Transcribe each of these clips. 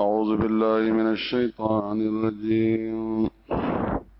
أعوذ بالله من الشيطان الرجيم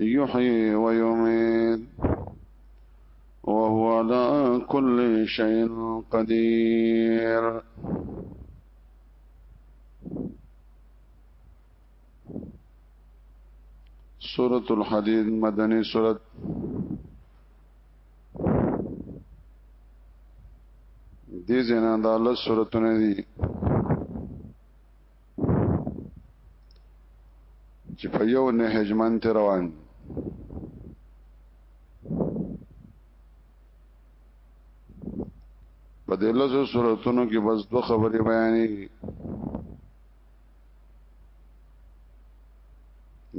يحيي ويميت وهو على كل شيء قدير سورة الحديد مدني سورة دې جنا د الله صورتونه دي چې په یو نهج منت روان په دې لاسو صورتونو کې بس دوه خبرې بیانې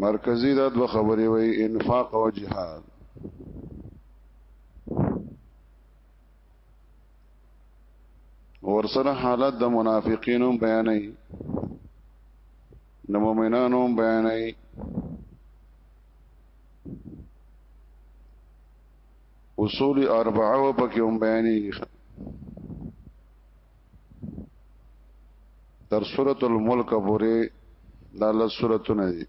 مرکزی دا دوه خبرې وي انفاق او جهاد ورسره حالت د منافقینو بیانې د مؤمنانو بیانې اصول اربعه و پکې هم بیانې تر سورۃ الملک پورې دا لس سورتونه دي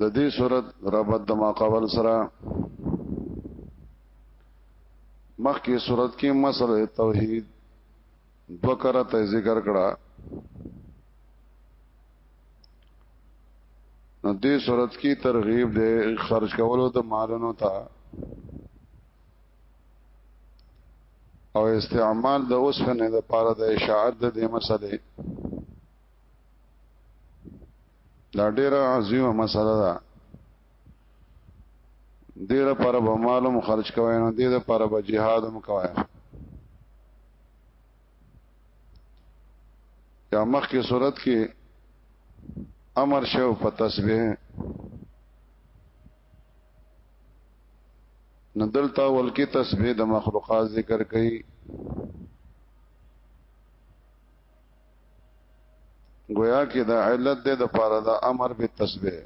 د دې صورت ربط د ما قبل سره مخکې صورت کې مسله توحید دو کرته ذکر کړه نو دې صورت کې ترغیب دې خرج کولو د مالونو ته او استعمال د اوسفنه د پاره د اشاعت د دې مسلې دا ډیره عظیمه مسله ده ډیره پر به معلوم خرج کوي نو دې پر به jihad هم کوي یا مخ کې صورت کې امر شو په تسبیح نو دلته ولکې تسبیح د مخلوقات ذکر کړي گویا کې دا علت ده د پاره دا امر به تسبیح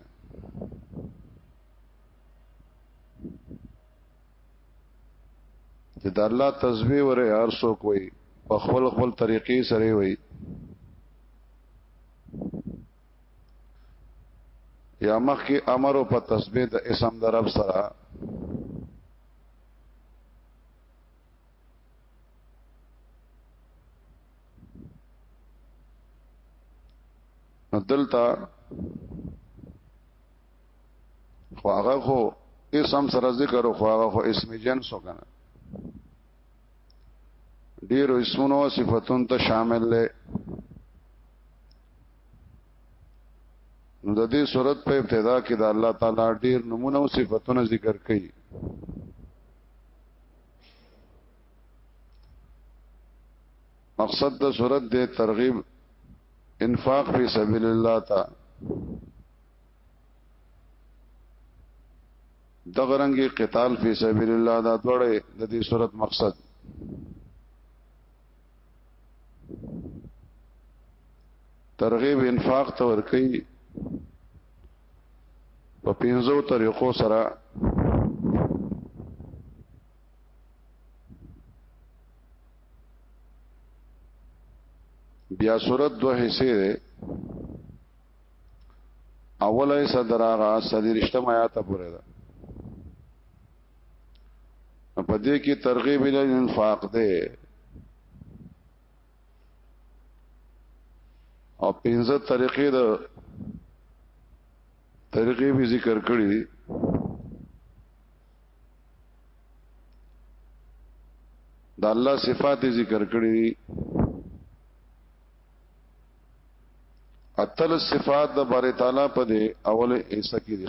چې د الله تسبیح وره هر څوک وي په خپل خپل طریقې سره وي یا مخ کې امر او په تسبیح د اسم د رب سره دلته خو هغه خو اسم سره ذکر خو هغه خو اسم جنس وکنه ډیر اسمونو صفاتون ته شامل لې نو د دې صورت په ابتدا کې د الله تعالی ډیر نمونه او صفاتونه ذکر کړي مقصد د صورت د ترغیب انفاق فی سبیل الله تا دغرنګي قتال فی سبیل الله دا دوړې د دې صورت مقصد ترغیب انفاق ته ور کوي په پنځو طریقو سره بیا صورت دو حصے دے اول ایسا دراغا صدرشتم آیاتا پورے دا پدې کې ترغیب ال انفاق ده او پنځه طریقې د طریقې به ذکر کړې دي د الله صفات ذکر کړې دي اتل صفات د بار تعالی په دې اوله ایسه کې دي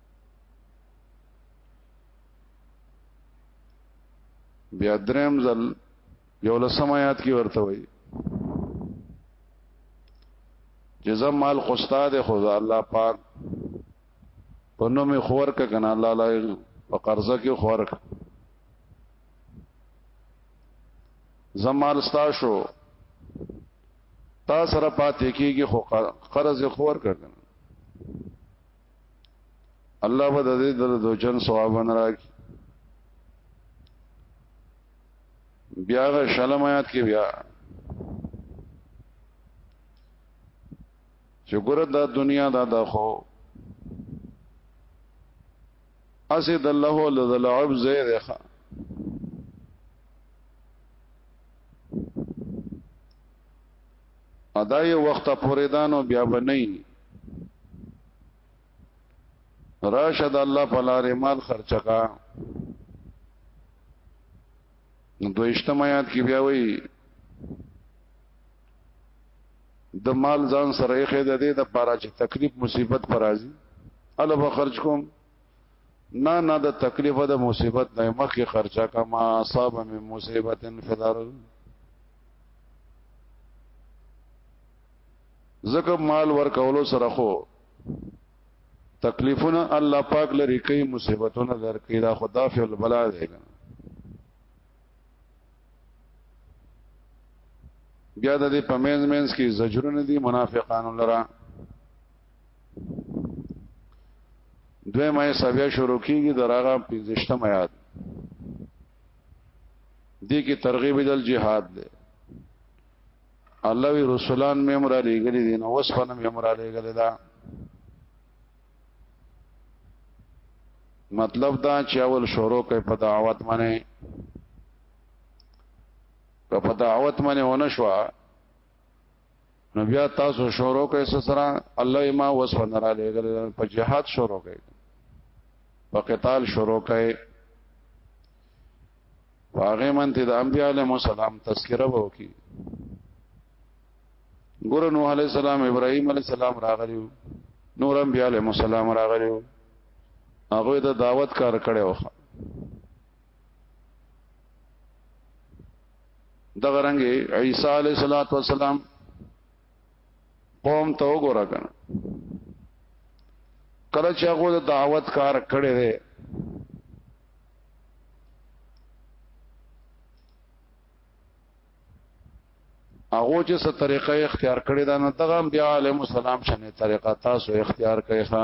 بیا دریم ځل یو لسم آیات کې ورته وایي جزا مال قستا ده خدا الله پاک په نو می خور ک کنه الله لا په قرضه کې خور ک زمال ستا شو تا سره پاتې کیږي خو قرض خور ک کنه الله به د دې د دوجن ثواب نه راکړي بیا غ شلم آیات کې بیا چې ګره دا دنیا دا د خو اسد الله لذلعب زید خا ادا یو وخت پورې دانو بیا بنئ راشد الله په لارې مال خرچ کا نو دویشتم آیات کې بیا وایي د مال ځان سره یې خې د دې د پاره چې تکلیف مصیبت پر راځي الله به خرج کوم نه نه د تکلیف د مصیبت نه مخکې خرچه کما اصاب من مصیبت فی الارض زکه مال ورکولو سره خو تکلیفونه الله پاک لري کوي مصیبتونه درکې دا خدا فی البلا دی بیا د دې پمنځ منځ کې زجرونه دي منافقانو لره دوی مې سبیا شروع کیږي دراغه 15 آیات دې کې ترغیب دل جهاد دی الله وی رسولان مې امر علی ګری دین اوس په نوم امر علی ګری دا مطلب دا چې اول شروع کوي په دعوت باندې په دعوت باندې ونه شو نو بیا تاسو شروع کوي سره الله ما وسو نه را لګل په جهاد شروع کوي په قتال شروع کوي واغې منته د انبیاء علیهم السلام تذکرہ وو کی ګور نوح علیہ السلام ابراهیم علیہ السلام راغلیو نور انبیاء علیهم السلام راغلیو هغه د دعوت کار کړو دغه رنګ عیسی علیه الصلاۃ والسلام قوم ته وګوره کنه کله چې هغه د دعوت کار کړی دی هغه چې څه طریقه اختیار کړی دا نو دغه بیا علیه السلام شنه طریقه تاسو اختیار کړئ ښا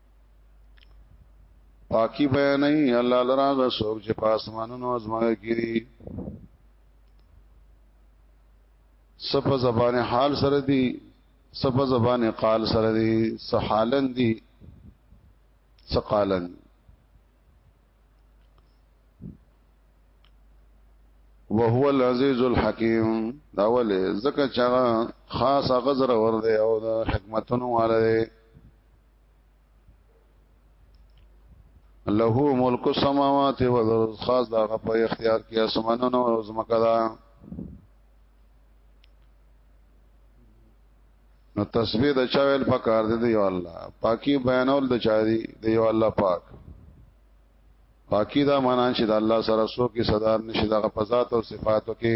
پاکی بیانې الله لرا غ سوک چې په اسمانونو ازمایو کړي سپ زبان حال سره دي سپ زبان قال سره دي سحالن دي سقالن وهو العزيز الحكيم دا ولې زکه چا خاص غزر ور دی او د حکمتونو والے له ملک السماوات والارض خاص دا په اختیار کې اسمانونو او زمکه دا نو تسبیح د چاویل په کار دی دی الله پاکي بیانول د چا دی دی الله پاک پاکي دا معنا چې د الله سره سو کې صدر نشي د غفزات او صفاتو کې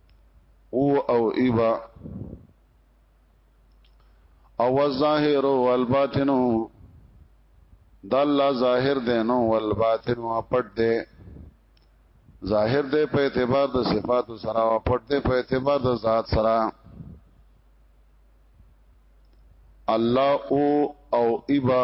او او ایبا او الظاهر والباطن د الله ظاهر دی نو والباطن او پټ دی ظاهر دی په اعتبار د صفات سره او پټ دی په اعتبار د ذات سره الله او او ایبا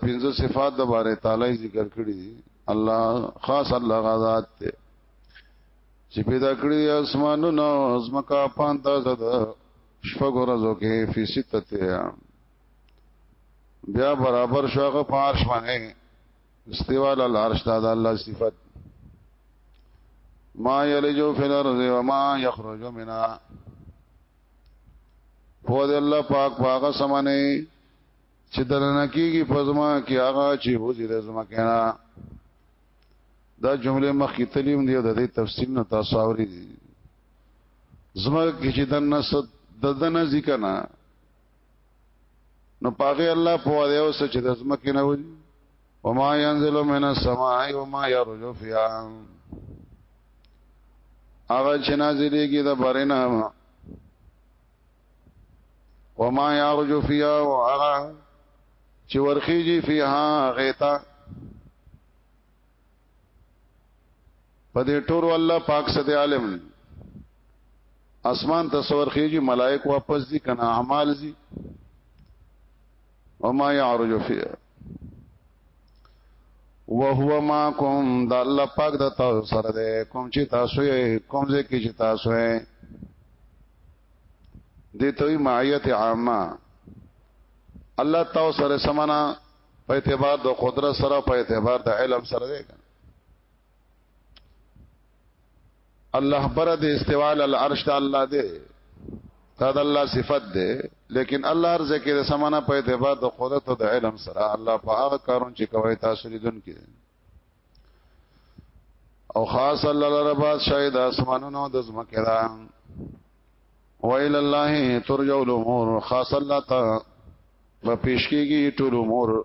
پنځه صفات د باره تعالی ذکر کړی دي الله خاص الله غزاد ته چې پیدا کړی اسمانونه ازمکا پانتا زد شپږو ورځو کې فی ستته بیا برابر شوغه پارش باندې استوال العرش دا الله صفت ما یلجو فی الارض و ما یخرج منها فوز الله پاک پاک سمانه چې دنه کېږي پزما کې هغه چې وځي د زما کنا دا جمله مخکې تلیم دی د دې تفصیل نه تاسو اوري دي زما کې چې دنه صد ددنه ذکر نه نو پاغه الله په دې او سچ د زما کې نه وځي وما ينزل من السماء وما يرج فيها هغه چې نازلېږي د بارنه وما يرجو فيها وغا چې ورخيږي فيها غيتا په دې ټول الله پاک سده عالم اسمان تصور خيږي ملائک واپس دي کنه اعمال دي وما يعرج فی وهو معكم د الله پاک د تاسو سره ده کوم چې تاسو یې کوم ځای کې چې تاسو یې دې ته معیت عامه الله تاسو سره سمانا په اعتبار د قدرت سره په اعتبار د علم سره ده الله بر د استوا علی العرش د الله دی دا د الله صفت دی لیکن الله ارزه کې د سمانه په اعتبار د قدرت او د علم سره الله په هغه کارون چې کوي تاسو لیدون کې او خاص الله رب شاید اسمانونو د زمکه را ویل الله ترجو الامور خاص الله ته په پیش کېږي ټول امور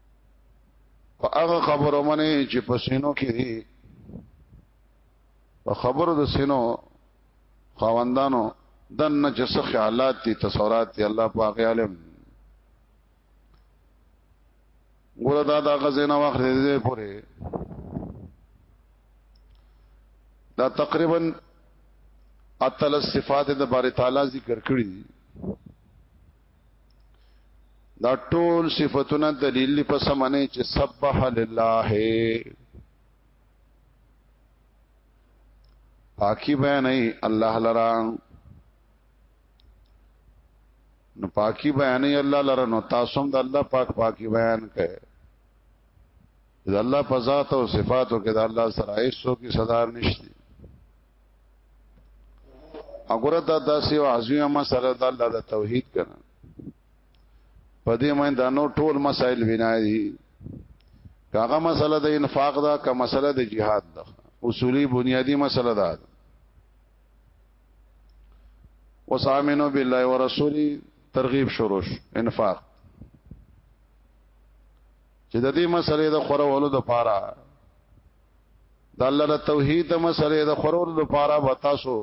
په هغه خبرو منه چې په سینو کې دي په خبرو د سینو خواندانو دنه چې څه خیالات دي تصورات دي الله پاک عالم ګور دا دا غزنه وخت دې پوره دا تقریبا اتل صفات د باری تعالی ذکر کړی دا ټول صفاتونه دلیل په سمانه چې سبح لله پاکی بیان ای الله لرا نو پاکی بیان ای الله لرا نو تاسو هم د الله پاک پاکی بیان کړئ د الله په ذات او صفاتو کې د الله سره هیڅ څوک صدر نشته اګوره دا داسې او عظیمه مسله د الله د توحید کړه په دې مې دا نو ټول مسائل بنا دي کاغه مسله د انفاق دا کا مسله د جهاد دا اصولی بنیادی مسله دا وسامنو بالله ورسولی ترغیب شروش انفاق چې د دې مسلې د خورولو د پاره د الله د توحید مسلې د خورور لپاره به تاسو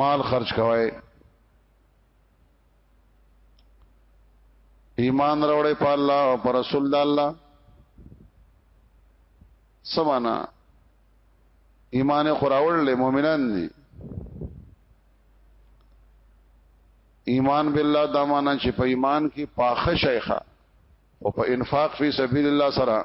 مال خرج کوئ ایمان راوړې په الله او پر رسول الله سمانا ایمان خوراوړل مؤمنان دي ایمان بالله دا معنا چې په ایمان کې پاخه شیخه او په انفاق فی سبیل الله سره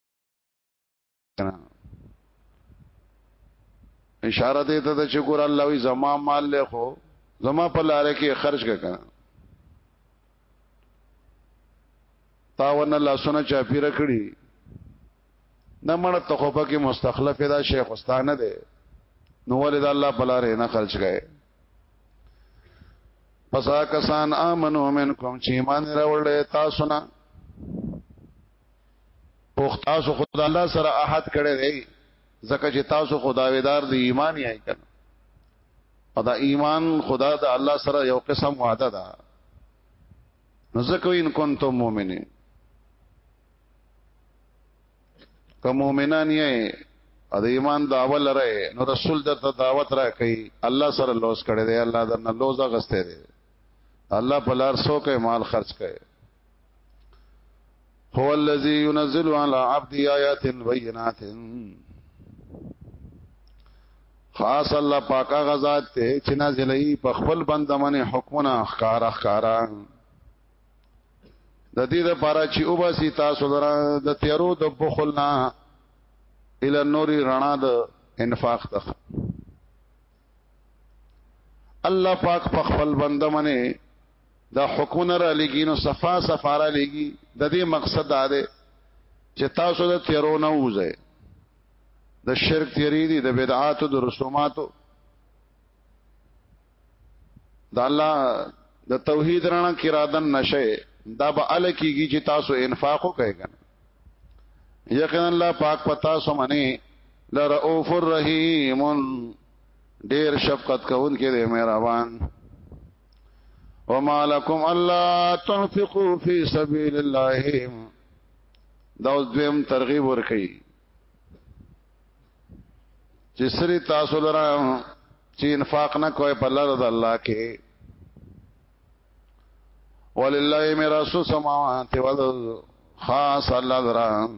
اشاره دې ته چې ګور الله وي زما مال له خو زما په لار کې خرج کړه تاونه لاسونه چا پیر کړی نه مړ ته خو پکې مستخلف دا شیخ استانه دی نو ولید الله په لار نه خرج کړي پسا کسان امنو منکم چې ایمان راوړل تاسو نه پوخ تاسو خدای الله سره احد کړی دی ځکه چې تاسو خداویدار دی ایمان یې کړ او دا ایمان خدا د الله سره یو قسم وعده ده نو ځکه ان کنتم مؤمنین که مؤمنان یې ا د ایمان داول لره نو رسول درته دعوت را کوي الله سره لوز کړي دی الله درنه لوزه غسته دی الله په لار سو کوي مال خرج کوي هو الذي ينزل على عبد آيات بينات خاص الله پاک غزاد ته چې نازلې په خپل بندمنه حکمونه احکار احکارا د دې لپاره چې وباسي تاسو درا د تیرو د بخلنا ال نوري رڼا د انفاق ته الله پاک په خپل بندمنه دا حکمونه را لګي نو صفا صفا را لګي د دې مقصد دا دی چې تاسو د تیرو نه وځئ د شرک تیری دي د بدعاتو د رسوماتو د الله د توحید رڼا کې رادن نشه دا به ال کیږي چې تاسو انفاق وکړئ یقینا الله پاک پتا سو منی لرؤف الرحیم ډیر شفقت کوونکې دی مهربان وما لكم الا تنفقوا في سبيل الله دا اوس دویم ترغیب ورکړي چې سری تاسو لره چې انفاق نه کوي په لار د الله کې ولله میراث السماوات والارض خاص الله درام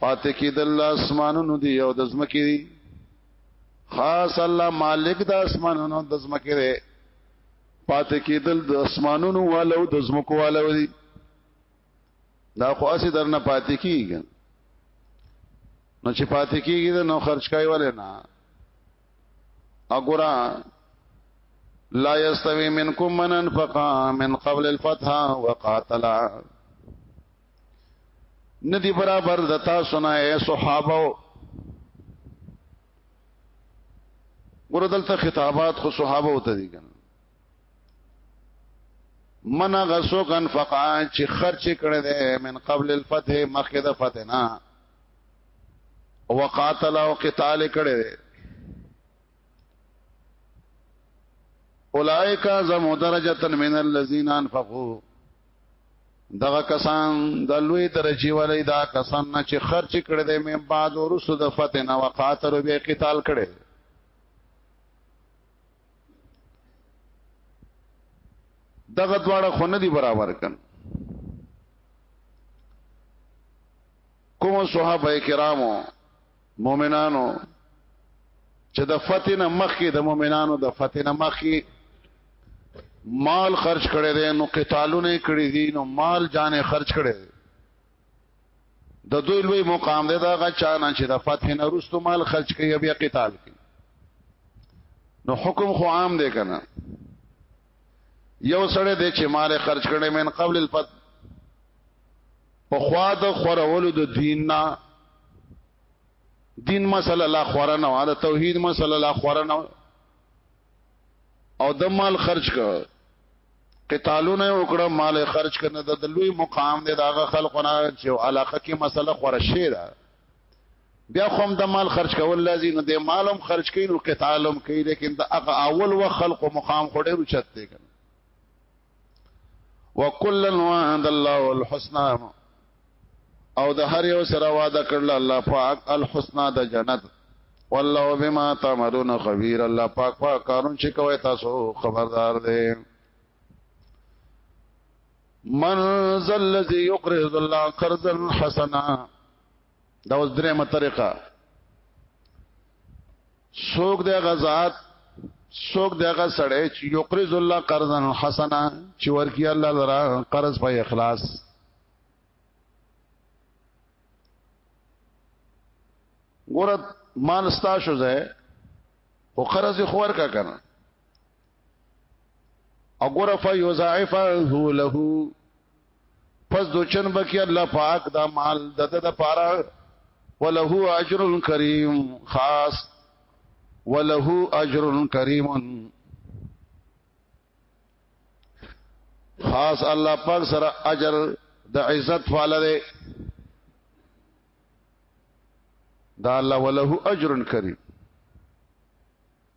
پاتې کېدل اسمانونو دی او د زمکې دی خاص الله مالک د اسمانونو د زمکې دی پاتې کېدل د اسمانونو والو د زمکو والو دی دا خو اسی درنه پاتې کیږي نو چې پاتې کیږي نو خرج کوي ولې نه اګورا لا یستوی منکم من انفقا من قبل الفتح وقاتلا ندی برابر د تاسو نه اے صحابه ګور دلته خطابات خو صحابه وته دي کنه من غسو کن فقا چې خرچ کړي ده من قبل الفتح مخکې د فتح نه وقاتل او قتال کړي ده اولائک زمو درجه من الذين انفقوا دغه کسان د لوی درجه ولې دا کسان نه چې خرچ کړي د مې بعد ورسو د فتن او قاتل به قتال کړي دغه دواړه خونه دي برابر کړي کوم صحابه کرامو مؤمنانو چې د فتنه مخکې د مؤمنانو د فتنه مخکې مال خرج کړي دي نو قتالونه کړي دي نو مال جان خرج کړي دي د دوی لوی مقام دی دا غچا نه چې د فتح نه رستو مال خرج کوي بیا قتال کوي نو حکم خو عام دی کنه یو سړی دی چې مال خرج کړي من قبل الفت په خوا د خورولو د دین نه دین مسله لا خور نه او د توحید مسله لا خور نه او د مال خرج کړ قتالونه وکړه مال خرج کنه د لوی مقام دی داغه خلقونه چې علاقه کې مسله خورشه ده بیا خو هم د مال خرج کول لازم نه دی مال هم خرج کین او قتال هم کوي لیکن د هغه اول و خلق مقام خو ډیر چت دی کنه وکلا وعد الله الحسنى او د هر یو سره وعده کړل الله پاک الحسنا د جنت والله بما تعملون خبير الله پاک پاک قانون چې کوي تاسو خبردار دی من ذل الذي يقرض الله قرضا حسنا دا اوس درې مطریقه سوک د غزاد سوک د غزاد سره چې یقرض الله قرضا حسنا چې ورکی الله لرا قرض په اخلاص ګورت مال ستا شو زه او قرض خور کا کنه اګور فیضاعفه له پس دوچن بکی الله پاک دا مال د د د پارا وله اجر کریم خاص وله اجر کریم خاص الله پاک سره اجر د عزت والا دی دا الله وله اجر کریم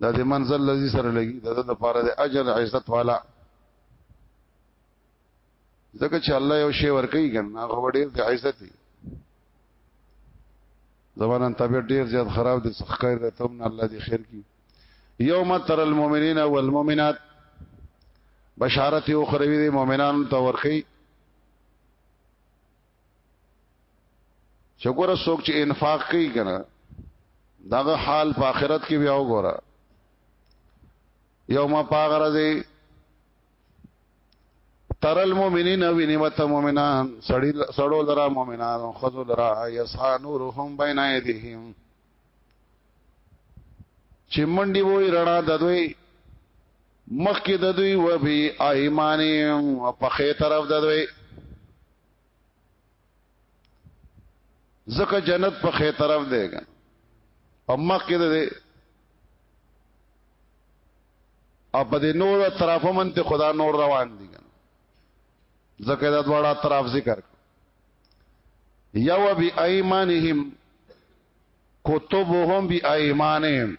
دا د منزل لذي سره لګي دا د لپاره د اجر عزت والا ځکه چې الله یو شی ورکوي کنه هغه ډیر د عزت دی زمانن طبيعت ډیر زیات خراب دي څخه خیر ده تم نه الله دې خیر کی یوم تر المؤمنین والمؤمنات بشارت اخروی دی مؤمنان ته ورخی چې ګوره څوک چې انفاق کوي کنه دغه حال په آخرت کې بیا وګوره یوم پاغرزه تر المؤمنین او نعمت مؤمنان سړی سړو لرا مؤمنان او خذو لرا یسا نورهم بین ایدیهم چې منډي وای رڼا د دوی مخکې د دوی و به ایمانهم په خې طرف د دوی زکه جنت په خې طرف دی او مکه دی او په دې نور طرفه منته خدا نور روان دي زکه دا دواړه طرف ذکر یو بی ایمانهم کتبهم بی ایمانهم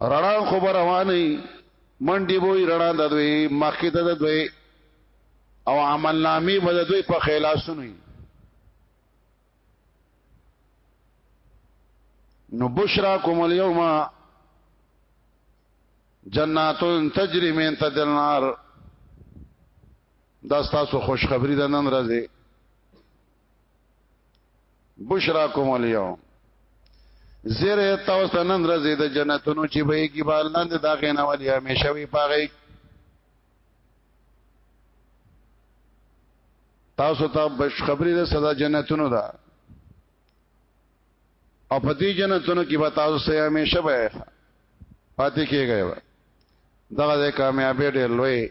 رڼا خو رواني منډي وای رڼا د دوی مخکې ته د دوی او عمل نامي به د دوی په خلاصونو نو بشراکم اليوم جنات تجري من تحت النار دا تاسو خوشخبری ده نن راځي بشراکم اليوم زیره تاسو ته نن ورځې د جنتونو چې به کې بالان د داغې نه ولې همیشه وي پاغې تاسو ته بش خبرې ده صدا جنتونو ده او په دې جنتونو کې به تاسو سه همیشه به پاتې کېږئ دغه د کامیابی ډېر لوی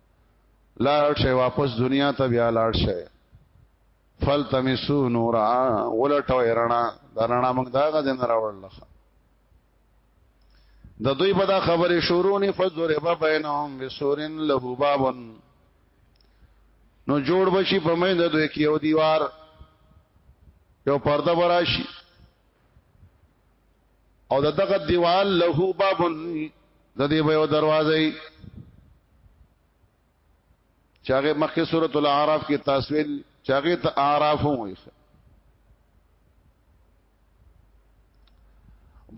لاړ شي واپس دنیا ته بیا لاړ شي فلتمسو نور ولټوي رڼا دا رڼا موږ دا غځ نه راوړل د دوی په دا خبره شروع نه فزرب بینهم بسورن له بابن نو جوړ بشي په مې د دوی کې یو دیوار یو پرده وراشي او د دغه دیوال له باب د دې به یو دروازه چاغه مخکې سورۃ الاعراف کې تاسویل چاغه ته اعراف وایي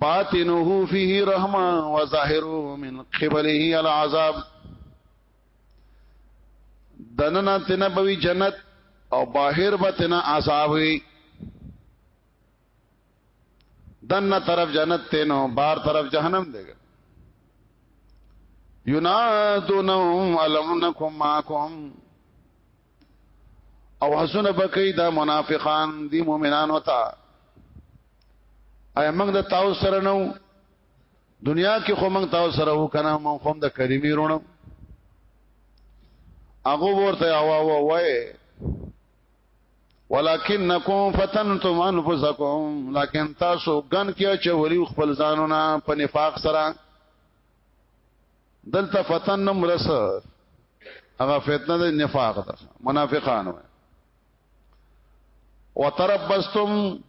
باطنه فيه رحمه وظاهره من قبله العذاب دننا تنبوی جنت او باهر بتنا عذاب وی دنه طرف جنت ته نو بار طرف جهنم دی ینادونهم الم نکم معکم او حسن بکی دا منافقان دی مومنان وتا ایا موږ د تاسو سره نو دنیا کې خو موږ تاسو سره وکنه موږ هم د کریمی رونو هغه ورته اوا وای ولکنکم فتنتم انفسکم لکن تاسو ګن کیا چولیو خپل ځانونه په نفاق سره دلته فتنم رس هغه فتنه د نفاق ده منافقانو وتربستم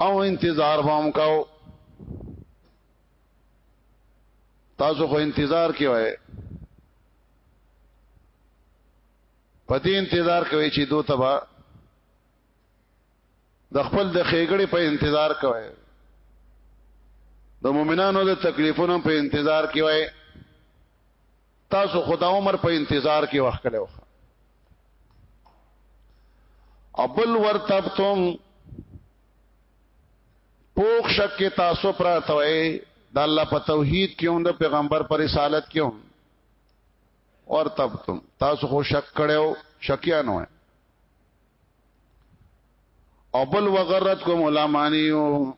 او انتظار بام کاو تاسو خو انتظار کې وای په دې انتظار کوي چې دوی تبا د خپل د خېګړې په انتظار کوي د مؤمنانو د تکلیفونو په انتظار کې وای تاسو خدا عمر په انتظار کې وخت کړو ابل ورتبتم پوک شک کې تاسو پر توي د الله په توحید کې هم د پیغمبر پر رسالت کې هم ورتبتم تاسو خو شک کړو شکیانو او بل وغرت کوم علمانیو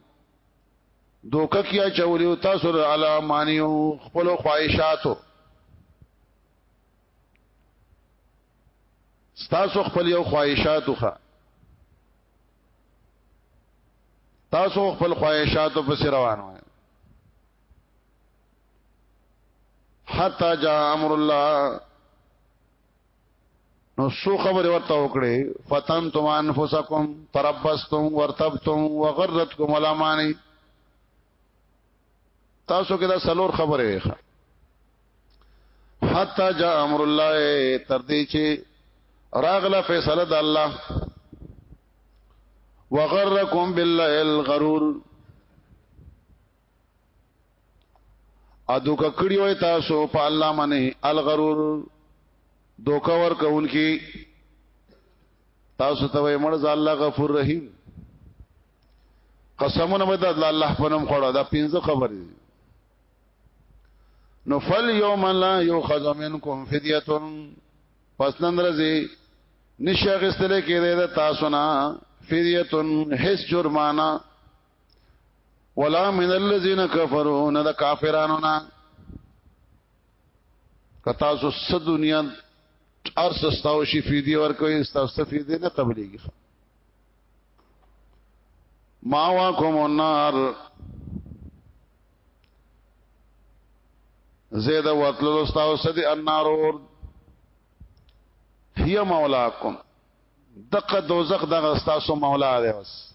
دوک کیا چولیو تاسو علمانیو خپل خواهشاتو تاسو خپل یو خواهشاتو ښه تاسو خپل خواهشاتو پس روانو حتا جاء امر الله نو سو خبر ورته وکړي فتن تم انفسکم تربستم ورتبتم وغرتکم الامانی تاسو کې دا سلور خبره وي حتا جاء امر الله تر دې چې راغله فیصله د الله وغرکم بالله الغرور ادو ککړی وای تاسو په الله منه الغرور دوکا ور کوونکی تاسو ته وای مرز الله غفور رحیم قسمونه به د الله په نوم خړه دا پنځه خبرې نو فل یوم لا یوخذ منکم فدیه پس نن ورځې نشه غستل کېده د تاسو نه فدیه هیڅ جرمانه ولا من الذين كفروا نه د کافرانو نه کتا سو س دنیا ارس استاو شي فیدی ور کوي استاو سفیدی نه قبليږي ما واکم النار زید وتلو استاو سدي النار اور هي مولاکم دغه دوزخ دغه استاسو مولا دی بس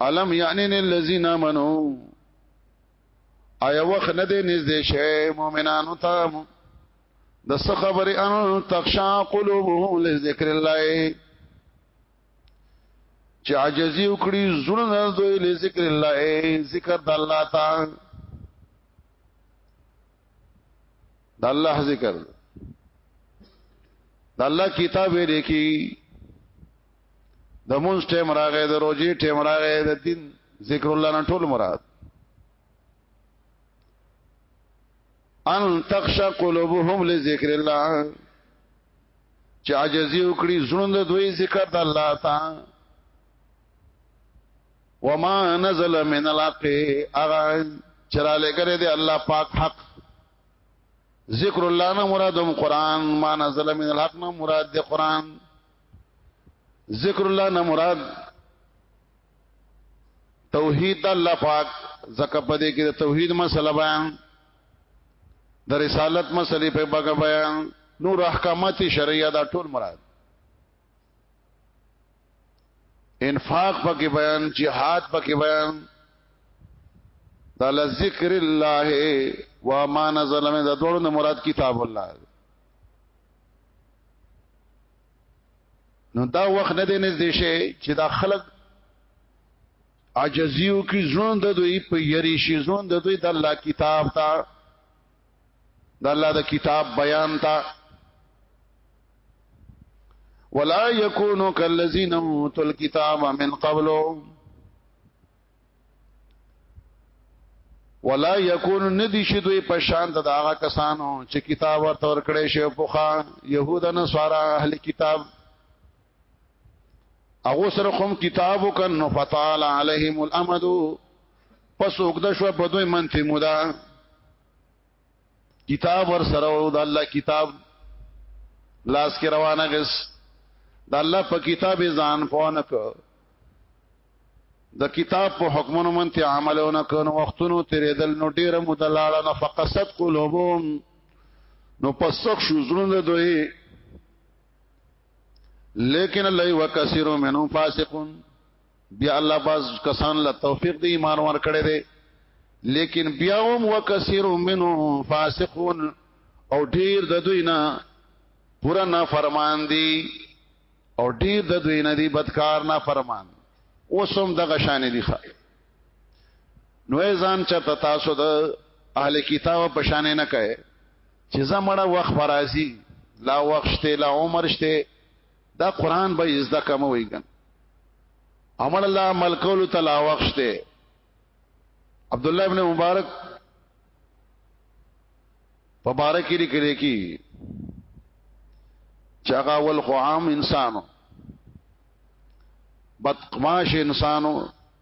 الم یعنی الذین امنو آیا وخت نه دی نږدې شوی مؤمنانو ته د څه خبرې ان تخشا قلوبهم لذکر الله چې عاجزي وکړي زړه دوی له ذکر الله ذکر د الله تعالی د الله ذکر د الله کتاب لري کی د مونږ ټیم راغې د روزي ټیم راغې د دین ذکر الله نه ټول مراد ان تخشى قلوبهم لذكر الله چې عجزي وکړي زړه د دوی ذکر د الله تعالی وما نزل من الحق اغا چراله کرے دے الله پاک حق ذکر الله نه مرادم قران ما نزل من الحق نه مراد دے قران ذکر الله نه مراد توحید الله پاک زکه په دې کې د توحید مسله بیان د رسالت مسلې په بګه بیان نور احکامات شرعیه دا ټول مراد انفاق پکې بیان جهاد پکې بیان دا ذکر الله و ما نزل من دا ټول مراد کتاب الله نو دا وخت نه دی نږدې شي چې دا خلک عاجزیو کې ژوند د دوی په یری شي ژوند د دوی د الله کتاب ته د الله د کتاب بیان ته ولا یکونو کالذین اوتل کتاب من قبلو ولا یکون ندی شي دوی په شان د هغه کسانو چې کتاب ورته ورکړې شي په خا يهود نه سوارا اهل کتاب هغه سره کوم کتاب وکنو فطال عليهم الامد پس وګد شو په دوی منته مودا کتاب ور سره او د الله کتاب لاس کې روانه غس د الله په کتاب ځان پونه کو د کتاب په حکمونو من ته عملونه کونو وختونو تیرې دل نو ډیره مدلاله نه فقصت قلوبهم نو پسخ شو زړه دوی لیکن الله وکثیر منهم فاسقون بیا الله باز کسان له توفیق دی ایمان ور کړی دی لیکن بیا هم وکثیر منهم فاسقون او ډیر د دوی نه پورا نه فرمان دی او ډیر د دوی نه دی بدکار نه فرمان اوسم دغه شان دی ښه نو ځان چرته تاسو د اهل کتاب په شان نه کړي چې زمړه وخت فرازي لا وخت شته لا عمر شته دا قران به زده کوم ویګن امر الله ملکول تعالی وخته عبد الله ابن مبارک په بارک لري کړي کی چاغه ول خو عام انسانو بدقماش انسانو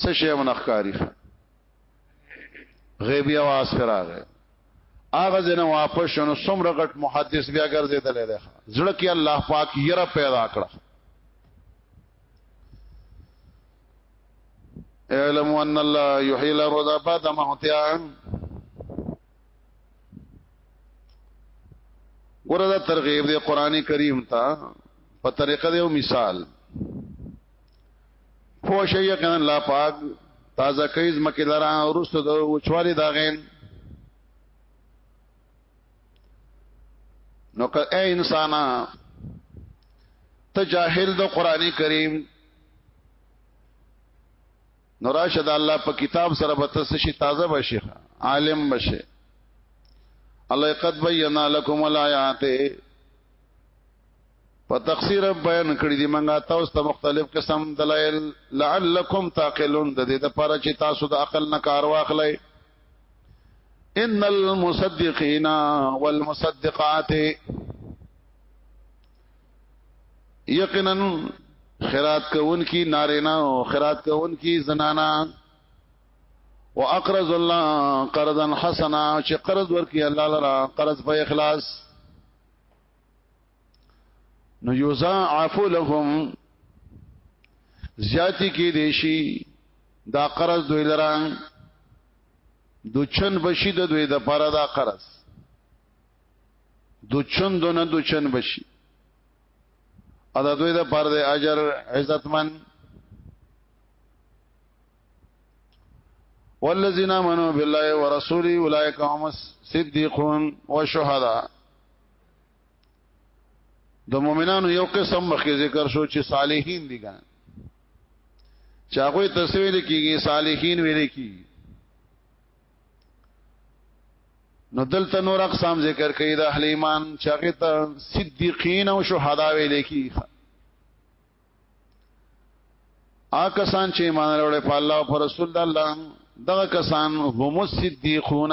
څه شی منخکاری غیبی आवाज فراغه اغه زنه واپس شنو سمره غټ محدث بیا ګرځیدل دی زړه کې الله پاک یره پیدا کړ اعلم ان الله یحیی الارض بعد موتها ورته ترغیب دی قران کریم ته په طریقه دی مثال پوښي یقینا لا پاک تازه کیز مکه لرا ورسته د وچوالي دا غین نو که اے انسانا ته جاهل د قران کریم نو راشد الله په کتاب سره به تاسو شي تازه بشي عالم بشي الله قد بينا لكم الآيات په تفسیر بیان کړی دی منګه تاسو ته مختلف قسم دلایل لعلکم تعقلون د دې لپاره چې تاسو د عقل نه کار واخلئ ان المصدقین والمصدقات یقینا خیرات کون کی نارینا او خیرات کون کی زنانا واقرض الله قرضا حسنا چې قرض ورکی الله لرا قرض په اخلاص نو یضاعف لهم زیاتی کې دیشي دا قرض دوی لران دو چن بشي د دوی د پاره دا قرض دو چن دونه دو چن بشي ا د دوی د پاره د اجر عزتمن والذین آمنوا بالله ورسوله اولئک هم الصدیقون والشهداء د مؤمنانو یو قسم مخکې ذکر شو چې صالحین دي ګان چې هغه تصویر کیږي صالحین ویل کی نو دلته نور اقسام ذکر کړي د اهل ایمان چې هغه ته صدیقین او شهدا ویل کی آ کسان چې ایمان وروړي په الله او پر رسول د الله دغه کسان هم صدیقون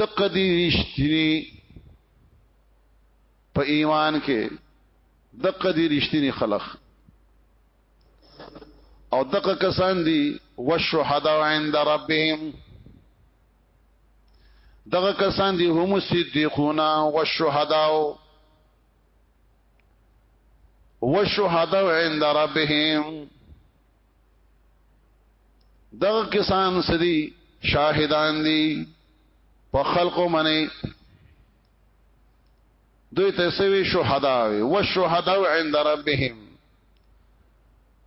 دقه دي رښتینی په ایمان کې دقه دي رښتینی خلق او دقه کسان دي وشهدا عند ربهم دغه کسان دي هم صدیقون او شهدا وشهدوا عند ربهم دغه کسان سدي شاهدان دي په خلقو منی دوی ته سوي شهدا وي وشهدوا عند ربهم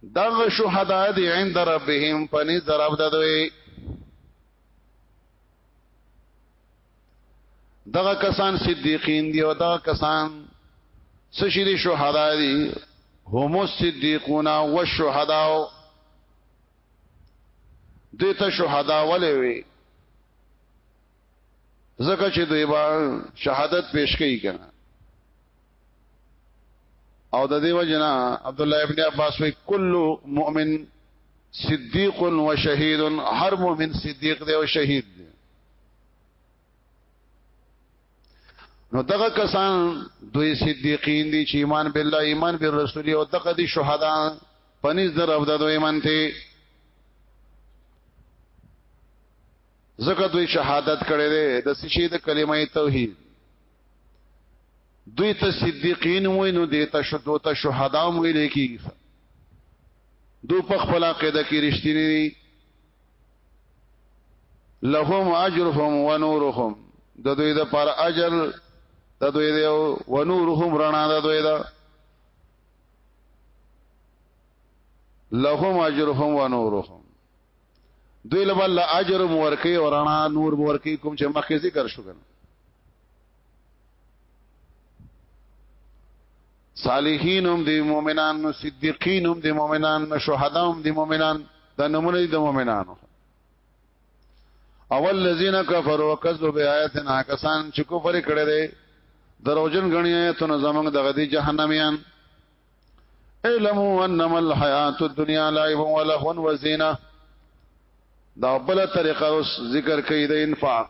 دغه شهدا دي عند ربهم پني ضرب ددوي دغه کسان صدیقین دی او دغه کسان سشی دی شهدا دی هم الصدیقون والشهداء دیتا شهدا ولې وي زکه چې دوی با شهادت پیش کوي کنه او د دیو جنا عبد الله ابن عباس وی کل مؤمن صدیق و شهید هر مؤمن صدیق دی او شهید دی نو دغه کسان دوی صدیقین دي چې ایمان بالله ایمان بر رسول او دغه دي شهدا پنځ در او د دوی منته زکه دوی شهادت کړي دي د سشي د کلمه توحید دوی ته صدیقین وای نو د تشدو ته شهدا وای لیکي دو په خپل عقیده کې رښتینی دي لهم اجرهم ونورهم د دوی د پر اجر د دوی د ونورهم رڼا د دوی د لهم اجرهم ونورهم دوی له بل اجر مورکی او رڼا نور مورکی کوم چې مخکې ذکر شو کنه صالحین هم دی مؤمنان نو صدیقین هم دی مؤمنان نو شهدا هم دی مؤمنان دا نمونه دی مؤمنانو اول الذين كفروا وكذبوا بآياتنا کسان چې کفر کړي دي دروژن غنی آیتونه زمنګ دغه دي جهنميان علموا انما الحیات الدنیا لعب و لهو و زینه دا بل طریقه اوس ذکر کوي د انفاق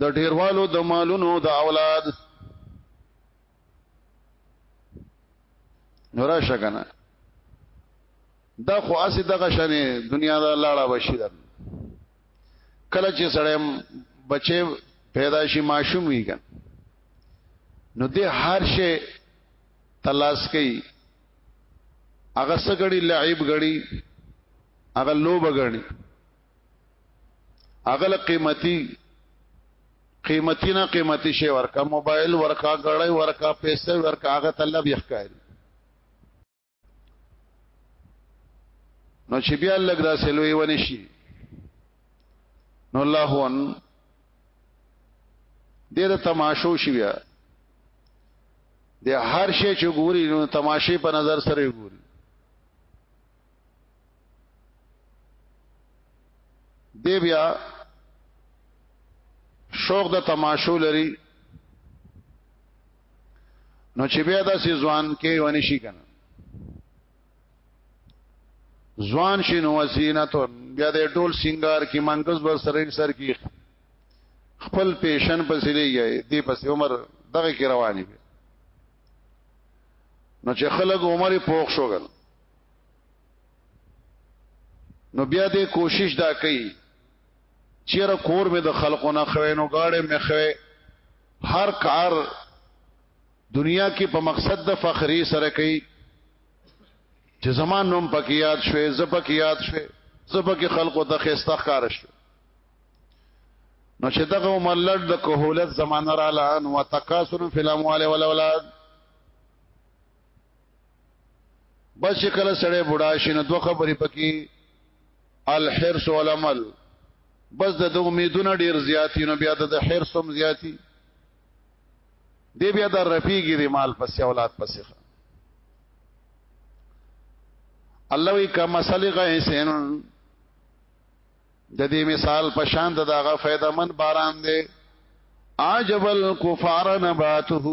د ډیروالو د مالونو د اولاد نورا شکنه دا خو اسی دغه شنه دنیا دا لاړه بشي در کله چې سړی بچي پیدا شي ماشوم وي کن نو دې هر شي تلاش کوي هغه سګړي لعيب غړي هغه لوب غړي اغل قیمتي قیمتي نه قیمتي شی ورکا موبایل ورکا غړی ورکا پیسې ورکا هغه طلب یې ښکاري نو چې بیا لګ دا سلوي ونی شي نو الله ان ډېر تماشو شي بیا د هر شی چې ګوري نو تماشې په نظر سره ګوري دی بیا شوق د تماشو لري نو چې بیا د ځوان کې ونی شي کنه ځوان شنو وسینه ته بیا د ټول سنگار کې منګز بر سره سر کې خپل پیشن پسې لګي دی پسې عمر دغه کې رواني نو چې خلک عمر پوښ شوګل نو بیا دې کوشش دا کوي چیرې کور مې د خلقو نه خوي نو گاډې مې خوي هر کار دنیا کې په مقصد د فخری سره کوي چې زمان نوم پکې یاد شوي زپکې یاد شوي زپکې خلقو ته خسته ښکار شوي نو چې دغه عمر لړ د کهولت زمانه را لان وتکاسر فی الاموال والاولاد بس چې کله سړی بوډا شي نو دوه خبرې پکې الحرص والعمل بس د امیدونه ډیر زیاتی نو بیا د حرص هم زیاتی دی بیا د رفیګی دی مال پس اولاد پس الله وی کا مسلې غیسن د دې مثال په شان دغه فائدہ من باران دی عجب الكفار نباته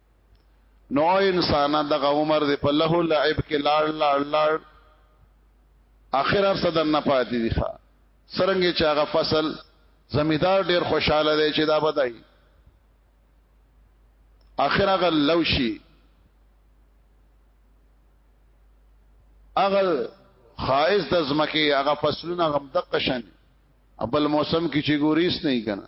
نو انسان دغه عمر دی په له لعب کې لاړ لاړ لاړ اخر هر صدر نه پاتې دي ښا سرنګي چې هغه فصل زمیدار ډیر خوشاله دی چې دا بدای اخر هغه لوشي هغه خایز د زمکه هغه فصلونه غم دقشن ابل موسم کې چې ګوریس نه کنا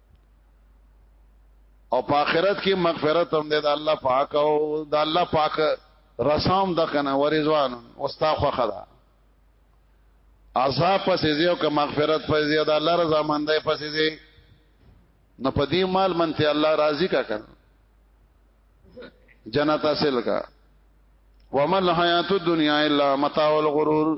او په آخرت کې مغفرت هم ده د الله پاک او د الله پاک رسام د کنه ورزوان واستغفر خدا عذاب پسې زیو که مغفرت پسې زیو د الله رضا مندای پسې زی نو په دې مال منته الله راضي کا کړ جنت حاصل کا ومن حیات الدنیا الا متاع الغرور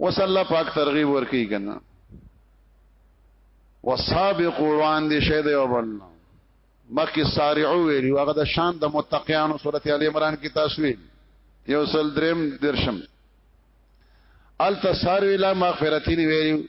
وس الله پاک ترغیب ورکی کنه وسابق وړاندې شه دی وبل مخکې سارعو ویلی هغه د شان د متقینو سورته ال عمران کې تاسو ویل یو سل دریم درشم ال تسارو الی مغفرتین ویلی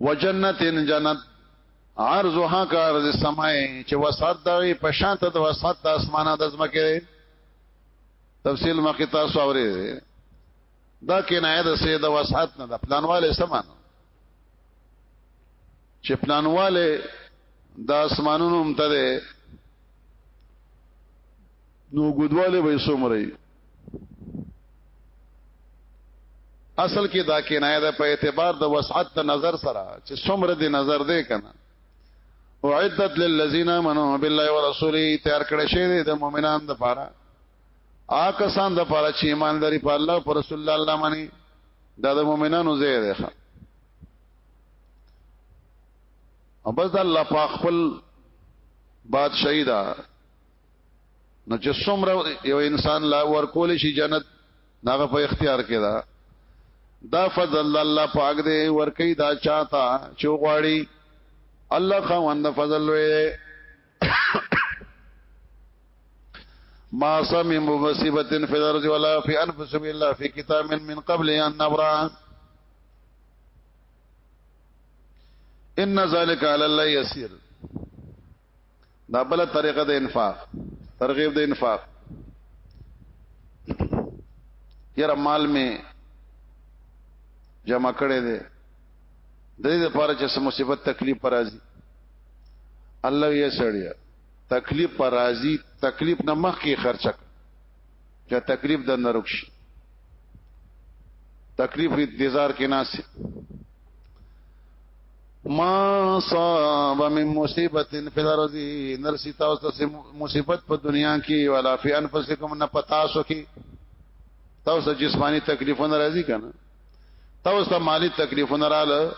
وجنتن جنت عرضها کار د سمای چې وسط دغه په شان ته د وسط د اسمانه د زمکه تفصیل مخه تاسو اوري دا کنایه د سید وسط نه د پلانواله سمان چې پلانواله د اسمانونو هم ته نو ګدواله به سومري اصل کې دا کنایه ده په اعتبار د وسعت د نظر سره چې څومره دی نظر دی کنه او عدت للذین منو بالله ورسوله تیار کړی شه د مؤمنان د پاره آکسان د پاره چې ایمان لري په الله پر رسول الله الله منی دا د مؤمنانو زه دی ښه او بس د الله په خپل بادشاہی دا نو چې څومره یو انسان لا ورکول شي جنت داغه په اختیار کې ده دا فضل الله پاک دې ورکی دا چاته چوغواړي الله خوند فضل وي ما سم مصیبت فی الارض ولا فی انفسهم الا فی کتاب من قبل ان نبرا ان ذلك على الله يسير دا بل طریقه د انفاق ترغیب د انفاق یره مال می جمع کړي دي د دې لپاره چې سم مصیبت تکلیف پر راځي الله یې سړیا تکلیف پر راځي تکلیف نه مخ کې خرچه چې تکلیف د نرک شي تکلیف انتظار کې ناسي ما صاب من مصیبت فی الارض نرسی تاسو ته مصیبت په دنیا کې ولا فی انفسکم نه پتا سو کې تاسو جسمانی تکلیفونه راځي کنه تاسو ته مالی تکلیفونه رااله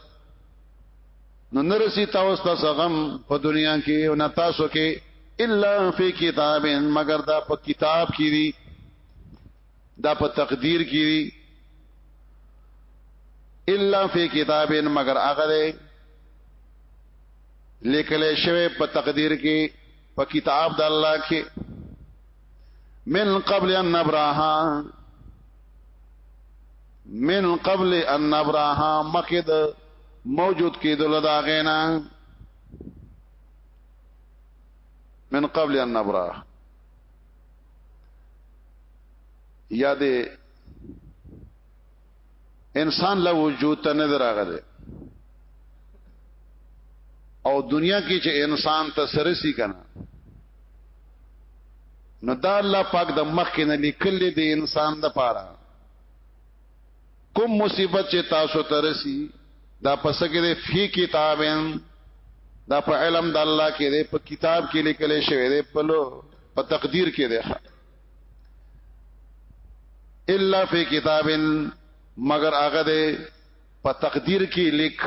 نو نرسی تاسو ته سغم په دنیا کې او نه تاسو کې الا فی کتاب مگر دا په کتاب کې دي دا په تقدیر کې دي الا فی کتاب مگر هغه دی لیکل شوی په تقدیر کې په کتاب د الله کې من قبل ان نبراها من قبل ان نبراها مخد موجود کېدل دا غینا من قبل ان نبراها یا د انسان له وجود ته نه دراغله او دنیا کې چې انسان ته سرسی کنه نو دا الله پاک د مخ کې نه لیکل دي انسان د پاره کوم مصیبت چې تاسو ته رسی دا پس کې دی فی کتابن دا په علم د الله کې دی په کتاب کې لیکل شوی دی په لو په تقدیر کې دی الا فی کتابن مگر هغه دی په تقدیر کې لیک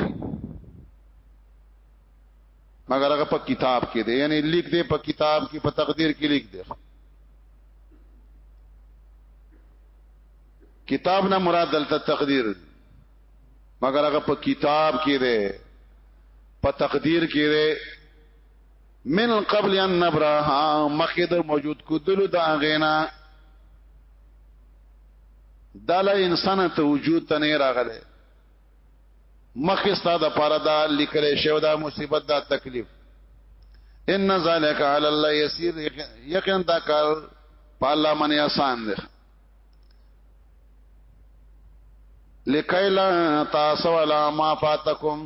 مگر هغه په کتاب کې دی یعنی لیک دی په کتاب کې په تقدیر کې لیک دی کتاب نه مراد دلته تقدیر مگر هغه په کتاب کې ده په تقدیر کې ده من قبل ان نبرها مخکې د موجود کودلو د اغینا داله انسان ته وجود ته نه راغله مخکې ستاد پاره دا لیکل شوی دا مصیبت دا تکلیف ان ذالک علی الله یسیر یقین دا کار په الله باندې آسان دی لکای لا تاسو ولا ما فاتکم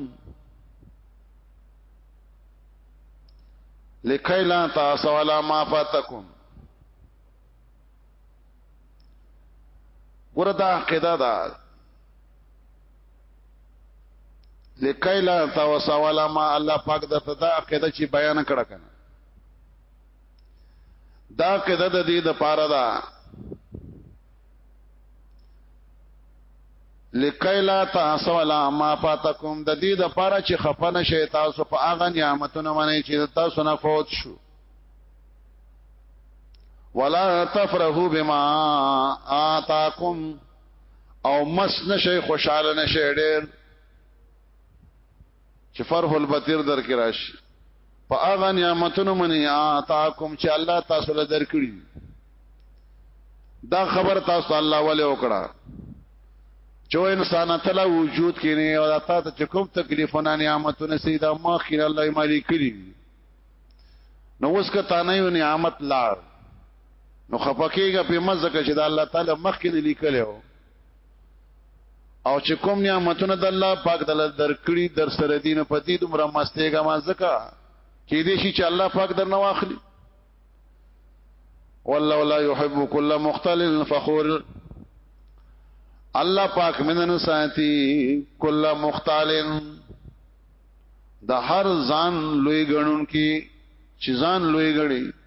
لکای لا تاسو ولا ما فاتکم ورته عقیده ده لکای لا تاسو ولا ما الله پاک د تدا عقیده چې بیان کړه کنه دا قاعده د دې د پاره ده لکای لا تاسو ولا ما فاتکم د دې د پاره چې خپنه شي تاسو په هغه نعمتونه باندې چې تاسو نه فوت شو ولا تفرحوا بما آتاکم او مس نشي خوشاله نشي ډېر چې فرح البتر در کې راشي په هغه نعمتونو منی آتاکم چې الله تاسو له درکړي دا خبر تاسو الله ولې وکړه چې انسان تعالی وجود کې نه او تاسو ته کوم تکلیفونه نعمتونه سیدا ما خیر الله مالک کړی نو اوس که تانه یو نعمت لا نو خپکیږي په مزه کې چې د الله تعالی مخ کې لیکلو او چې کوم نعمتونه د الله پاک د لار درکړي در سره دین په دې دومره مستېګه ما زکا کې دې شي چې الله پاک درنه واخلي والله لا يحب كل مختل فخور الله پاک منن ساتي کل مختالن د هر ځان لوی غنون کې چې ځان لوی غړي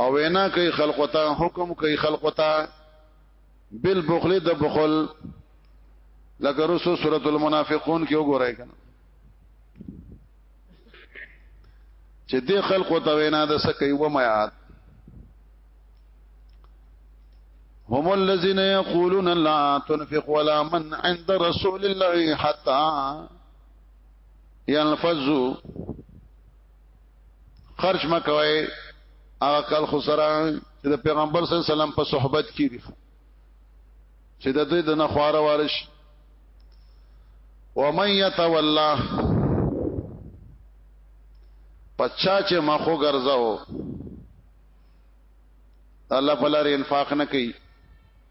او وینا کوي خلق ته حکم کوي خلق ته بل بخل د بخل لکه رسو سورۃ المنافقون کې وګورای کنه چې د خلق ته وینا د سکه و میات هم الذين يقولون لا تنفق ولا من عند رسول الله حتى ينفذوا خرج مکوي هغه کال خو سره چې د پیغمبر صلی الله علیه وسلم په صحبت کې دي چې د دوی د نخواره وارش ومن يتولى پچا چې مخو ګرځاو الله په لار انفاق نه کوي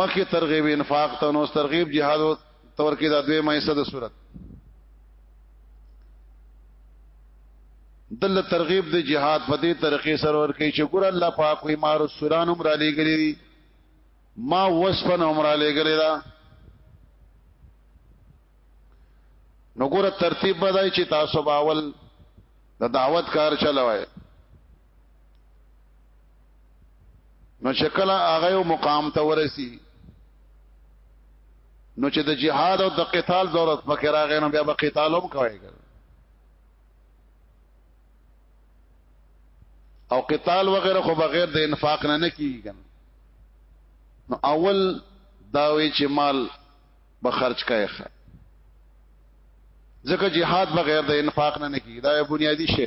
مخکې ترغیب انفاق ته نو ترغیب جهاد او تور کې دا دوی مېسه د صورت دل ترغیب د جهاد په دې طریقې سره ور کوي چې ګور الله پاک وي مارو سوران عمر علی ګری ما وسفن عمر علی ګری دا نو ګور ترتیب بدای چې تاسو باول د دعوت کار چلوي نو شکل هغه یو مقام ته ورسی نو چې د جهاد او د قتال ضرورت پکې راغی نو بیا به قتال هم کوي او قتال وغیرہ خو بغیر د انفاق نه نه کیږي نو اول داوی چې مال به خرج کای ښه ځکه jihad بغیر د انفاق نه نه کیږي دا بنیادی شی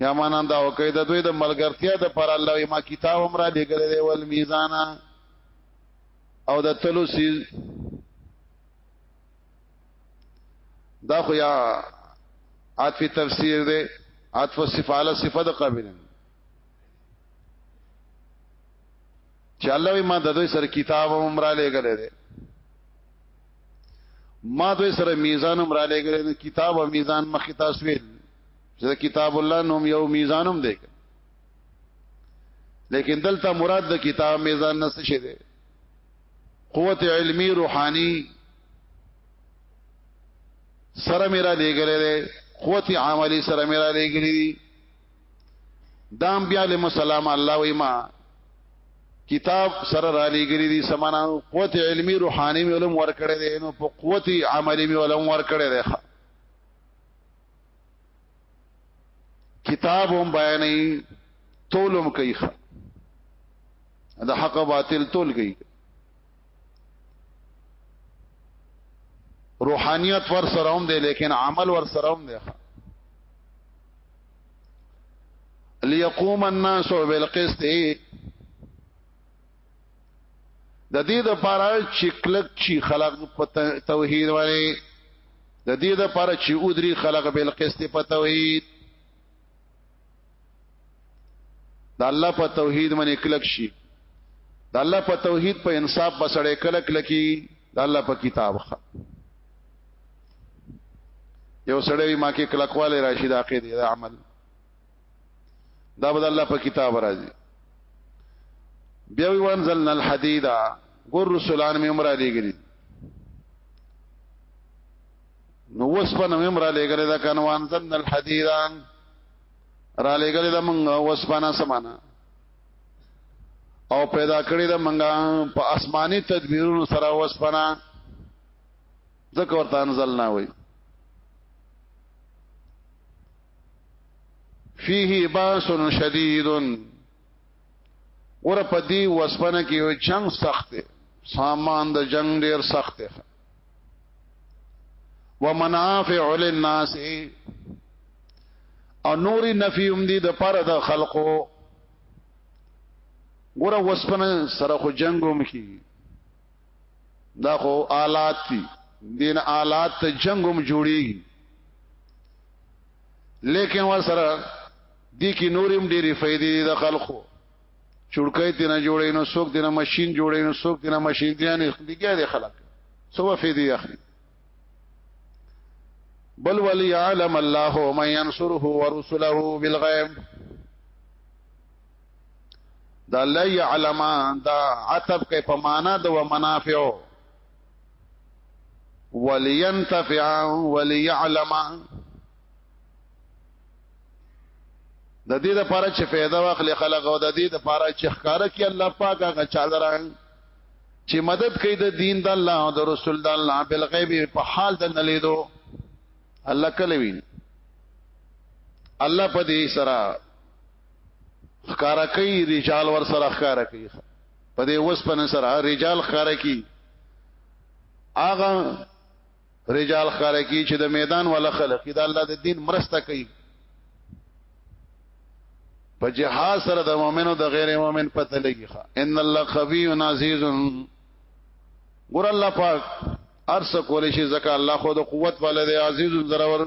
یا معنا دا وکي د دوی د ملګرتیا د پر الله وي ما کتاب هم را لګل دی ول میزان او د تلو سیز دا خو یا عطف تفسیر دی عطف صفاله صفه د قابلن چې الله وي ما د دوی سره کتاب هم را لېګلې ده ما دوی سره میزان هم را لېګلې ده کتاب او میزان مخې تاسو ویل چې کتاب الله نوم یو میزان هم دی لیکن دلته مراد د کتاب میزان نه څه شي ده قوت علمی روحانی سره میرا لېګلې ده قوت عملی سره میرا لېګلې دي دا انبیاء علیهم السلام الله وی ما کتاب سره را لګری دي سمانا قوت علمی روحانی می علم ور کړی دی نو په قوت عملی می علم ور کړی دی کتاب هم بیانې تولم کوي دا حق باطل تول کوي روحانیت ور سره هم دی لیکن عمل ور سره هم دی ليقوم الناس بالقسط د دې د پاره چې کلک چې خلق په توحید باندې د دې د پاره چې اودري خلق بل قسط په توحید د الله په توحید باندې کلک شي د الله په توحید په انصاف بسړې کلک لکی د الله په کتاب خ یو سړی ما کې کلکواله راشي د عقیده د عمل دا بد الله په کتاب راځي بیا وی وانزلنا الحديد ګور رسولان می عمره لګري نو وسپنه می عمره لګري دا کنه وانزلنا الحديد را لګري دا موږ وسپنه سمانه او پیدا کړی دا منګه په آسماني تدبیرونو سره وسپنه ذکر ورته انزلنا وي فيه باس شديد ور په دې وسپنه کې یو جنگ سخت دی سامان د جنگ ډیر سخت دی ومنافع للناس او نوري نفيهم دي د پر د خلقو ګوره وسپنه سره خو جنگوم کی دا خو آلات دي دین آلات ته جنگم جوړیږي لیکن ور سره دي کې نورم ډېری فائدې د خلکو چړکې ته نه جوړې نو څوک دنه ماشين جوړې نو څوک دنه ماشين دی نه لګیا دي خلک څو فائدې اخلي بل ولي عالم الله من ينصره ورسله بالغيب دا لا يعلم دا عتب کې په معنا د ومنافع ولينتفع وليعلم د دې لپاره چې فایده واخلي خلک او د دې لپاره چې ښکارا کې الله پاک هغه چا دران چې مدد کوي د دین د الله او د رسول د الله بل غیب په حال د نلیدو الله کله وی الله په دې سره خکارا کوي رجال ور سره خکارا کوي په دې وسپنه سره رجال خکارا کوي اغه رجال خکارا کوي چې د میدان ولا خلق د الله د دین مرسته کوي په جهاد سره د مؤمنو د غیر مؤمن پته لګي ان الله قوی عزیز ګور الله پاک ارس کولې شي زکه الله خو د قوت والے دی عزیز زرور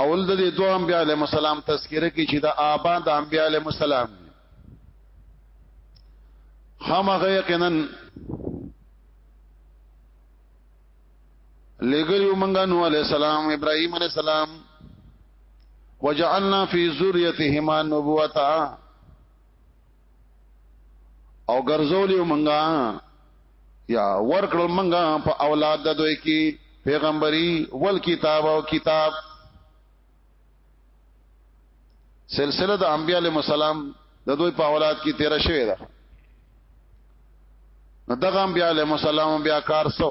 اول د دې دوه انبیاء علیهم السلام تذکرہ کې چې دا آبا د انبیاء علیهم السلام همغه یقینا لګریو منګه نو علی السلام ابراهیم علی السلام وجعلنا فی ذریتهما نبوتا او ګرځولی منګه یا ورکړل منګه په اولاد د دوی کې پیغمبري ول کتاب او کتاب سلسله د انبیاء علیهم السلام د دوی په اولاد کې تیر شوی ده نو دغه انبیاء علیهم السلام بیا کار سو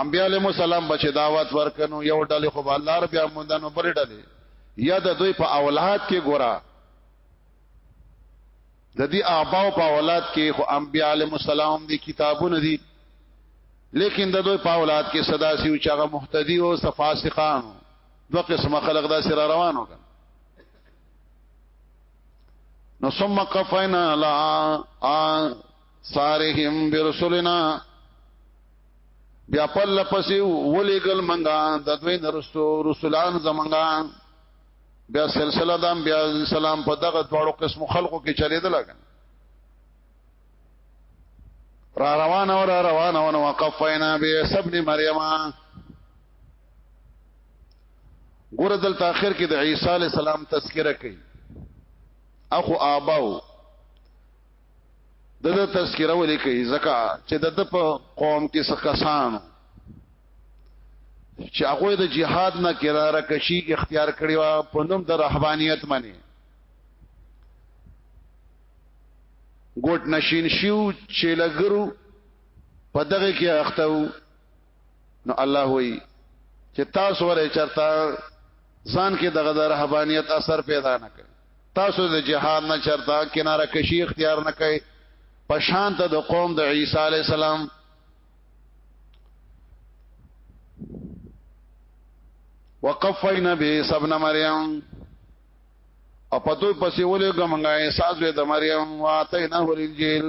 انبیاء علیهم السلام بچ دعوت ورکنو یو ډلې خو الله رب یا مندانو بل ډلې یا د دوی په اولاد کې ګورا د دې آباو په اولاد کې خو انبیاء علیهم السلام دي کتابونه دي لیکن د دوی په اولاد کې صدا سی او چاغه مهتدی او صفاسقان دو قسم خلق دا سره روانو کړ نو ثم قفینا لا سارهم برسولنا بیا پل پسې ولېګل منګه د دوی نرستو رسولان زمنګان بیا سلسله دام بیا سلام په دغه دواړو قسم خلقو کې چلیدل را روان او را روان او وقفینا به سبن مریم ګور دل تاخير کې د عیسی علی السلام تذکرہ کوي اخو آباو د د تذکره ولیکي ځکه چې د د په قوم کې څه کسان چې هغه د جهاد نه کراره کشي اختیار کړی و په نوم د رهبانيت باندې ګوټ نشین شیو چې لګرو په دغه کې اختو نو الله وی چې تاسو ورې چرتا ځان کې دغه د رهبانيت اثر پیدا نه کړي تاسو د جهاد نه چرتا کناره کشي اختیار نه کړي په شان ته د قوم د عیسی علی السلام وقفینا به سبنا مریم او پتو پسې ولې ګمنګا احساس وې د مریم واتینه الانجیل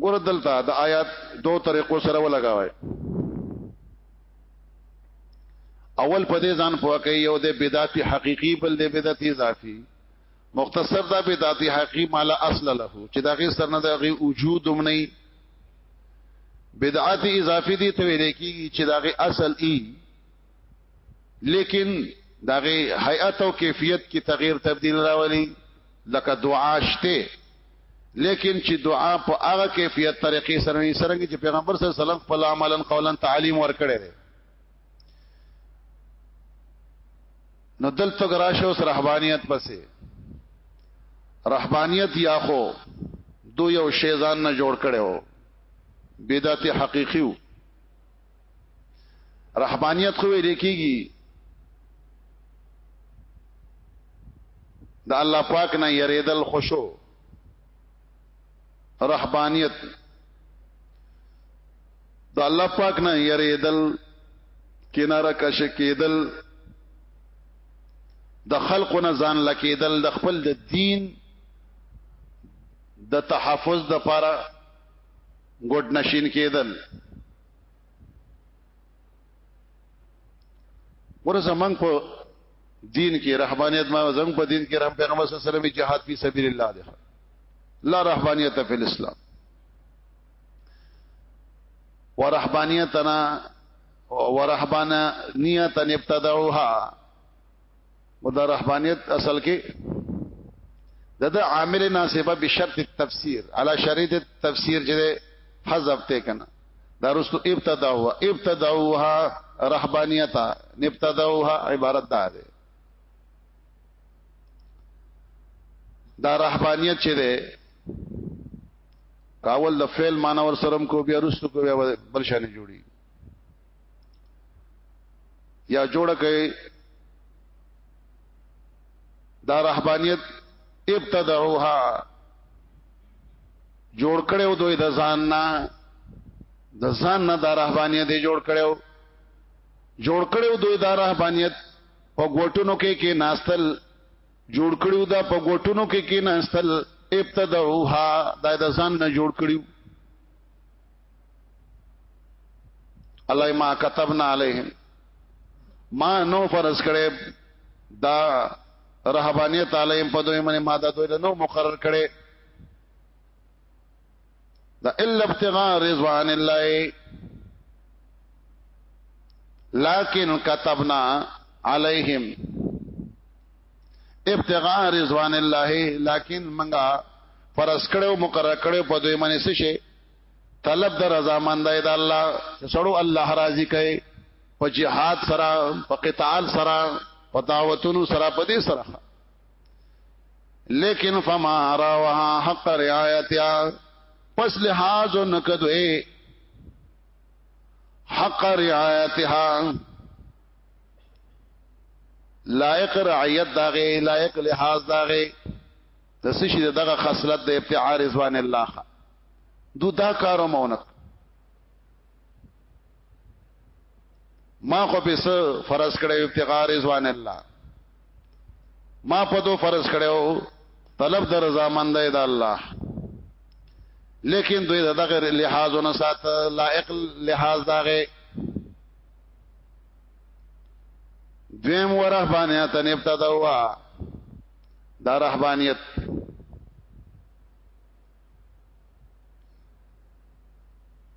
ګور دلته د آیات دوه طریقو سره ولګاوي اول په دې ځان پوهه کوي یو د بدعتي حقيقي بل د بدعتي اضافي مختصر دا بدعتي حقيقي مال اصل له چې دا غي سر نه دا غي وجود هم نه بدعتي اضافي دي ته ویل کیږي چې دا غي اصل ای لیکن دغه هيئت او کیفیت کې کی تغییر تبديل راولي لکه دعا شته لیکن چې دعا په هغه کیفیت طریقې سره نه سره چې پیغمبر صلی الله علیه وسلم په عملن قولا تعلیم ورکړي دي نو دلته راشه اوس رهبانيت پسې رهبانيت یا خو دو یو شیزان نه جوړ کړي وو بدعت حقيقي وو رحبانیت خو ویل کیږي د الله پاک نه یریدل خوشو رحبانیت د الله پاک نه یریدل کناره کش کېدل د خلقو نه ځان لکېدل د خپل د دین د تحفظ د پاره ګډ نشین کېدل ورزه موږ په دین کې رهبانيت ما زموږ په دین کې رحم پیغمبر صلی الله علیه وسلم جهاد فی سبیل الله دی لا رهبانيت فی الاسلام ورهبانيتنا ورهبانيتا ابتدعوها او دا رحمانیت اصل کې د د عامل ناسبه بشرط التفسیر علی شرط التفسیر چې حذف ته کنه دا رستو ابتدا هوا ابتداوها رهبانیتا ابتداوها عبارت دا ده دا رهبانیت چې ده کاول د فعل معنی ور سرم کو بیا رستو کو بیا بل شانه جوړي یا جوړ کړي دا رهبانيت ابتدعوها جوړ کړو دوی د ځان نه د ځان نه د رهبانيت جوړ کړو جوړ کړو دوی د رهبانيت په ګوټونو کې کې ناستل جوړ کړو دا په ګوټونو کې کې ناستل ابتدعوها دا د ځان نه جوړ کړو الله ما كتبنا عليهم ما نو فرض کړي دا رهبانيت عليهم په دوی باندې ماده دوی له نو مقرر کړي دا الا ابتغاء رضوان الله لكن كتبنا عليهم ابتغاء رضوان الله لكن منغا فرض کړو مقرر کړو په دوی باندې څه شي طلب د رضا مندای د الله سړو الله راضي کوي په جهاد سره په قتال سره په دعوتونو سره په دې سره لیکن فما راوها حق رعایتیا پس لحاظ نکدوی حق رعایتها لائق رعیت داغه لائق لحاظ داغه د سشي دغه خصلت د ابتعار رضوان الله دو دا کارو مونک ما خو به سه فرض کړو ابتغاء رضوان الله ما په دو فرض کړو طلب در رضا مند دی دا الله لیکن دوی دغه لحاظ نه سات لائق لحاظ داغه دویم ورهبانیت نه ابتدا وا دا رهبانیت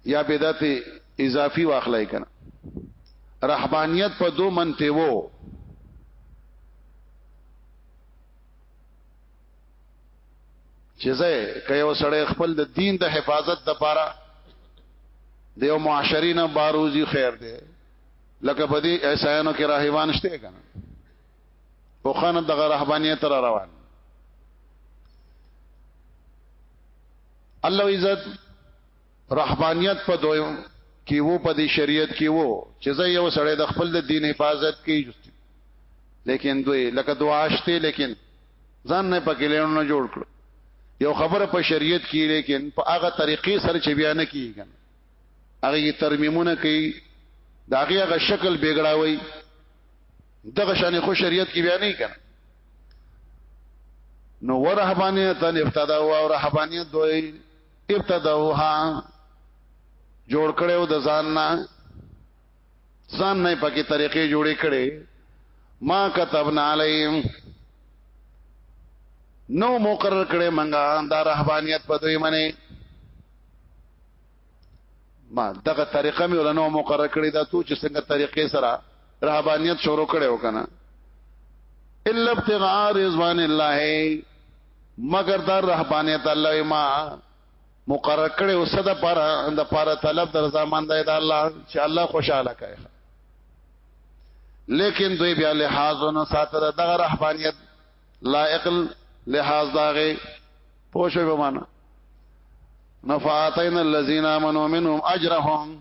یا بدعت اضافي واخلای کنه رهبانيت په دو منته وو چې زه کای وسړی خپل د دین د حفاظت لپاره د یو معاشرینه باروزی خیر دی لکه په دې احسانو کې راهیوان شته کنه په خانه د رهبانيت را روان الله عزت رهبانيت په دوی کې وو په دې شریعت کې وو چې زه یو سړی د خپل د دین حفاظت کوي لیکن دوی لکه دعاشته لیکن ځان نه پکې لونه جوړ کړ یو خبره په شریعت کې لیکن په هغه طریقې سره چې بیان کیږي هغه ترمیمونه کوي دا هغه شکل بګړاوي دغه شان خو شریعت کې بیان نه کړ نو ورهبانیت ان ابتدا او رهبانیت دوی ابتداوها جوړ کړو د ځان نه ځان نه پکې طریقې جوړې کړې ما كتبنا عليهم نو مقرر کړې منګه دا رهبانيت په دوی منی ما دغه طریقه مې ولنو مقرره کړې دا تو چې څنګه طریقې سره رهبانيت شروع کړي وکنه الا ابتغاء رضوان الله مگر دا رهبانيت الله ما مقرر کړي اوس د پر د پر طلب در زمان دی دا الله چې الله خوشاله کوي لیکن دوی بیا لحاظونو ساتره دغه رهبانيت لائق لحاظ داغه پوښوي په معنا نفعاتین الذین آمنوا منهم اجرهم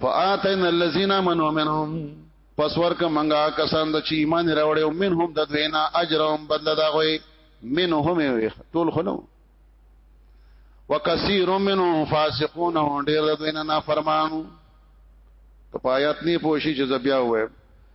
فآتین الذین آمنوا منهم پس ورک منګه کسان د چې ایمان راوړې او منهم د دوینا اجرهم بدل دا غوي منهم وي ټول خلو وکثیر منهم فاسقون ډیر د دوینا نافرمانو ته پایات نه پوښي چې زبیا وې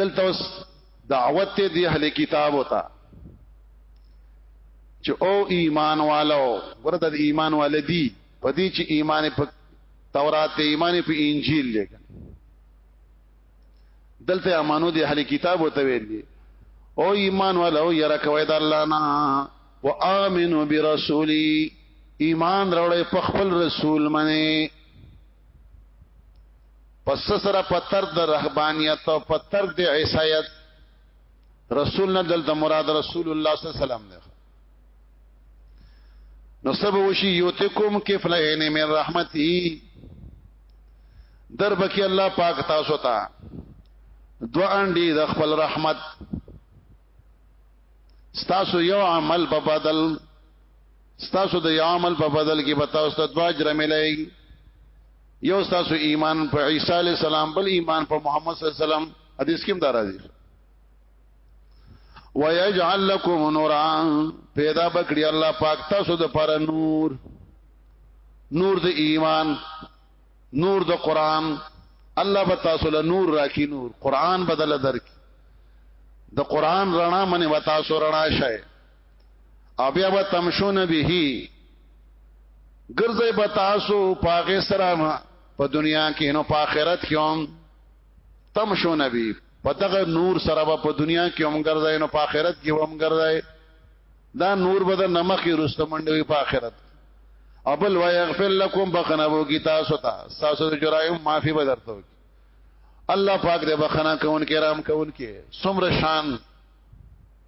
دلته اوس دعوت ته دی اهل کتاب وتا چې او ایمان والو ورته د ایمان والدی په دې چې ایمان په تورات ته ایمان په انجیل لګ دلته امانو دی اهل کتاب وته ویل دي او ایمان والو یره کوي د الله نه وامنو برسولی ایمان راوړې په خپل رسول منه پس سره پتر د رهبانيت او پتر د عیسایت رسول نه دلته مراد رسول الله صلی الله علیه وسلم دی نو سب وشي یوتکم کفلین من رحمتي در بکی الله پاک تاسو ته دو انډي د خپل رحمت تاسو یو عمل په بدل ستاسو د یو عمل په بدل کې به تاسو ته دوا اجر ملایږي یو ستاسو ایمان په عیسی علی السلام بل ایمان په محمد صلی الله علیه وسلم حدیث کې دارا دي ويجعل لكم نورا پیدا بکړي الله پاک تاسو د پر نور نور د ایمان نور د قران الله به تاسو له نور راکی نور قران بدل درک د قران رڼا منه وتا سو رڼا شي او بیا به تمشون به ګرځي به تاسو پاغه سره په دنیا کې نو په آخرت کې هم تمشون به په دغه نور سره به په دنیا کې هم ګرځي نو په آخرت کې هم ګرځي دا نور به د نمخې رستمنډوي په آخرت ابل ويغفر لكم بخنبو کی تاسو ته تاسو د جرایم معافي بدرته الله پاک دې بخنه کون کې رام کون کې سمر شان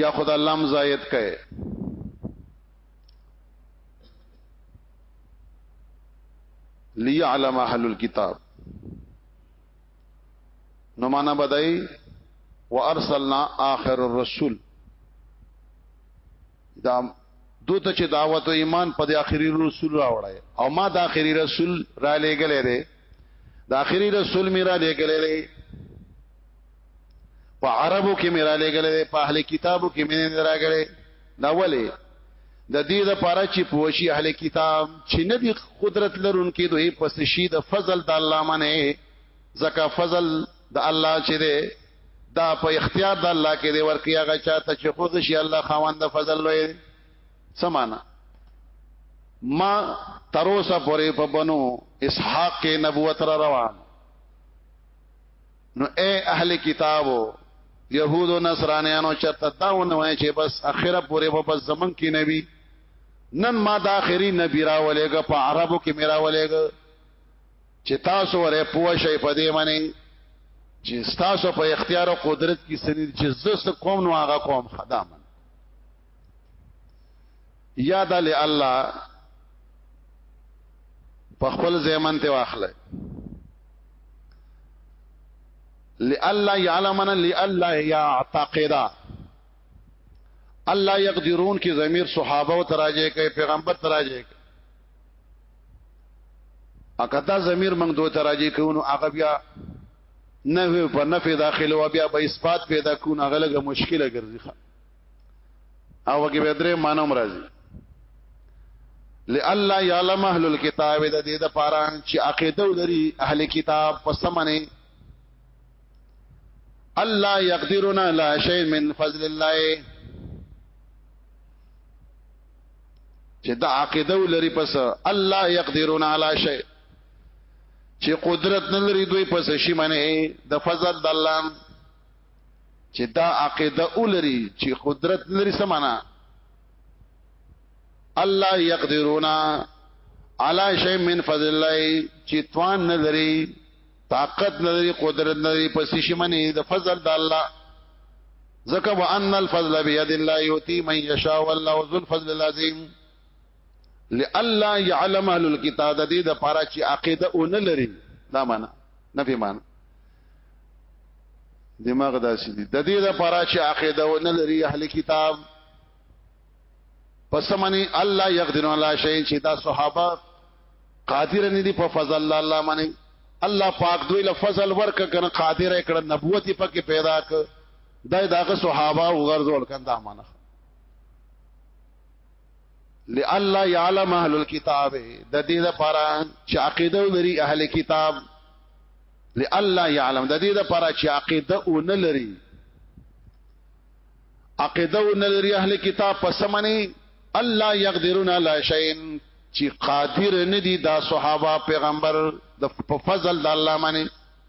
یا خدا لم زائد کئے لیعلم اهل الكتاب نو معنا بدای وارسلنا اخر الرسول دا دوته چې دعوت او ایمان په د اخري رسول راوړای او ما د اخري رسول را لېګلې ده د اخري رسول میرا لګلې دی په عربو کې میرا لګلې دی په اهل کتابو کې مې نه راغلې دا ولې د دې لپاره چې پوښي اهل کتاب چې نه دي قدرت لرونکي دوی پس شي د فضل د الله منه زکه فضل د الله چې دی دا په اختیار د الله کې دی ورکیږي چاته چې خود شي الله خواند فضل لوی څه معنا ما تر اوسه پورې په بنو اسحاق کې نبوت را روان نو اے اهل کتابو يهود او نصرانيانو چرته داونه وای چې بس اخره پورې په بس زمون کې نبی نن ما د اخري نبی را ولېګه په عربو کې میرا ولېګه چې تاسو ورې پوه شئ په دې معنی چې تاسو په اختیار او قدرت کې سنید چې زست کوم نو هغه کوم خدامه یاد علی الله په خپل زمن ته واخله لئلا يعلمنا لئلا يعتقدا الله يقدرون کی ضمیر صحابه او تراجه کوي پیغمبر تراجه کوي اکدا ضمیر موږ دوه تراجه کوو نو هغه بیا نه په نفي داخله او بیا به اثبات پیدا کوو هغه لګه مشکله ګرځي او کې به درې معنی هم راځي لئلا یعلم اهل الكتاب د دې د پاره چې عقیده لري اهل کتاب په سمنه الله يقدرنا لا شيء من فضل الله چې دا عقیده لري پس الله يقدرنا لا شيء چې قدرت نه لري دوی پس شي منه د فضل د الله چې دا عقیده ولري چې قدرت لري سمانا الله يقدرون على شيء من فضل الله چې توان نه لري طاقت نه لري قدرت نه لري پس شي مني د فضل د الله ذکر وان الفضل بيد الله يؤتي من يشاء والله ذو الفضل العظيم لئلا يعلم اهل الكتاب د دې د پاره چې عقیده اون لري دا معنا نه به معنا دماغ داسې دي د دې د پاره چې عقیده اون لري اهل کتاب پس منی الله يقدر على شيء چې دا صحابه قادر نه دي په فضل الله منی الله پاک دوی له فضل ورک کنه قادر کړه نبوت پکې پیدا ک دای داغه صحابه وګرځول کنده معنا لئلا يعلم اهل الكتاب د دې لپاره چې عقیده ولري اهل کتاب لئلا يعلم د دې لپاره چې عقیده ونلري عقیده ونلري اهل کتاب په سمنه الله يقدرون على شيء چې قادر نه دي دا صحابه پیغمبر د فضل د الله باندې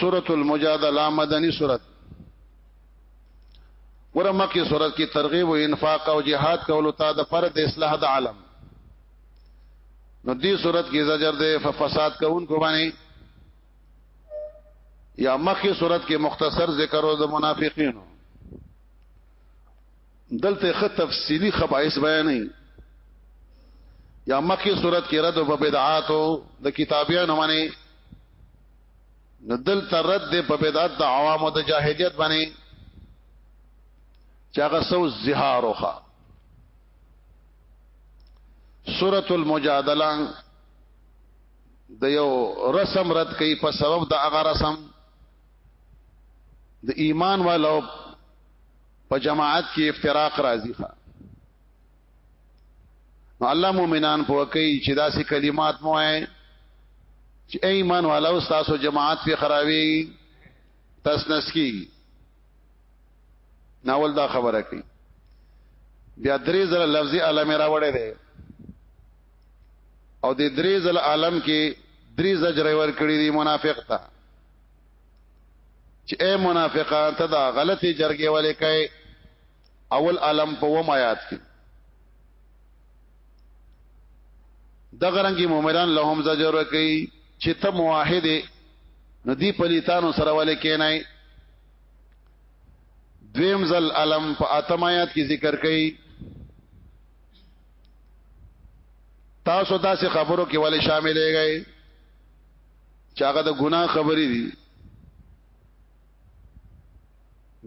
سورۃ المجادله مدنی سورۃ ګوره مکه سورۃ کې ترغیب او انفاق او جهاد کولو ته د پر د اصلاح د عالم نو دې سورۃ کې زجر ده فساد کوونکو باندې یا مکه سورۃ کې مختصر ذکر او د منافقینو دلته خه تفصیلی خبایس بیانې یا مکه سورۃ کې رد او بدعات او د کتابیانو باندې نو دلته رد دی په بدعت د عوامو د جاهلیت باندې چې هغه سو زهار وخا سورۃ المجادله د یو رسم رد کوي په سبب د هغه رسم د ایمان والو په جماعت کې افتراق راځي ښا نو الله مؤمنان په کوي چې داسې کلمات مو وایي چې ایمان والا او تاسو جماعت په خراوي تسنس کی ناول دا خبره کوي بیا درې زره لفظي عالم راوړې ده او د درې زره عالم کې درې زجر ور کړی دي منافق ته چې اے منافقان ته دا غلطي جرګې ولې کوي اول عالم په وم آیات کې د غرنګي مؤمنان لهم زجر کوي چې ته موحد نو دی پلیتانو سره ولې کینای دویم ځل علم په اتم آیات کې ذکر کړي تاسو داسې خبرو کې ولې شاملې غي چې هغه د ګناه خبرې دي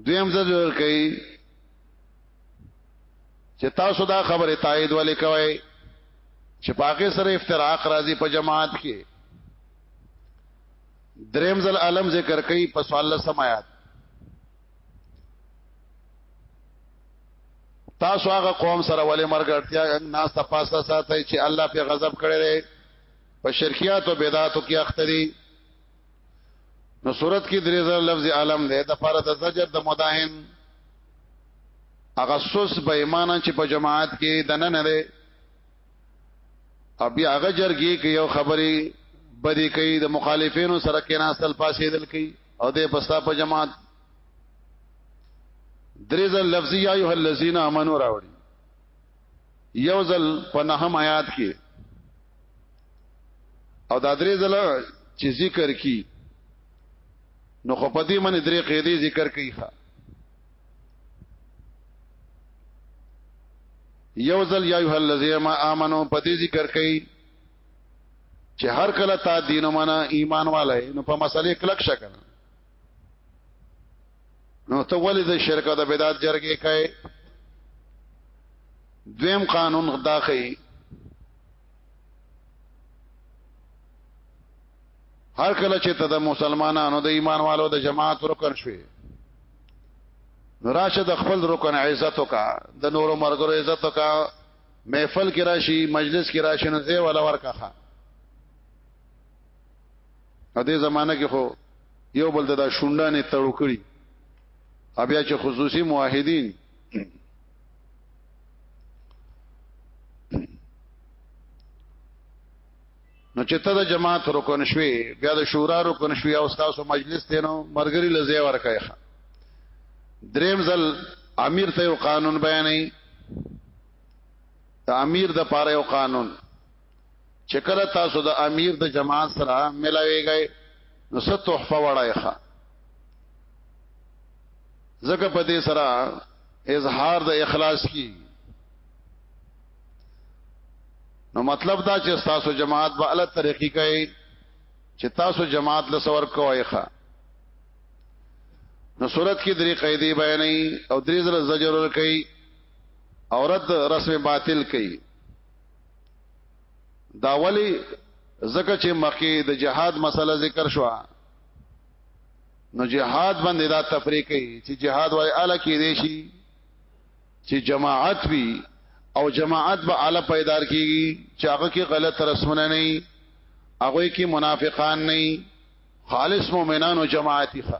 دویم زجر کوي چې تاسو دا خبره تایید ولې کوي چې پاکه سره افتراق راځي په جماعت کې دریم ځل علم ذکر کوي په سوال سمات تاسو هغه قوم سره ولې مرګړتیا ناس تاسو ساتي چې الله په غضب کړي په شرکیات او بدعاتو کې اخته دي نو صورت کې درې زره لفظ عالم دی د پاره د زجر د مداهن هغه سوس به ایمان چې په جماعت کې د نن نه دی او بیا هغه جرګي کې یو خبري بدی کوي د مخالفینو سره کې ناستل پاسې دل کوي او د پستا په جماعت درې زره لفظي یا ایه الذین امنو راوړي یو ځل په نهم آیات کې او دا درې ځله چې ذکر کی نو خو پدې منې درې قیدې ذکر کوي ښا یو ځل یا ایه الذین آمنو پدې ذکر کوي چې هر کله تا دین منه ایمان والے نو په مسلې کلک شکنه نو ته ولې د شرک او د بدعت جرګې کوي دویم قانون داخی هر کله چې ته د مسلمانانو د ایمانوالو د جماعت رکن شوي نو راشه د خپل رکن عزت وکا د نورو مرګرو عزت وکا محفل کې راشي مجلس کې راشي نو زه ولا ورکاخه په دې زمانہ کې خو یو بل د شونډانه تړو کړی بیا چې خصوصي موحدین نو چې ته د جماعت رکن شوي بیا د شورا رکن شوي او تاسو مجلس ته نو مرګري لزی ورکای ښه دریم ځل امیر ته یو قانون بیانې ته امیر د پاره یو قانون چې کله تاسو د امیر د جماعت سره ملاويږئ نو ست تحفه وړای ښه زکه په دې سره اظهار د اخلاص کی نو مطلب دا چې تاسو جماعت به الله طریقې کوي چې تاسو جماعت له سور کوی ښه نو صورت کې درې قاعده بیانې او درې زره زجر ور کوي عورت رسم باطل کوي دا ولی زکه چې مخکې د جهاد مسله ذکر شو نو جهاد باندې دا تفریق کوي چې جهاد وای اله کې دی شي چې جماعت وي او جماعت به اله پیدار کیږي چې هغه کې غلط رسمونه نه وي هغه کې منافقان نه وي خالص مؤمنان او جماعتي ښه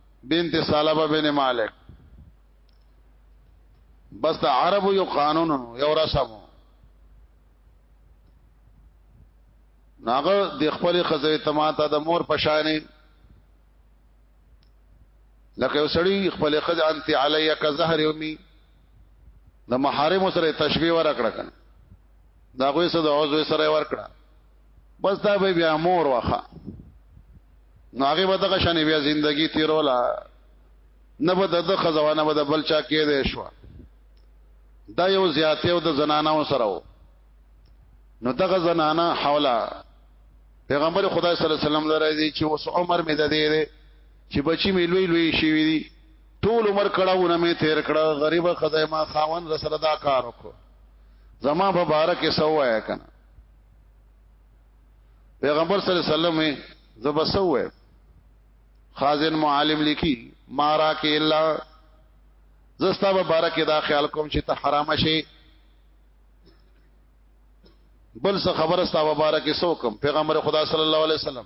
بنت سالبه بن مالک بس د عربو یو قانون یو رسم ناغه د خپل خزې تماته د مور پشانې لکه وسړی خپل خز انت علی ک زهر یومی د محارم سره تشبیه ورکړه کنه دا غوې سره د عضو سره ورکړه بس دا به بیا مور واخا نو هغه به دغه شان بیا زندگی تیرولا نه به د خزوانه به د بل چا کې دی شو دا یو زیاته او د زنانو سره و نو دغه زنانه حولا پیغمبر خدای صلی الله علیه وسلم درځي چې اوس عمر مې د دې دی چې بچی مې لوی لوی شي وي ټول عمر کړهونه مې تیر کړه غریب خدای ما خاون رسول دا کار وکړ زما مبارک سوای کنه پیغمبر صلی الله علیه وسلم زبسوه خازن معالم لیکي ما را کې الا زستا مبارک دا خیال کوم چې ته حرام شي بل څه خبره ستا مبارک سو کوم پیغمبر خدا صلی الله علیه وسلم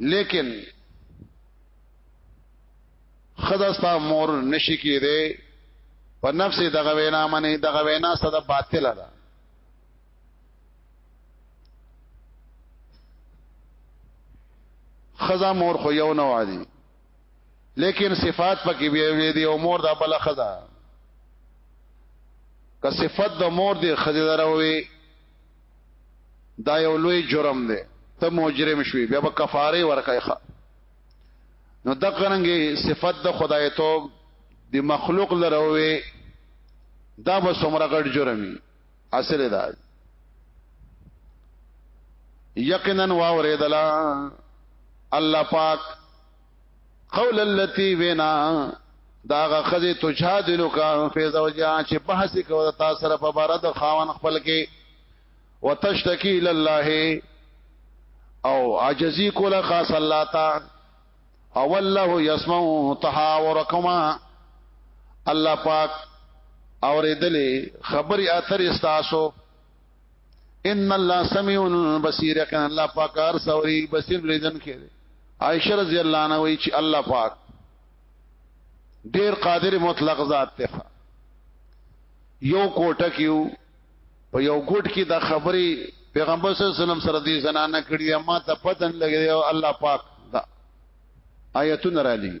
لیکن خدا ستا مور نشی کیده په نفس دغه وینا منی دغه وینا صدا باطل ده خزا مور خو یو نه وادي لیکن صفات پکې بیا وی دی او مور دا بل خزا که صفت د مور دی خزې دروي دا یو لوی جرم دی ته مجرم شوی بیا به کفاره ورکایخه نو د قرنګي صفت د خدای توب د مخلوق لروي دا به څومره غټ جرمي اصل دا یقینا واوریدلا الله پاک قول اللتی وینا داغه خزه تجادلو کا فی زوجها چې بحث کوي تاسو سره په بار د خاون خپل کې وتشتکی الی الله او عجزی کولا خاص الله تا او الله يسمع تحاوركما الله پاک اوریدلې خبري اترې تاسو ان الله سميع بصير کان الله پاک هر سوري بصير لیدن کې عائشه رضی الله عنها وی چې الله پاک ډیر قادر مطلق ذات ته یو کوټه کیو په یو ګډ کې د خبرې پیغمبر صلی الله علیه وسلم سره دې زنانه کړی ما ته پتن لګی او الله پاک دا آیتونه را لګی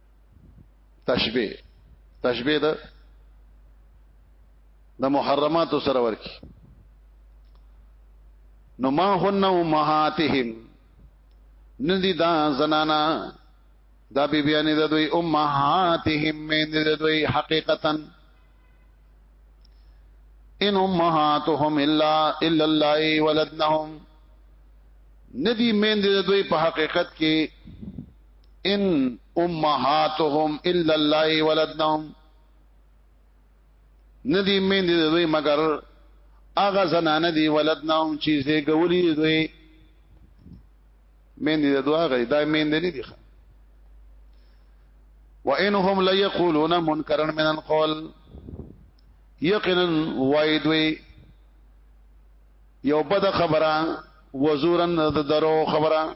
تشبيه تشبيه ده د محرمات سره ورکی نو ما هن امهاتهم ندی دا زنانا دا بی بیانی دا دوی امهاتهم من دا دوی حقیقتا ان امهاتهم الا الا الله ولدنهم ندی من دا دوی په حقیقت کې ان امهاتهم الا الله ولدنهم ندی مين دی دوی مگر اغه زنان دی ولدنهم چې زه ګولی دوی مين دی دوه غي دا مين دی نه دی وانهم لا يقولون منكرا من القول یقینا وای دوی یو بد خبره وزورن د درو خبره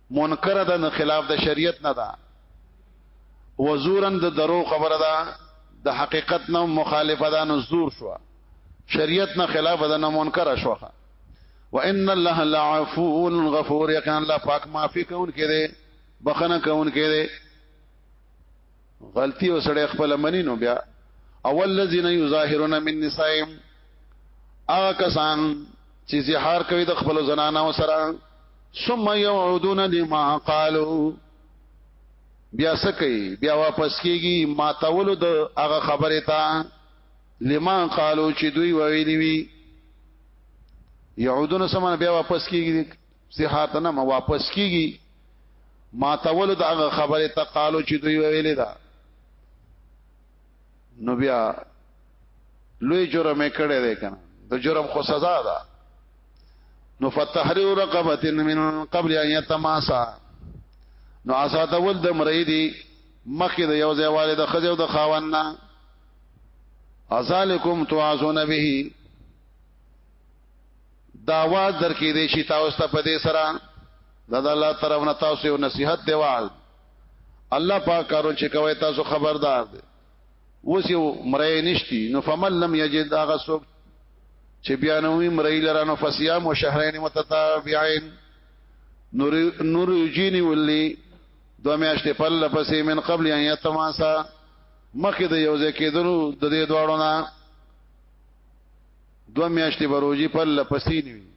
منکر ده نه خلاف د شریعت نه ده وزورن د درو خبره ده د حقیقت نه مخالفه ده نو زور شو شریعت نه خلاف ده نه منکر شو وان الله لعفو غفور یقین الله پاک معافی کون کې ده بخنه کون کې ده غلطي وسړی خپل منی نو بیا اول الذين يظاهرون من نسائهم هغه کسان چې زهار کوي د خپل زنانو سره ثم يعودون لما قالوا بیا سکی بیا واپس کیږي ما تولو د هغه خبره تا لما قالوا چې دوی ویلي وي يعودون سمن بیا واپس کیږي صحاتنا ما واپس کیږي ما تولو دا هغه خبره تقالو چې دوی ویلې ده نو بیا لوی جرم یې کړی دی کنه د جرم خو سزا ده نو فتحریر رقبه من قبل ان يتماسا نو آزاد ول د مریدي مخکې د یو ځای والد خځو د خاوندنا ازالکم تعذون به دا واز درکې دې شي تاسو ته په دې سره دا د الله طرف نه تاسو یو نصيحت دی واز الله پاک کارو چې کوي تاسو خبردار دي اوس یو مړی نشتی نو فمن لم یجد هغه څوک چې بیا نو مړی لرانو فصيام او شهرين متتابعين نور نور یجینی ولی دو میاشتې پر لپسې من قبل ان یتماسا مخکې د یو ځکه دنو د دې دواړو نه دو میاشتې به روزي پر لپسې نیوي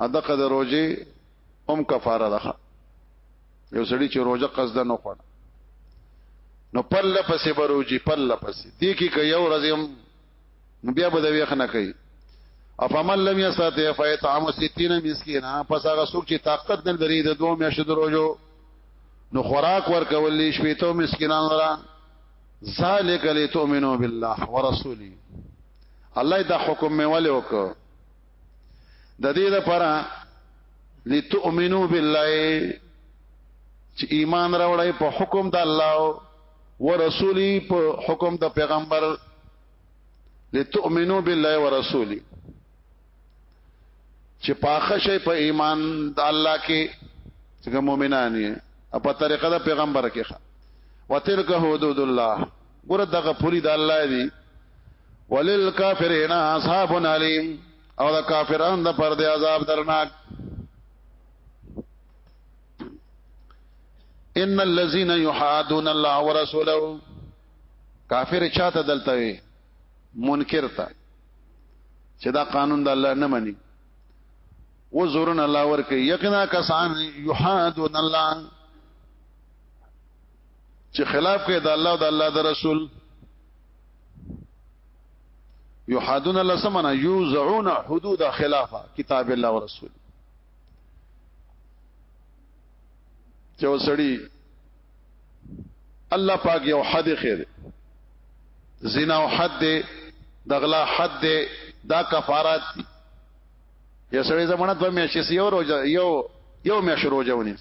ادقه د روزي هم کفاره ده یو سړی چې روزه قصدا نه خوړ نو پر لپسې به روزي پر لپسې دې کې که یو ورځ هم نو بیا به د ویخ نه کوي افمن لم یستطع فیطعم 60 مسکینا پس هغه څوک چې طاقت نه لري د دوه میاشتو دروځو نو خوراک ورکول شي شپې ته مسکینان لره ذالک لتؤمنو بالله ورسولی الله دا حکم می ولې وکړ د دې لپاره لتؤمنو بالله چې ایمان راوړی په حکم د الله او رسولی په حکم د پیغمبر لتؤمنو بالله ورسولی چې پاخه شي په ایمان د الله کې څنګه مؤمنان یې په طریقه د پیغمبر کې ښه وتلک حدود الله ګور دغه پوری د الله دی ولل کافرین اصحاب علیم او د کافرانو د پر دی عذاب درناک ان الذين يحادون الله ورسوله کافر چاته دلته منکر ته چې دا قانون د الله نه مني و زورن الله ورکه یقینا کسان یحادون الله چې خلاف کوي د الله او د الله د رسول یحادون الله سمنا یوزعون حدود خلافه کتاب الله او رسول چې وسړي الله پاک یو حد خیر زنا او حد دی دغلا حد دی دا کفارات دی یا سړی زمونه دوه میاشتې سی یو روزه یو یو میاشت روزه ونی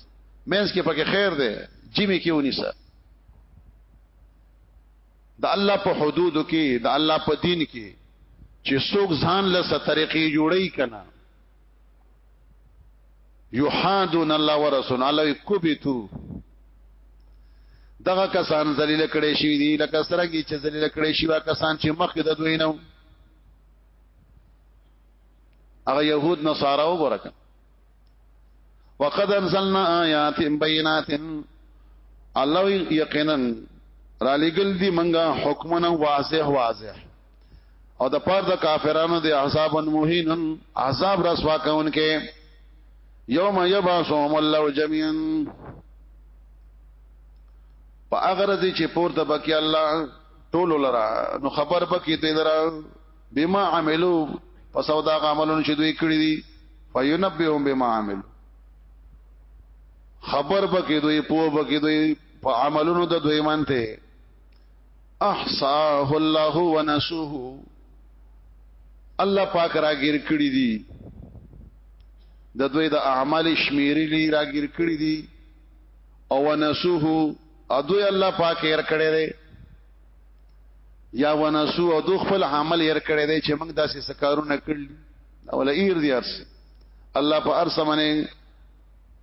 مینس کې پکې خیر دی جیمی کې ونی سره د الله په حدودو کې د الله په دین کې چې څوک ځان له ستريقې جوړی کنا یحادون الله ورسول الله کوبتو دغه کسان ذلیل کړي شي دي لکه سرګي چې ذلیل کړي شي وا کسان چې مخکې د دوی نو هغه يهود نصارا وګورک وقد انزلنا آیات بینات الله یقینا را لګل دي منګه حکمونه واضح واضح او د پاره د کافرانو د عذاب مهین عذاب رسوا کون کې یوم یبعثهم الله جميعا په هغه ورځ چې پورته بکی الله ټول لرا نو خبر بکی ته درا بما عملو پس او دا عملونه چې دوی کړی دي فینبهم بما عمل خبر بکی دوی پوه بکی دوی په عملونو د دوی مانته احصاه الله ونسوه الله پاک راګیر کړی دی د دوی د اعمال شمیرې لري راګیر کړی دي او ونسوه ادوی الله پاک یې کړی دی یا ونسو او دو خپل عمل یې کړی دی چې موږ داسې سکارونه کړل او لئیر دی ارس الله په ارسمنه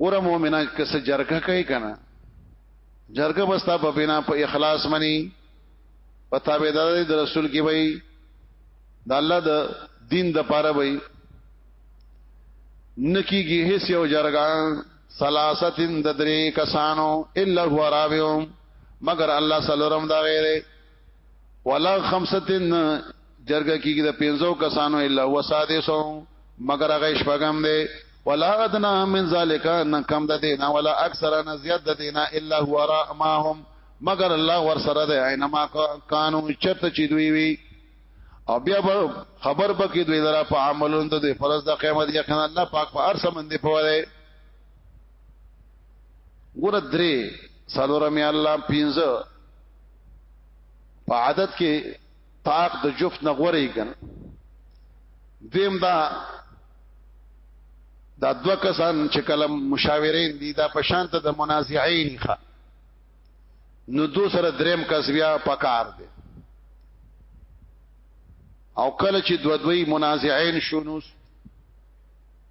ګوره مؤمنان که څه جرګه کوي کنه جرګه بستا په بنا په اخلاص منی په تابعدار د رسول کې وای د الله د دین د پاره وای نکیږي هیڅ یو جرګه سلاستین د درې کسانو الا هو رابهم مگر الله سلورم دا غیره ولا خمسطن جرګه کیږي د پنځو کسانو الا وسادسو مگر هغه شپږم دی ولا ادنا من ذالک نه کم د دینه ولا اکثر نه زیات د دینه الا هو را ماهم مگر الله ور سره دی اينما کانو چت چي دوی وی او بیا خبر بکې دوی درا په عملون د فرض د قیامت یقینا الله پاک په ارسه مندې پوهه ګور درې سالورم الله پینځه په عادت کې طاق د جفت نه غوري کن دیم دا دا دو کسان چې کلم مشاورین دي دا په شان ته د منازعین ښه نو دو سره دریم کس بیا پکار دي او کله چې دو دوی منازعین شونو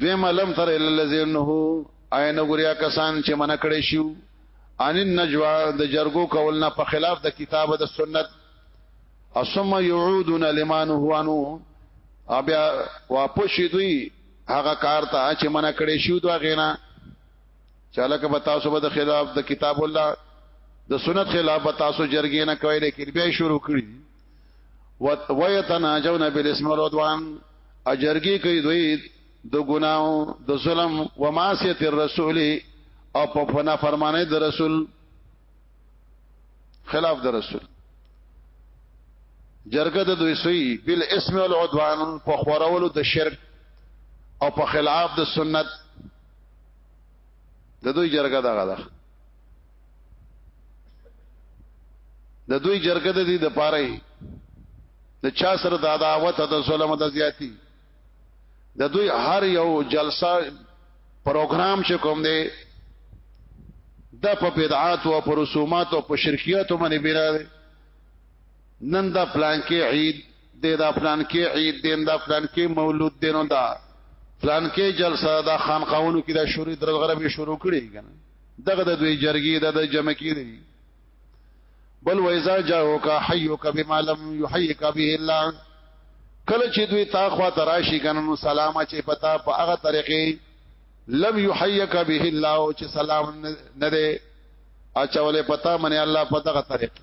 دوی ملم تر الذين هو عین غریا کسان چې من کړی شو ان النجوا د جرګو کول نه په خلاف د کتاب د سنت اسم يعودون لمن هو انو بیا واپس شي دوی هغه کار ته چې منع کړی شو دا غینا چاله که به تاسو به د خلاف د کتاب الله د سنت خلاف به تاسو جرګې نه کوي لیکن بیا شروع کړی ويتناجون بالاسم والعدوان اجرګي کوي دوی د ګناو د ظلم و معصیت الرسول او په فنا فرمانه د رسول خلاف د رسول جرګه د دوی سوی بل اسم او عدوان په خورولو د شرک او په خلاف د سنت د دوی جرګه دغه ده د دوی جرګه د دې د پاره د چا سره د عداوت د ظلم د زیاتی د دوی هر یو جلسه پروګرام چې کوم دی د په بدعات او پر رسومات او په شرکیات باندې بنا دی نن دا پلان کې عید د دا پلان کې عید دین دا پلان کې مولود دینو دا پلان کې جلسه دا خانقاونو کې دا شوري درز غربي شروع کړي کنه دغه د دوی جرګي د جمع کې دي بل وایزا جاءو کا حیو کا بما لم یحیک به الا کله چې دوی تا خوا تراشی کنه نو سلام چې پتا په هغه طریقې لم یحیک به الله چې سلام نه ده اچولې پتا منه الله پتا غ طریقې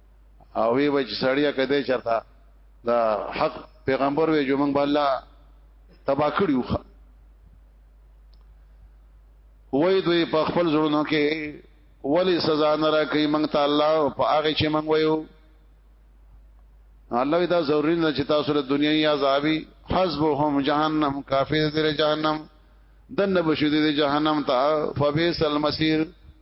او وی وچ سړیا کده چرتا دا حق پیغمبر وی جو موږ الله تبا کړیو وای دوی په خپل زړونو کې ولی سزا نه را کوي موږ ته الله په هغه چې موږ وایو الله دا ضروری نه چې تاسو له دنیا یا عذابي حسبهم جهنم کافر در جهنم دنه بشو دې جهنم ته فبئس المصير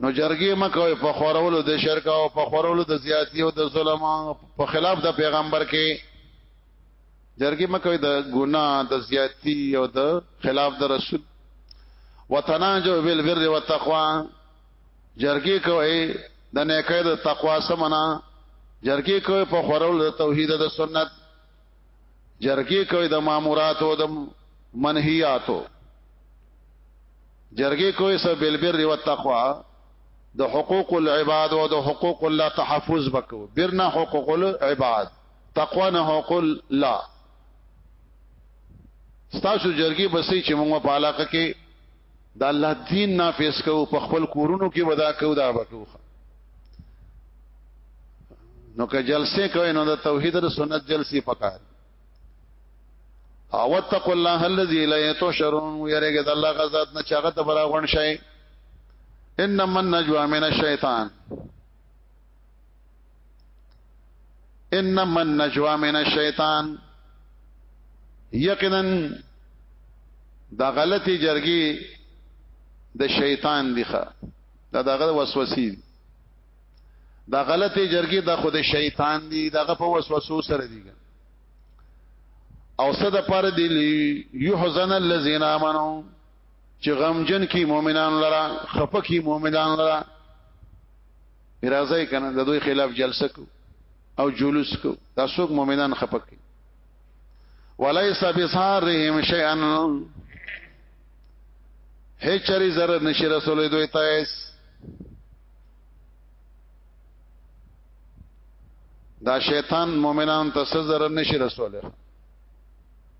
نو جرګې مکوې په خورولو د شرک او په خورولو د زیاتی او د ظلم په خلاف د پیغمبر کې جرګې مکوې د ګناه د زیاتی او د خلاف د رسول وتناجو بالبر والتقوا جرګې کوي د نیکه د تقوا سمنا جرګې کوي په خورولو د توحید د سنت جرګې کوي د ماموراتو د منهیاتو جرګې کوي سبیل بر و تقوا د حقوق العباد او د حقوق الله تحفظ وکړو برنا حقوق العباد تقوا نه حقوق الله ستاسو جرګي بسې چې موږ په علاقه کې د الله دین نافذ کو په خپل کورونو کې ودا کو دا وکوخه نو که جلسه کوي نو د توحید او سنت جلسه پکار او وتق الله الذي لا يتشرون ويرګه د الله غزاد نه چاغه ته براغون شي انما النجوا من الشیطان انما النجوا من الشیطان یقینا دا غلطی جرګي د شیطان دیخه دا دغه وسوسې دا غلطی جرګي د خود شیطان دی دغه په وسوسو سره دی او صد پر دی یحزن الذین امنو چې غمجن کی مؤمنان لرا خفه کی مؤمنان لرا راځي کنه د دوی خلاف جلسه کو او جلوس کو دا څوک مؤمنان خپک وليس بصارهم شيئا هچری zarar نشي رسول دوی ته دا شیطان مؤمنان ته zarar نشي رسول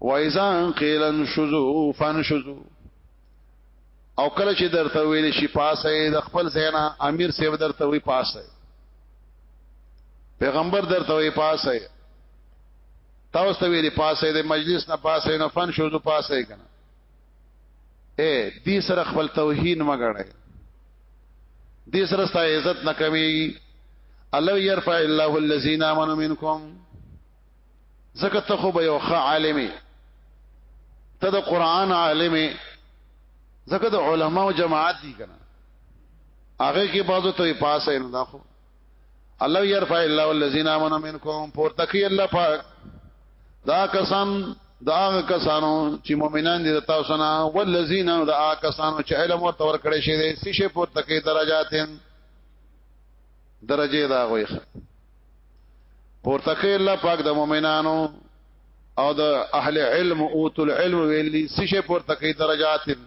وایزان قیلن شذو فن شذو او کله چې درته ویل شي پاسه د خپل زینا امیر سیو درته وی پاسه پیغمبر درته وی پاسه تاسو ته ویل پاسه د مجلس نه پاسه نه فن شذو پاسه کنه اے دې سره خپل توهین مګړای دې سره ستا عزت نه کمیږي الله يرفع الله الذين امنوا منكم زکه ته خو به یو ښه عالمي ته د قران عالمي زکه د علماو جماعت دي کنه هغه کې بعضو ته پاسه نه دا خو الله يرفع الله الذين امنوا منكم پورتکی الله پاک دا کسان دا کسانو چې مؤمنان دي تاسو نه والذین دا کسانو چې علم ورته ورکړي شي دي سې شي په تکي درجاتین درجه دا وي پورتکه الله پاک د مؤمنانو او د اهل علم اوتل علم ویلي سې شي پورتکه درجاتین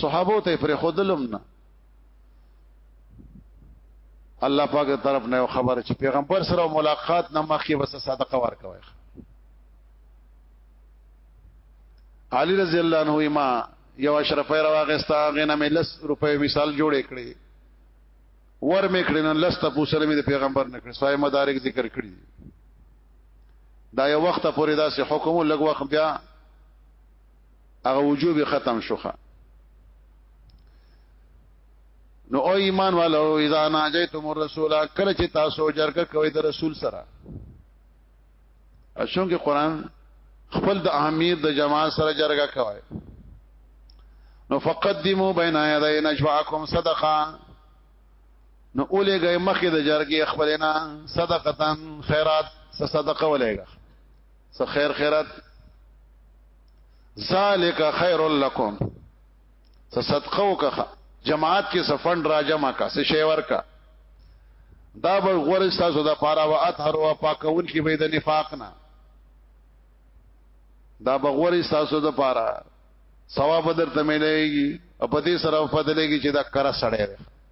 صحابو ته پر خودلم نه الله پاک طرف نه خبر چې پیغمبر سره ملاقات نه مخکې بس صدقه ورکوي علی رضی الله عنه ما یو اشرف راغستا غنه مې لس روپې مثال جوړې کړې ور مې کړې نن لس ته پوسره مې د پیغمبر نه کړې سوای مدارک ذکر کړې دا یو وخت پورې دا سه حکم لګ وخت بیا هغه وجوب ختم شوخه نو او ایمان والو اذا ناجیتم الرسول کله چې تاسو جرګه کوي د رسول سره اشون کې قران خپل د اهمیت د جماعت سره جرګه کوي نو فقدمو بین یدی نجواکم صدقه نو اولې گئے مخې د جرګې خپلنا صدقتن خیرات صدقه ولېګه څه خیر خیرات ذالک خیر لکم صدقه وکخه جماعت کې سفند را جمع کا سه شی ورکا دا به غور تاسو د پاره وا اطهر او پاکون کې به د نفاق نه دا به غور تاسو د پاره ثواب درته ملایږي په دې سره فضلېږي چې دا کرا سړی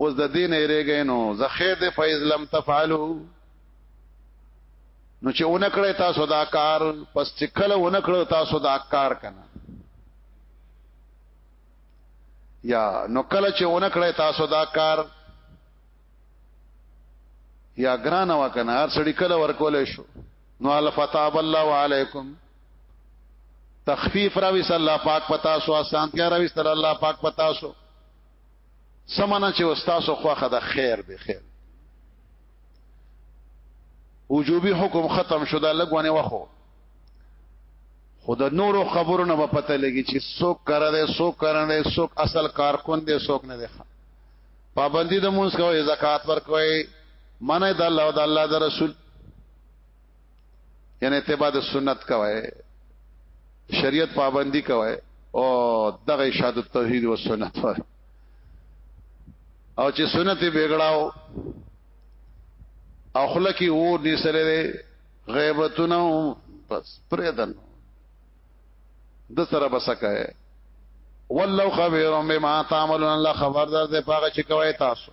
اوس د دین ایرېګې نو زه خیر دې فیض لم تفعلوا نو چې اونکړې تاسو دا کار پس چې کله اونکړو تاسو دا کار کنه یا نو کله چې اونکړې تاسو دا کار یا ګران وکنه هر سړی کله ورکول شو نو الفتاب الله علیکم تخفیف راوي صلی الله پاک پتا سو اسانتیا راوي صلی الله پاک پتا سو سمنه چې استاد سو خوخه د خیر دی خیر وجوبي حکم ختم شو دا لګونه وخو خود نورو خبرو نه پته لګي چې څوک کړه دې څوک کړه دې څوک اصل کارکون دې څوک نه دی پابندي د مونږ کوي زکات ورکوي منه د الله او د الله د رسول یعنی اتباع د سنت کوي شریعت پابندي کوي او دغه شهادت توحید او سنت ور او چې سنت بیګړاو او خلک وو نسره غیبتونه بس پرېدن د سره بسکه والله خبير بما تعملون الله خبردار دی پاګه چې کوي تاسو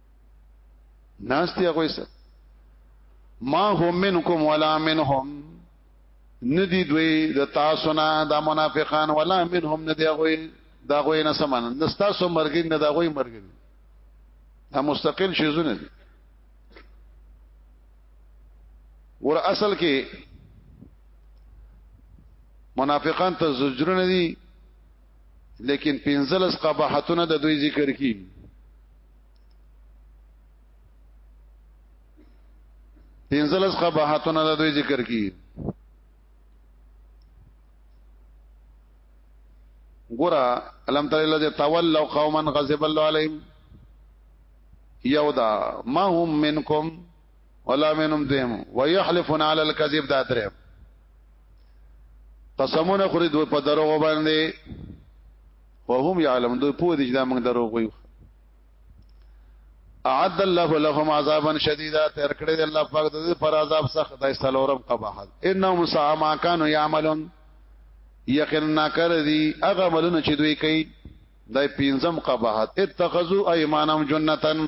ناشتي هغه سره ما هم منکم ولا منهم ندی دوی د تاسو نه د منافقان ولا منهم ندی هغه دا غوی نه سمانه نستا سو مرګ نه دا غوی مرګ دا مستقل شي زونه دي ور اصل کې منافقان ته زجرونه دي لیکن پنځلس قباحتونه د دوی ذکر کی پنځلس قباحتونه د دوی ذکر کی ګورا الم تعالی الذي تولوا قوما غضب الله عليهم یودا ما هم منکم ولا منهم دیم ويحلفون على الكذب دا درې قسمونه خوري دوی په دروغ باندې وهم يعلم دوی پوه دي چې دا موږ دروغ وایو اعد الله لهم عذابا شديدا تر کړه دې الله پاک دې پر عذاب سخت دای سلورم قباحت انهم ساء ما كانوا يعملون یقینا کر دي هغه ملونه چې دوی کوي دای پینځم قباحت اتخذوا ايمانهم جنتن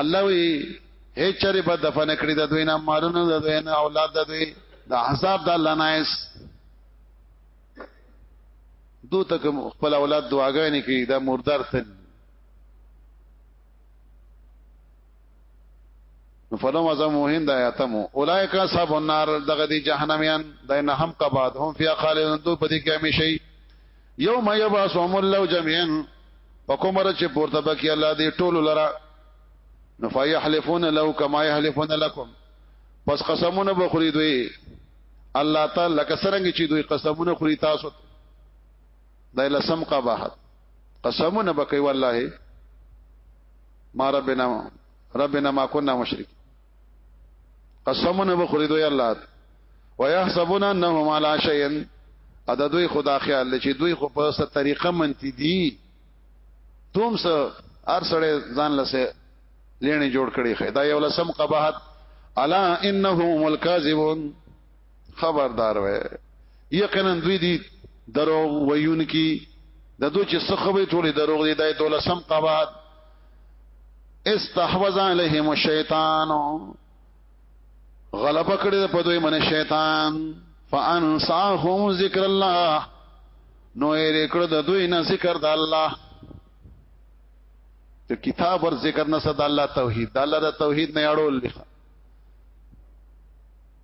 الله وی هیڅ چره به دفن کړی د دوی نه مالونه د دوی نه اولاد د دوی د حساب د الله نایس دو تک خپل اولاد دعاګانې کوي دا مردار تل فلم ازم موهن دا یاتمو اولایک اصحاب النار دغه دي جهنميان دای نه هم قباد هم فی خالدون دو پدې کې همیشئ یوم یبعثهم الله جميعا وکمر چې پورته بکی الله دې ټول لرا نفیحلفون لو کما یحلفون لكم پس قسمونه بخوري دوی الله تعالی لکه څنګه چې دوی قسمونه خوري تاسو دا لسم قباحت قسمونه بکوي والله ما ربنا ربنا ما كنا مشرک قسمونه بخوري دوی الله ويحسبون انهم على شيء ادا دوی خدا خیال چې دوی خو په ست طریقه منتی دي دوم سره هر سړی ځان لسه لینې جوړ کړي خدا یو لسم قباحت الا انهم الكاذبون خبردار وې یقینا دوی دي دروغ ویون کی د دوی چې څه خبرې ټولې دروغ دي دای دوله سم قباد استحوذ علیهم الشیطان غلبه کړې په دوی باندې شیطان فانساهم ذکر الله نو یې کړ د دوی نه ذکر د الله ته کتاب ور ذکر نه صد الله توحید د الله د توحید نه اړول لخوا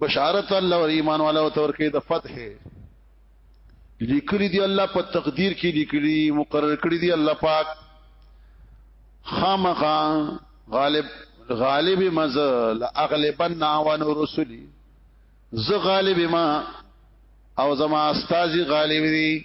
بشارت الله ور ایمان والا او تور کې د فتح لیکلی دی الله په تقدیر کې لیکلی مقرر کړی دی الله پاک خامخا غالب غالب مز لاغلبن عن رسلی ز غالب ما او زما استاذ غالب دی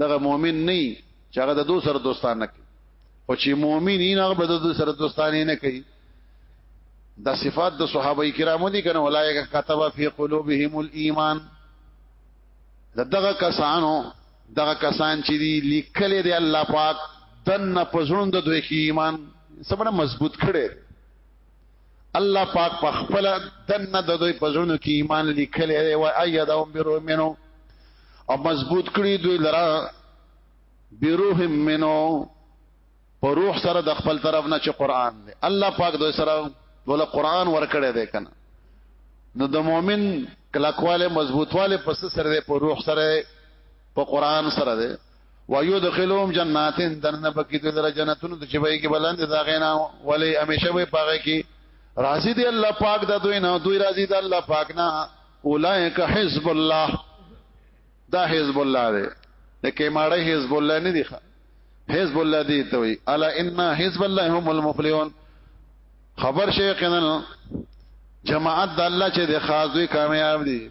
دغه مؤمن نه چې هغه د دوه سره دوستان نه کوي او چې مؤمن نه هغه د دوه سره دوستان نه کوي دا صفات د صحابه کرامو دي کنه ولایک كتب فی قلوبهم الايمان دغه کسانو دغه کسان چې دي لیکل دي الله پاک دنه پزړوند دوی کې ایمان سمره مضبوط کړي الله پاک په خپل دنه د دوی په زړونو کې ایمان لیکلی دی او ايدهم بروح منو او مضبوط کړی دوی لرا بروح منو په روح سره د خپل طرف نه چې قران دی الله پاک دوی سره ول قران ورکړی دی کنه نو د مؤمن کلاکواله مضبوطواله پس سره دی په روح سره په قران سره دی ويدخلهم جنات دنه پکې د در جنتونو چې به کې بلند دا غینا ولی همیشه به پاګه کې راضي دی الله پاک د دوی نه دوی راضي دی الله پاک نه اولائک حزب الله دا حزب الله دی لکه ماړه حزب الله نه دی حزب الله دی ته وی الا ان حزب الله هم المفلحون خبر شیخنا جماعت د الله چې د خاص دوی کامیاب دي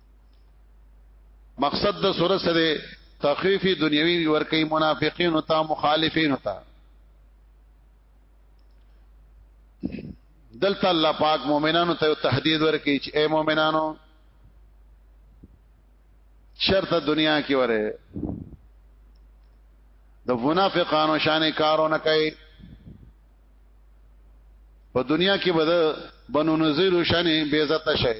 مقصد د سوره سره تخفیف دنیوي ورکی منافقین او تا مخالفین او تا دلته الله پاک مؤمنانو ته تهدید ورکی چې اے مؤمنانو شرط دنیا کې وره د منافقانو شان کارونه کوي په دنیا کې بده بنو نذیر شان بے عزت شي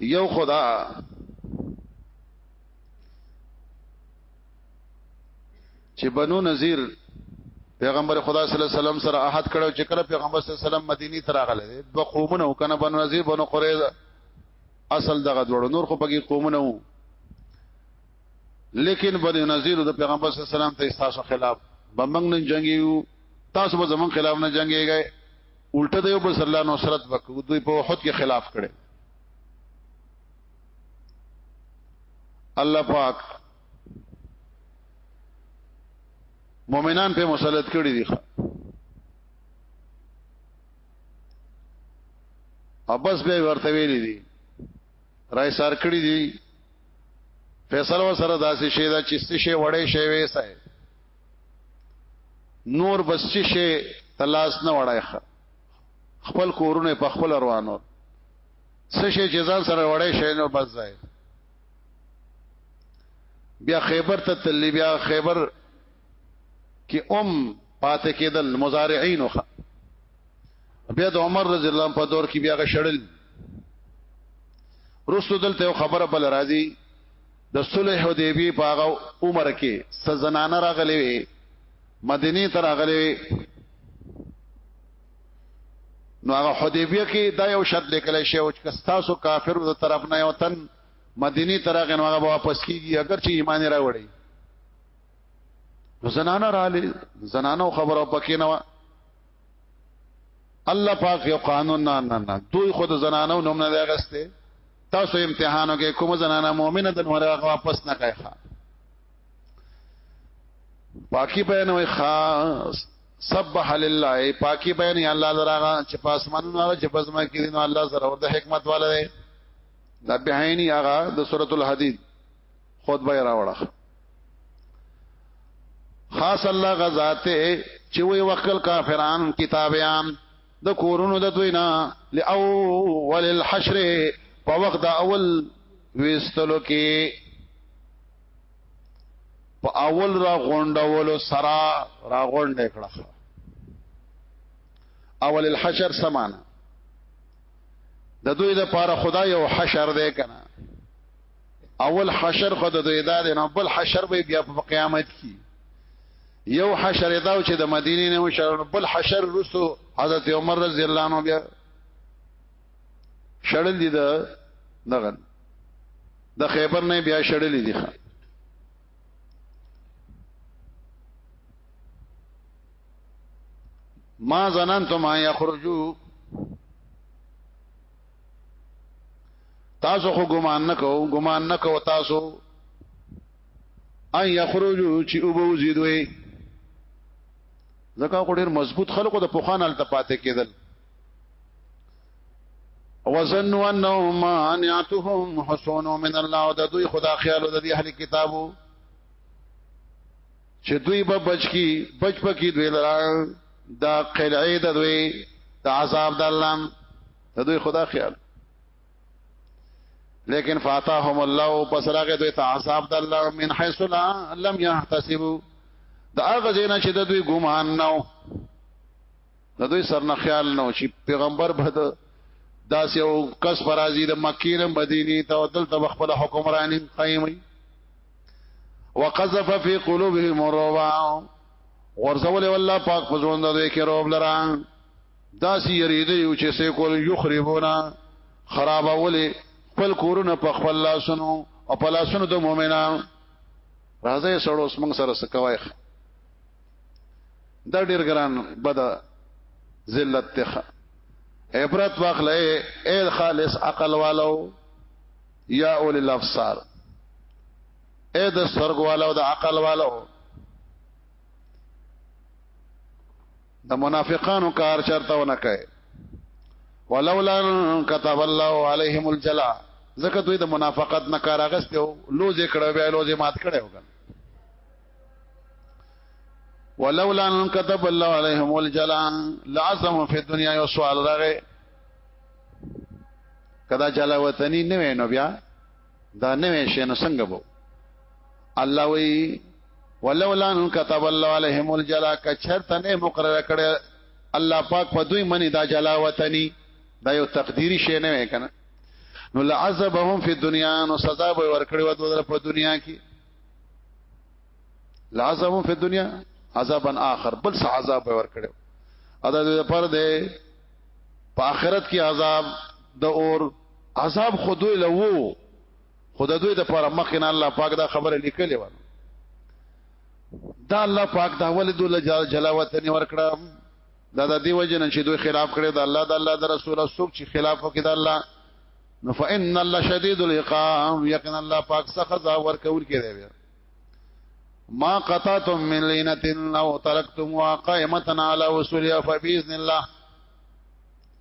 یو خدا چې بنو نذیر پیغمبر خدا صلی الله علیه وسلم سره عہد کړو چې کله پیغمبر صلی الله علیه وسلم مدینی ته راغله دوه قومونه وکنه بنو نذیر بنو قریظه اصل دغه دوړو نور خو پکې قومونه وو لیکن بنو نذیر د پیغمبر صلی الله علیه وسلم ته تاسو خلاف بمنګ نه جنگیو تاسو به زمون خلاف نه جنگیږئ الټه دیو بس الله نصرت وکړو دوی په وحد کې خلاف کړي الله پاک مؤمنان په مسلط کړي دي ابس به ورته ویلي دي راي سار کړي دي فیصله سره داسې شي دا چې څه شي وړې شي وې سه نور بس چې شي تلاس نه وړای خپل کورونه په خپل روانو څه شي چې ځان سره وړای شي نو بس ځای بیا خیبر ته تللی بیا خیبر کې ام پاتې کېدل مزارعين وخه بیا د عمر رضی الله په دور کې بیا غشړل رسو دلته خبره بل راځي د صلح حدیبی په هغه عمر کې سزنانه راغلي وي مدینه ته راغلي وي نو هغه حدیبیه کې دا یو شرط لیکل شوی او چې تاسو کافرو د طرف نه یو تن مدینی طرف نه هغه واپس کیږي اگر چې ایمان راوړي نو زنانه را لې زنانو خبرو پکې نه و الله پاک یو قانون نه نه نه دوی خود زنانو نوم نه غسته تاسو امتحانو کې کوم زنانه مؤمنه د نور واپس نه کوي پاکي بیان وي خاص سبح لله پاکي بیان یې الله دراغه چې پاسمانونو هغه چې پزما کې دین الله سره ورته حکمت والا دی دا بهایني هغه د سورۃ الحدید خطبه راوړه خاص الله غزاته چې وی وکل کافران کتابیان د کورونو د دوی نه لاول الحشر په وخت د اول وستلو کې په اول را غونډولو سرا را غونډ کړه اول الحشر سمانه د دوی د پاره خدای او حشر دی کنه اول حشر خود د دوی دا دی نو بل حشر به بیا په قیامت کې یو حشر دا چې د مدینې نه وشر بل حشر رسو حضرت عمر رضی الله عنه بیا شړل دي د دغه د خیبر نه بیا شړل دي ښه ما ظننتم ان يخرجوا تاسو خو ګمان نکو ګمان نکو تاسو ان یخرجو چې او به وزیدوي ځکه خو ډیر مضبوط خلکو د پوخان ال تپاتې کېدل وزنوا انهم مانعتهم حسون من الله او د دوی خدا خیال د دې اهل کتابو چې دوی به بچ کی بچ پکې دوی لرا دا قلعه د دوی د عذاب د الله د دوی خدا خیال لیکن فاتهم الله پس راغه دوی ته عذاب د الله من حيث لا لم يحتسبوا دا هغه زینا چې د دوی ګمان نو د دوی سرنه خیال نو چې پیغمبر به دا سه او کس فرازي د مکې نه مدینه ته او دلته خپل حکمرانی قائمي وقذف في قلوبهم الرعب ورزول والله پاک پزوند دوی کې روب لران دا سی یریده یو چې سیکول یخربونا خراب اولی خپل کورونه په خپل لاسونو او په لاسونو د مؤمنانو راځي سړو سمنګ سره سکوای دا ډیر ګران بد ذلت ته عبرت واخلې اے خالص عقل والو یا اول الافسار اے د سرګ والو د عقل والو د منافقانو کار چرته ونه کوي ولولا كتب الله عليهم الجلا زکه دوی د منافقت نه کار اغسته او لوځ کړه بیا لوځ مات کړه وګن ولولا ان كتب الله عليهم الجلا لازم في الدنيا یو سوال راغی کدا جلا وطنی نه وینو بیا دا نوې شي نو څنګه وو الله وی ولولا ان كتب الله عليهم الجلا کچرته نه مقرره کړ الله پاک په دوی منی دا جلا وطنی دا یو تقدیری شی نه وای کنه نو لعذبهم فی الدنیا نو سزا به ورکړی و دوی په دنیا کې لعذبهم فی الدنیا عذابا آخر بل څه عذاب به ورکړی ادا دوی پر دې په آخرت کې عذاب د اور عذاب خو دوی له وو خو د دوی د پاره مخکې نه الله پاک دا خبره لیکلې و دا الله پاک دا ولې دوی جل جلاوت نه ورکړه دا د دې وجه نه چې دوی خلاف کړي دا الله د الله د رسول سوک چې خلاف وکړي دا الله نو فإن الله شدید العقاب یقین الله پاک سخت عذاب ورکول کړي ما قطعتم من لینه او ترکتم واقعمتنا علی وسولیه فباذن الله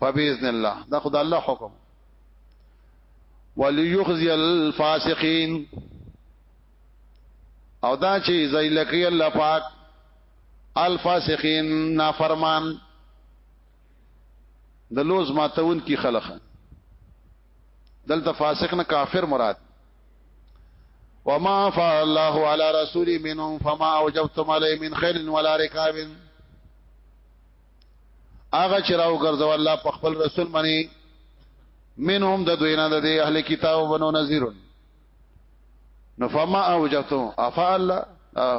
فباذن الله دا خدای الله حکم وليخزي الفاسقين او دا چې زیلکی الله پاک الفاسقین نافرمان د لوز ماتون کی خلق دلته فاسق نه کافر مراد وما فعل الله على رسول منهم فما اوجبتم عليه من خير ولا ركاب هغه چې راو ګرځو الله په خپل رسول باندې منهم د دوینا د اهل کتاب بنو نذیر نو فما اوجتو افعل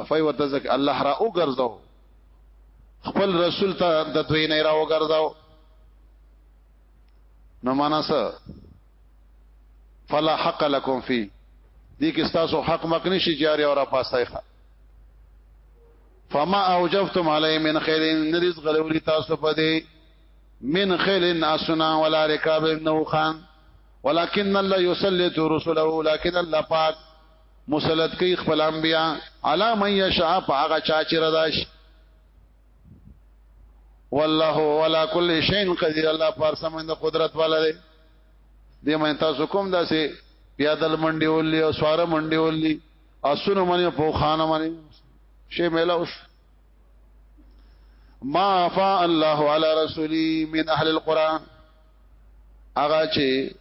فیوتزک الله را او ګرځو خپل رسول ته د دوینا را او ګرځو نو مانس فلا حق لكم فی دې کې تاسو حق مکنی شي جاری او را پاسایخه فما اوجفتم علی من خیر نریز غلولی تاسو په دې من خیر اسنا ولا رکاب نوخان ولكن الله يسلط رسله لكن الله پاک مسلط کوي خپل انبیا علی من یشاء هغه چا چې رداش والله ولا كل شيء قدير الله پر سمند قدرت والا دی دې مې تاسو کوم داسې پیادل منډي ولي او سوار منډي ولي اسونو منی په خانه منی شي ملاوش ما فا الله على رسولي من اهل القران اغا چې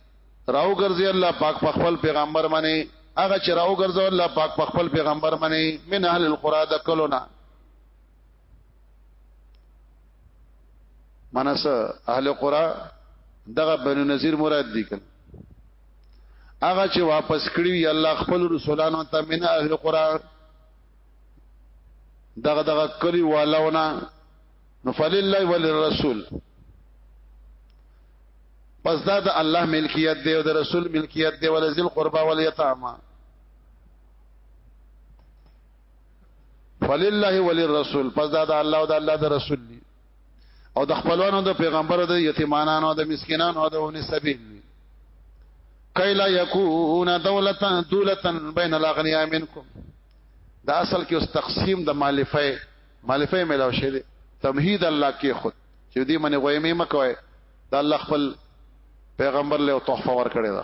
راو ګرځي الله پاک په خپل پیغمبر باندې هغه چې راو ګرځو الله پاک په خپل پیغمبر باندې من اهل القرى د کلونا منس اهل قرى دغه بنو نذیر مراد دي کړ هغه چې واپس کړی الله خپل رسولانو ته من اهل قرى دغه دغه کلی والونه نو فلله وللرسول پس دا د الله ملکیت دی او د رسول ملکیت دی ول ذل قربا ول یتاما فلله وللرسول پس دا د الله او د الله د رسول دی او د خپلوانو د پیغمبر د یتیمانانو د مسکینانو د ونی سبیل کایلا یکون دولتن دولتن بین الاغنیاء منکم دا اصل کې اوس تقسیم د مالفه مالفه ملاو شه دي تمهید الله کې خود چې دې منی غویمه مکوي دا الله خپل پیغمبر له تحفه ور کړی دا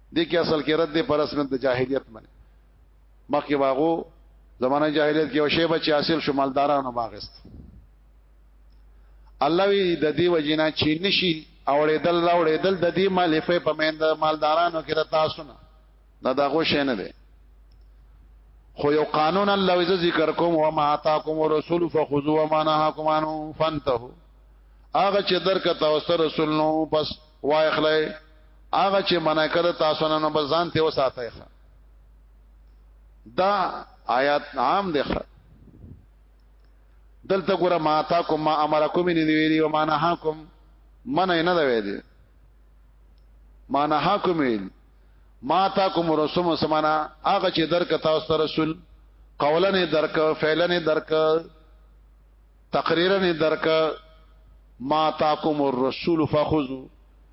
دي کې اصل کې رد پر رسمت د جاهلیت باندې مخکې واغو زمانه جاهلیت کې او شی بچ حاصل شو مالدارانو باغست الله وی د دې وجینا چې نشي اوړېدل را اوړېدل د دې مالفه په مند مالدارانو کې د تاسو نه دا دغه شی نه دی خو یو قانون الله وی ذکر کوم او ما اتاکم رسول فخذوا وما نهاکم عنه فانتهوا هغه چې درکته او رسول نو پس وای خلای هغه چې منع کړ تاسو نه نو بزان ته وساتای ښه دا آیات عام دی ښه دلته ګوره ما تا کوم ما امرکم نه دی ویلی او ما نهاکم من نه دی ویلی ما نهاکم ویلی ما تا کوم رسوم سمانا هغه چې درک تاسو ته رسول قولنه درک فعلنه درک تقریرنه درک ما تا کوم الرسول فخذو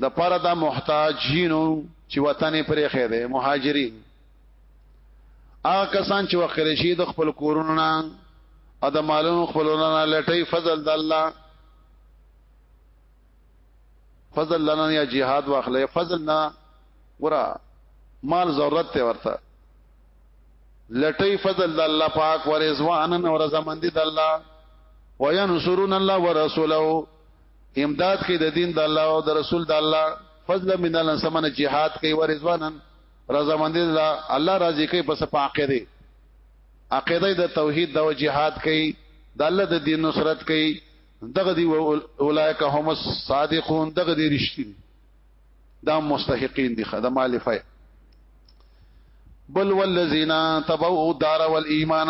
د پاره د محتاجینو چې وطن پرې خېده مهاجرین هغه کسان چې وکړي شي د خپل کورونو نه او د مالونو خپلونو نه لټي فضل د الله فضل لنا یا jihad واخلې فضل نه ورا مال ضرورت ته ورته لټي فضل د الله پاک ورزوانن ورزمندي د الله وینصرون الله ورسوله امداد کې د دین د الله او د رسول د الله فضل من الله سمنه jihad کوي ورزوانن رضا مند الله الله راضي کوي پس په عقیده عقیده د توحید د jihad کوي د الله د دین نصرت کوي دغه دی اولایک هم الصادقون دغه دی رښتینی دا مستحقین دي د مالفه بل والذین تبوا الدار والایمان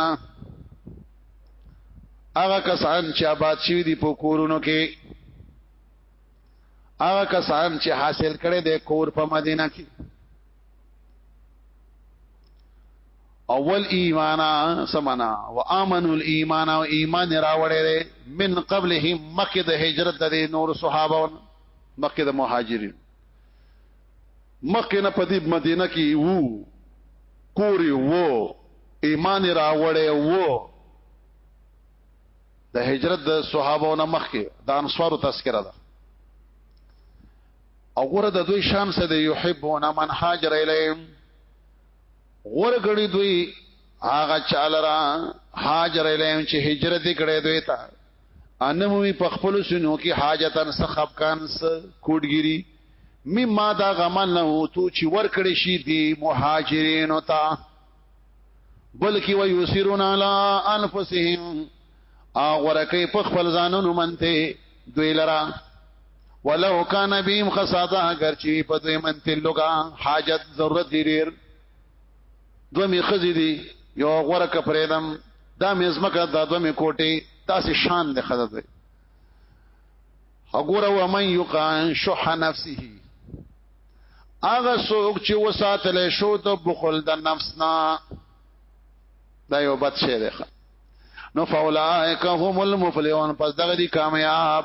هغه کسان چې آباد شوی دي په کورونو کې هغه کسان چې حاصل کړي د کور په مدینه کې اول ایمان سمنا وامنوا الايمان او ایمان راوړل من قبلهم مکه د هجرت د نور صحابه مکه د مهاجرین مکه نه په دې مدینه کې وو کوري وو ایمان راوړې وو د هجرت د صحابو نه مخکې د انصارو تذکرہ ده او غره د دوی شان سره دی یحبون من هاجر الیهم غره غړي دوی هغه چالرا هاجر الیهم چې هجرت کړي دوی ته انمومی په خپل سنو کې حاجتن سخبکان س کوډګيري مما دا غمن نه تو چې ور کړی شي دي مهاجرینو ته بلکې ويسرون علی انفسهم اغره کوي په خپل ځانونو منته دوی لرا ولو کان بهم خصاده اگر چې په دوی منته لوګه حاجت ضرورت لري دوه می خزی دی یو غوړه کپریدم دا می زمکه دا دوه می کوټه تاسو شان د خزه دی وګوره و من یقان شح نفسه هغه څوک چې وساتل شو د بخل د نفس نه دا یو بد شی دی نو فاولائک هم المفلحون پس دغه دي کامیاب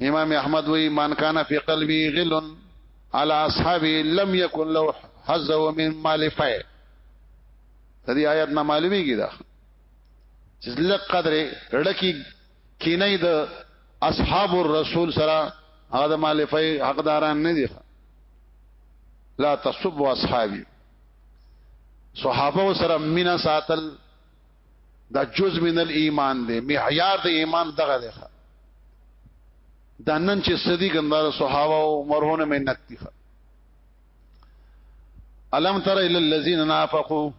امام احمد وی من کان فی قلبی غل علی اصحابی لم یکن له حظ من مال فی د دې آیات نه معلومیږي دا چې لږ قدر رړکی کینې د اصحاب الرسول سره هغه د مالفه حقداران نه دي لا تصب اصحابي صحابه سره مینا ساتل دا جز من الايمان دی معیار د ایمان دغه دی دا نن چې صدیق اندار صحابه او مرونه منت دي الم تر الى الذين نافقوا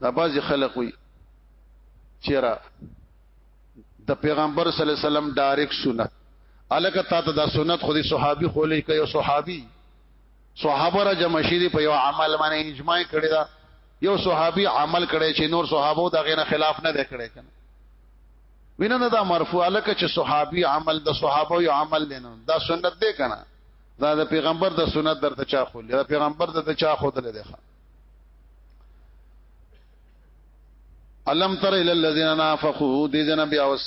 دا باز خلق وي چیرې د پیغمبر صلی الله علیه وسلم ډایرک سنت الکه تا ته دا سنت خو دي صحابي خو لیکي او صحابي صحابه را جمع شي دي په یو عمل باندې اجماع کړی دا یو صحابي عمل کړي چې نور صحابه دا غینه خلاف نه کړي کنه ویننه دا مرفوع الکه چې صحابي عمل د صحابه یو عمل دی نه دا سنت دی کنه دا د پیغمبر د سنت درته چا خو دا پیغمبر درته چا خو دل دی ښه الم تر الى الذين نافقوا دي جنبي اوس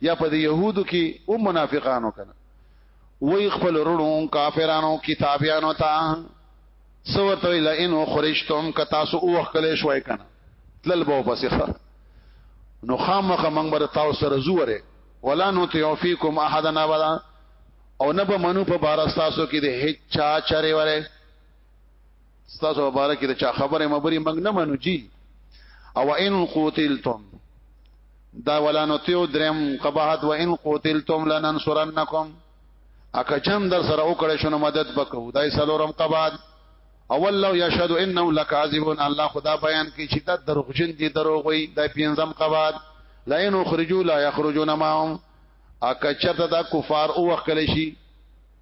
یا په يهودو کې او منافقانو کنه وای خپل رونو کافرانو کتابیانو ته سورته الا ان خرجتم ک تاسو او وکړې شوي کنه تلل به پسخه نو خامخ منګ بر تاسو سره زوره ولا نو تیوفیکم احدنا ولا او نه به منو په بار تاسو کې د هیڅ چا چره وره ستاسو مبارک د چا خبره مبري منګ نه منو جی او ان قتلتم دا ولانو تیو درم قباحت و ان قتلتم لننصرنکم اکه جنگ در سره وکړې شنو مدد وکړو دای سلورم قباحت اول لو یشهد انه لکاذبون الله خدا بیان کی چې دا دروغجن دي دروغ وي دا پینځم قباحت لئن اخرجوا لا يخرجون معهم اکه چرته دا کفار او وکړي شي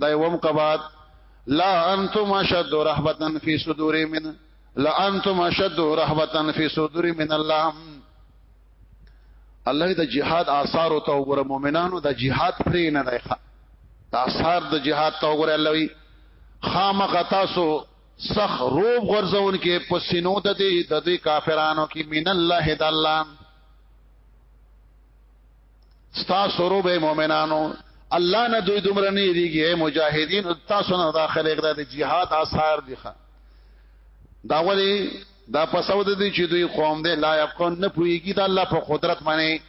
دا یوم قبات لا انتم اشد رهبتا فی صدور من لا انتم اشد رهبتا فی صدور من الله الله د جهاد آثار او توبره مؤمنانو د جهاد پرې نه دی آثار د جهاد توبره الله وی خامخ تاسو سخ روب غرزون کې پسینو د دې د دې کافرانو کې من الله د الله ستا سرو به مؤمنانو الله نه دوی دومره نه دیږي مجاهدین تاسو نه داخله کړه د جهاد آثار دي ښه دا ولی دا پسو د دې چې دوی قوم دې لا يقون نه پويږي دا الله په قدرت باندې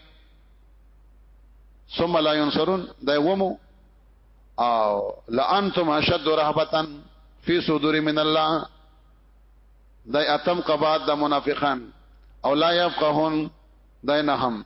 ثم لا ينصرون دا ومو او لانتم اشد رهبتا فی صدور من الله دا اتم قباد د منافقان او لا يفقهون دا نه هم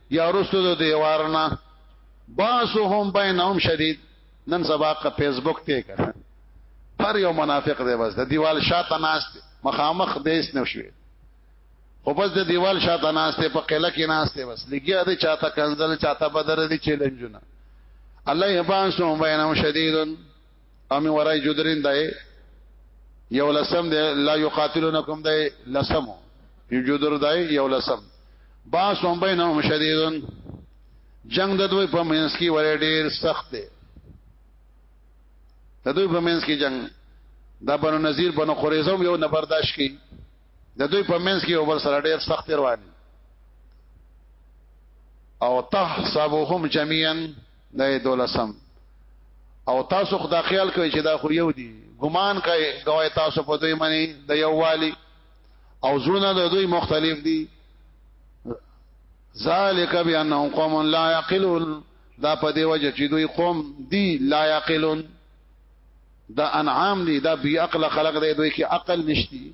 یا رستو د دیوارنا باسهم بینهم شدید نن سبا کا فیسبوک ته کړه پر یو منافق دی بس د دیوال شاته ناس مخامخ دیس نه شوی خو بس د دیوال شاته ناس ته په قله کې ناس ته بس لګیا دی چاته کنزل چاته بدر دی چیلنجونه الله یبان سو بینهم شدیدن امي ورای جدرین دای یو لسم دی لا یقاتلونکم دی لسم یو جدر دای یو لسم باس هم بینهم شدیدن جنگ د دوی په منځ کې ورې ډیر سخت دی د دوی په منځ کې جنگ دا بنو نذیر بنو قریظه یو نه برداشت کی د دوی په منځ کې یو بل سره ډیر سخت روان او تحسبهم جميعا نه دولسم او تاسو خدا خیال کوي چې دا خو یو دي ګمان کوي غوي تاسو په دوی منی د یو والی او زونه د دوی مختلف دي ذالک بانهم قوم لا يعقلون دا په دی وجه چې دوی قوم دي لا يعقلون دا انعام دي دا بی عقل خلق دی دوی کې عقل نشتی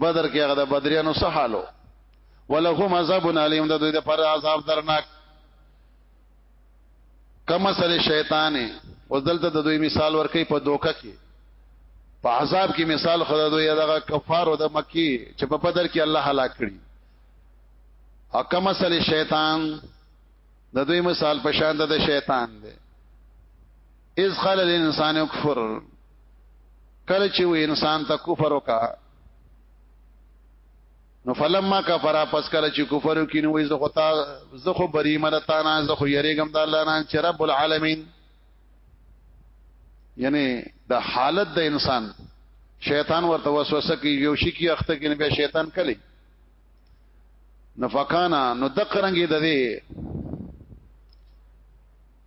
بدر کې هغه د بدریانو سحالو ولهم عذاب علیم د دوی لپاره عذاب درناک کما سره شیطان او دلته د دوی مثال ورکي په دوکه کې په عذاب کې مثال خدای دوی دغه کفارو د مکی چې په بدر کې الله هلاک کړي او کما سره شیطان د دوی مثال په شان د شیطان دی اذ قال الانسان اكفر کله چې و انسان ته کفر وکا نو فلما کفر پس کله چې کفر وکي نو زه خو تا زه خو بری مرتا نه زه خو یریګم د الله نه چې رب العالمین یعنی د حالت د انسان شیطان ورته وسوسه کوي یو شي کې اخته کې بیا شیطان کلی نفقانا نو دقرنګي د دې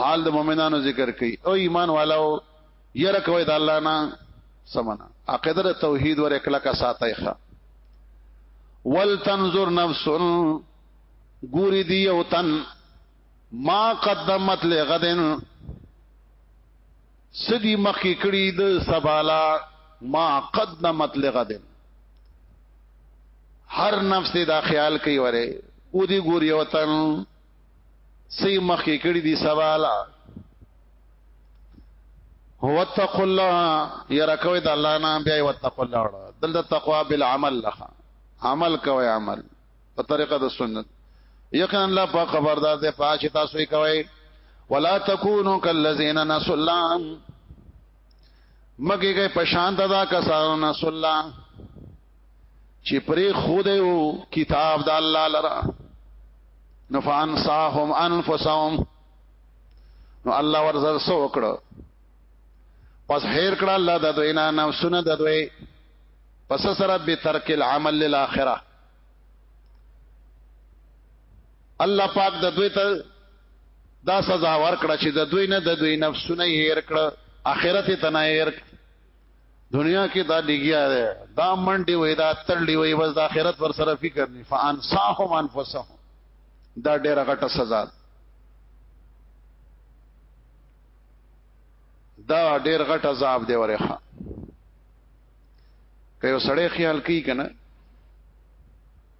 حال د مؤمنانو ذکر کوي او ایمان والو یره کوي د الله نه سمنا عقیده د توحید ور اکلا کا ساتای ښه ولتنظر نفس ګوري دی او تن ما قدمت لغدن سدی مخی کړي د سبالا ما قدمت لغدن هر نفس دا خیال کوي وره او دی ګوري او تن سی مخکې کړی دی سوالا هو اتقوا الله یرا کوي د الله نه بیا وتقوا الله دلته تقوا بالعمل لخه عمل کوي عمل په طریقه د سنت یقینا الله په خبردار دی پاش تاسو کوي ولا تکونو کالذین نسوا الله مګه کې پشان ددا کسانو نه صلی الله چې پرې خود یو کتاب د الله لرا نفعن صاحم انفسهم نو الله ورزر سو وکړو پس هیر کړه الله د دوی نه نفسونه د دوی پس سره به ترک العمل للاخره الله پاک د دوی ته دا سزا ورکړه چې د دوی نه د دوی نفسونه هیر کړه اخرت ته نه هیر دنیا کې دا لګیا ده دا منډي وې دا تړلې وې بس د اخرت پر سره فکر نه فانساهم انفسهم دا ډېره غټه سزا ده دا ډېر غټ عذاب دی ورخه که یو سړی خیال کوي کنه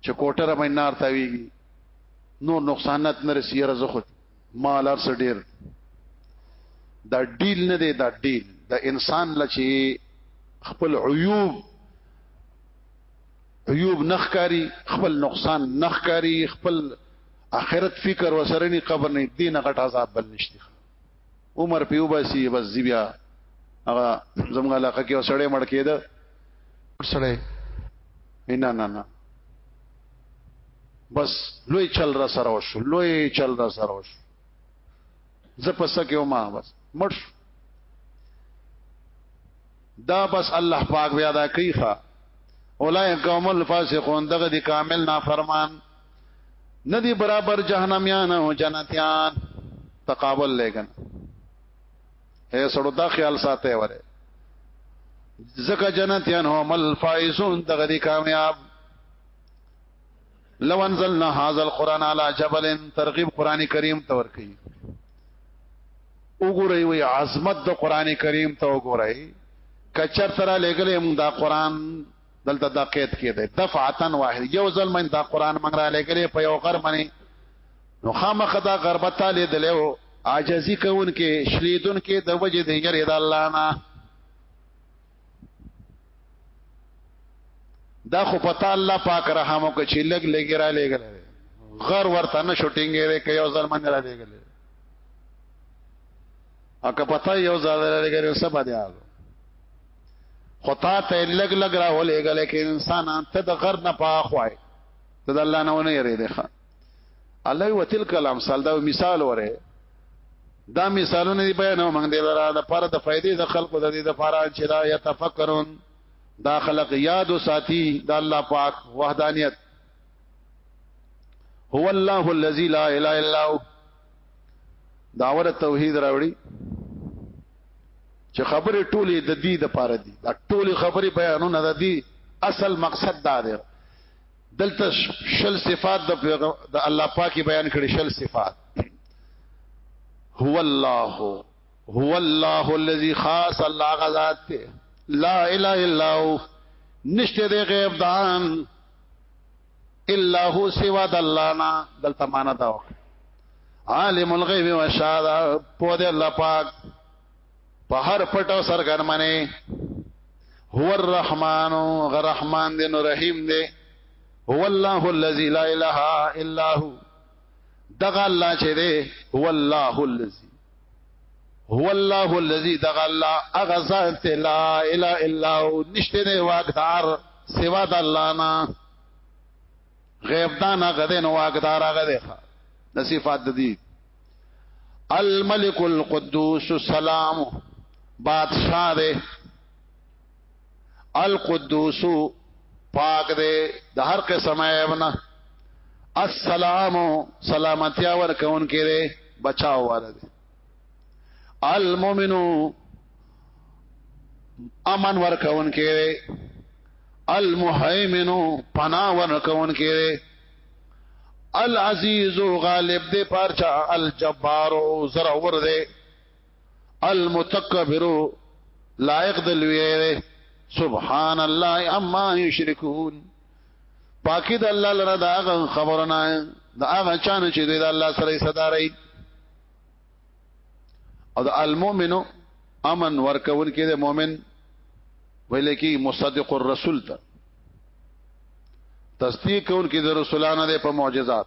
چې کوټره مې نار تاویږي نور نقصانات نه رسی رزه خو مال ارس ډیر دا ډیل نه دی دا ډیل دا انسان لچې خپل عیوب عیوب نخکاری خپل نقصان نخکاری خپل اخرت فکر وسرنی قبر نه دین غټ عذاب بل نشته عمر په وباسي بس دی بیا هغه زموږ علاقه کې وسړې مړ کېده سړې نه نه نه بس لوی چل را سره وشو لوی چل را سره وشو زه پسه کې ومه بس مړ شو دا بس الله پاک بیا دا کوي ښا اولای قوم الفاسقون دغه دي کامل نافرمان ندی برابر جهنميان او جنتيان تقابل لګن اے سړو دا خیال ساته وره زکه جنتيان هم الفائزون دغه دي کامیاب لو انزلنا هذا القران على جبل ترغيب قران کریم تور کوي وګورئ وی عظمت د قران کریم ته وګورئ کچر ترا لګلې موږ دا قران دلته دا قید کې ده دفعتن واحد یو ځل من دا قران من را لګلې په یو غر منی نو خامخ دا غربت تعالی دلو عاجزی کون کې شلیدون کې د وجه دی یری د الله نه دا خو پتا الله پاک رحمو کې چې لګ لګی را لګل غر ورته نه شوټینګ یې کې یو ځل من را لګل اګه پتا یو ځل را لګل سبا دی خطا ته لګ لګ را ولې غلې کې انسان ته د غر نه پاخوای ته د الله نه ونه یری دی ښا الله وتل کلام سال دا مثال وره دا مثالونه دی بیان او موږ دی لرا د پر د فائدې د خلقو د دې د فاران چې دا یتفکرون دا خلق یاد او ساتي د الله پاک وحدانیت هو الله الذی لا اله الا هو داور توحید راوړي چې خبرې ټولې د دې د پاره دي دا ټولې خبرې بیانونه د دې اصل مقصد دا دی دلته شل صفات د د الله پاکي بیان کړي شل صفات هو الله هو الله الذي خاص الله غذات لا اله الا هو نشته د غیب دان الا هو سوا د الله نه دلته معنا دا وکړه عالم الغیب و شهادت په دې الله پاک په هر پټ او سرګن منی هو الرحمن غ رحمان دې نو رحیم دې هو الله الذی لا اله الا هو دغه الله چې دې هو الله الذی هو الله الذي دغ الله اغزات لا اله الا هو نشته دی واقدار سوا د الله نه غیب دانا غدن واقدار غده د صفات د دي الملك القدوس السلام بادشاہ دے القدوس پاک دے د هر قسم عیبنا السلام سلامتیا ورکون کې دے بچاو والا دے المؤمن امن ورکون کې دے المهیمن پنا ورکون کې دے العزیز غالب دے پارچا الجبار زرور دے المتکبر لائق د لوی سبحان الله اما یشرکون پاکی د الله لره دا غن خبرونه دا هغه چانه چې د الله سره صدارای او د المؤمنو امن ورکون کې د مؤمن ویل کې مصدق الرسول ته تصدیق کول کې د رسولانو د په معجزات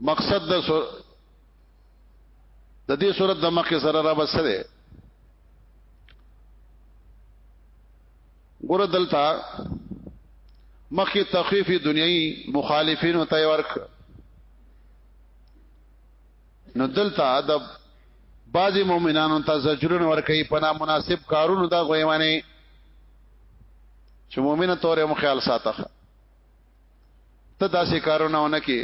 مقصد د سور د دې صورت د مخه سره را بسره ګور دلتا مخه تخفیف دنیوي مخالفین ته ورک نو دلتا د بعضی مؤمنانو ته زجرون ور کوي په نامناسب کارونو دا غوي معنی چې مؤمنه تورې مخیال ساته ته داسې کارونه ونه کې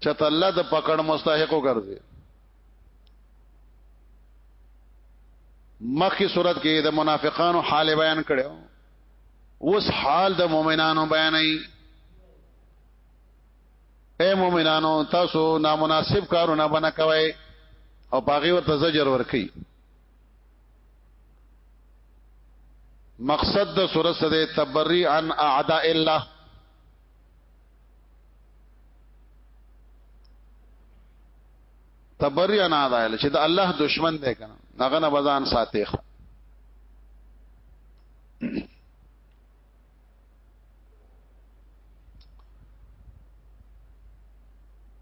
چته الله د پکړ مستحق وګرځي مخکې صورت کې د منافقانو حال بیان کړو اوس حال د مؤمنانو بیانې اے مؤمنانو تاسو نامناسب کارونه بنه کوي او باغی ورته زجر ور کوي مقصد د سورۃ سره تبری عن اعداء الله تبری عن اعداء الله چې د الله دشمن دی کنه هغه نه بزان ساتي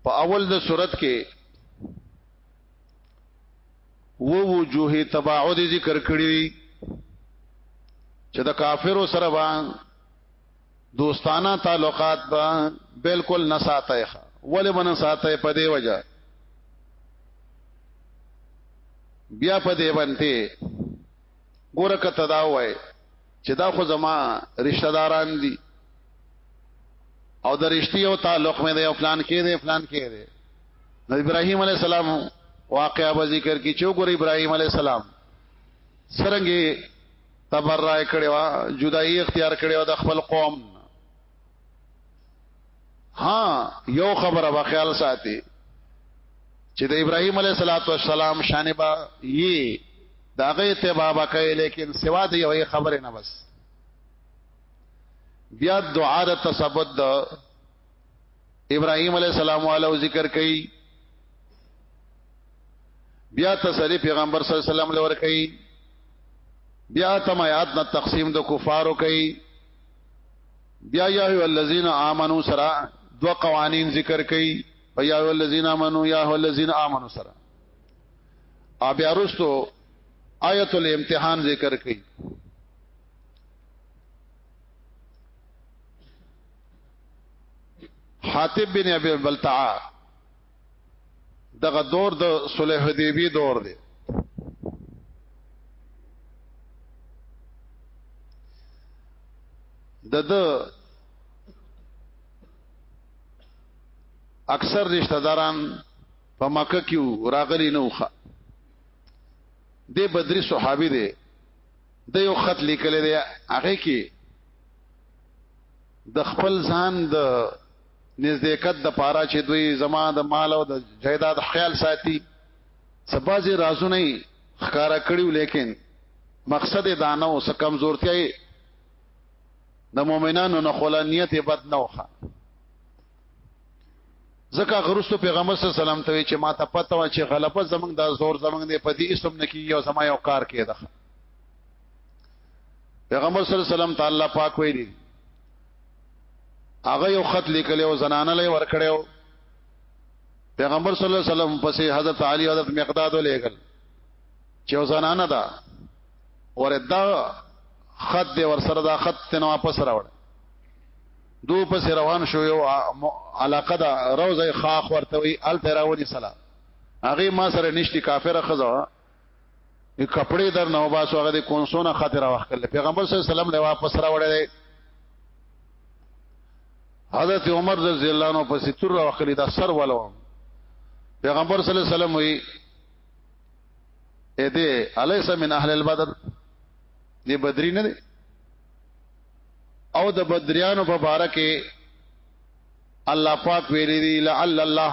په اول د صورت کې و وجوه تباعد ذکر کړی دی چې د کافرو سره با دوستانه تعلقات با بالکل نه ساتای ولې باندې ساتای په دی وجہ بیا په دی باندې ګوره کته دا وای چې دا خو زما رشتہ داران دي او د رشتي او تعلق مې د فلان کې دی فلان کې دی نو ابراهيم عليه السلام واقعا به ذکر کی چې ګور ابراهيم عليه السلام سرنګي تبرع کړي وا جدائی اختیار کړي وا د خپل قوم ها یو خبره به خیال ساتي چې د ابراهيم عليه صلوات و سلام شان با یي داغه اتباع کوي لیکن سوا د یو خبره نه بس بیا دعا د تثبت ابراهيم عليه السلام والو ذکر کوي بیا تسلی پیغمبر صلی الله علیه وسلم لور کوي بیا تم آیات نه تقسیم د کفارو کوي بیا یا ایو الذین آمنو سرا دو قوانین ذکر کوي یا ایو الذین آمنو یا ایو الذین آمنو سرا ا بیا رستو آیت الامتحان ذکر کوي حاتب بن ابي بلتعه دغه دور د صلح حدیبی دور دی د د اکثر رشتہ داران په مکه کې راغلي نه وخه د بدري صحابي دی د یو خط لیکل دی هغه کې د خپل ځان د نزدېکت د پاره چې دوی زما د مال او د جیداد خیال ساتي سبازي رازونه خکارا کړیو لیکن مقصد دانه او څه کمزورتیا د مؤمنانو نه خلا نیت بد نه وخه ځکه غرستو پیغمبر صلی الله علیه وسلم ته چې ما ته پته و چې غلبه زمنګ د زور زمنګ نه پدی اسم نه کیږي او زما یو کار کېده پیغمبر صلی الله علیه وسلم تعالی پاک وی دي هغه یو خط لیکلی او زنانه لې ور کړو پیغمبر صلی الله علیه وسلم پسې حضرت علی حضرت مقداد ولېګل چې زنانه دا وردا خط دې ور سره دا خط تنه واپس راوړ دو پس روان شو یو علاقه دا روزه خاخ ورته وی ال تراونی سلام هغه ما سره نشتی کافر خزا نو کپڑے در نو باسو هغه د کونسونه خاطر واخل پیغمبر صلی الله علیه وسلم له واپس را وړل حضرت عمر رضی الله عنه په ستر واخل دا سر ولو پیغمبر صلی الله علیه وسلم وی اې دې الیس من اهل البدر دې بدری نه دی او د بدریانو په باره کې الله پاک ویلي دي لعل الله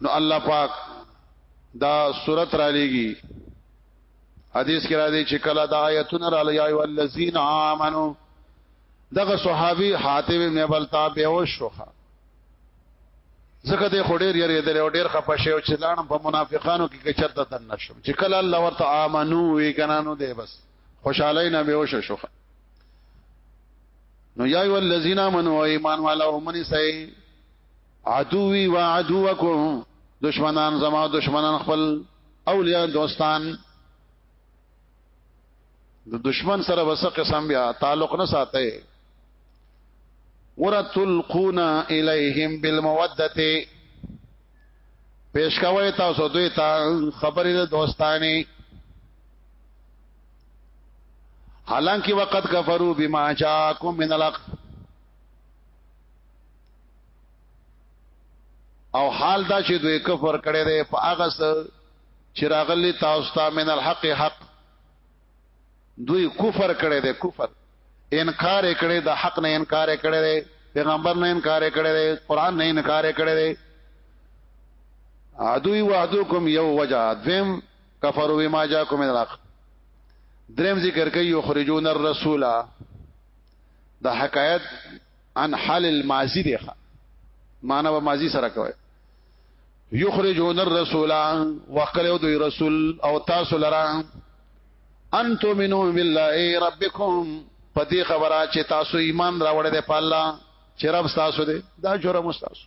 نو الله پاک دا صورت را لېږي حدیث کې را دي چې کله دا آیتونه را لیا ای الذین آمنو دغه صحابي حاتب ابن ابل تابع او شوخه زکه د خډیر یری درې او ډیر خپه شي او چې لاړم په منافقانو کې کې چرته تن نشم چې کله الله ورته امنو وی کنانو دی بس خوشاله نه به وشه شوخه نو یا ای الذین آمنو ایمان والو منی سي عدوی و عدوکم دشمنان زما دشمنان خپل اولیاء دوستان د دشمن سره وس قسم بیا تعلق نه ساتي ورتلقون الیہم بالموده پیش کوي تاسو دوی ته خبرې د دوستانی حالانکه وقت کفرو بما جاءکم من الحق او حال دا چې دوی کفر کړي دي په هغه سره چې راغلي تاسو ته من الحق حق دوی کفر کړي دي کفر انکار کړي د حق نه انکار کړي دي پیغمبر نه انکار کړي دي قران نه انکار کړي دي ادوی وعدوکم یو وجا دویم کفروا بما جاءكم من الحق دریم ذکر کوي یخرجون الرسول د حکایت عن حال الماضی دی معنا و ماضی سره کوي یخرجون الرسول وقلو دوی رسول او تاسو لرا ان تؤمنو بالله ربکم پدې خبره چې تاسو ایمان راوړې ده په الله چې رب تاسو دې دا جوړه مستاسو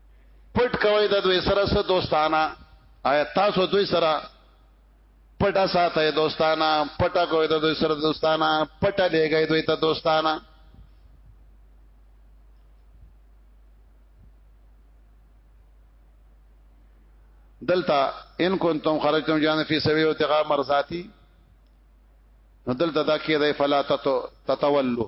پټ کوي د دوی سره سره دوستانه آیا تاسو دوی سره پټه ساته دوستانه پټه کوي د دوی سره دوستانه پټه لګي دوی ته دوستانه دلتا ان کنتم خرجتم جان فی سبیل ابتغاء مرضاتی دلتا دا کې دی فلا تتولوا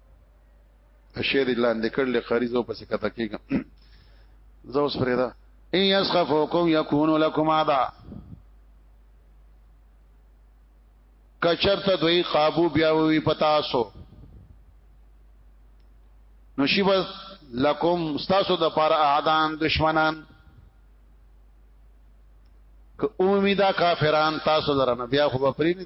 شعر لاندې کړل قریزو پسې کته کېږم زه اوس فريدا ان يسخفوكم يكونوا لكم عدا کچرته دوی قابو بیا وی پتاسو نو شی بس لکم ستاسو د پاره اعدان دشمنان که اومی دا کافران تاسو لرنه بیا خو پرې نه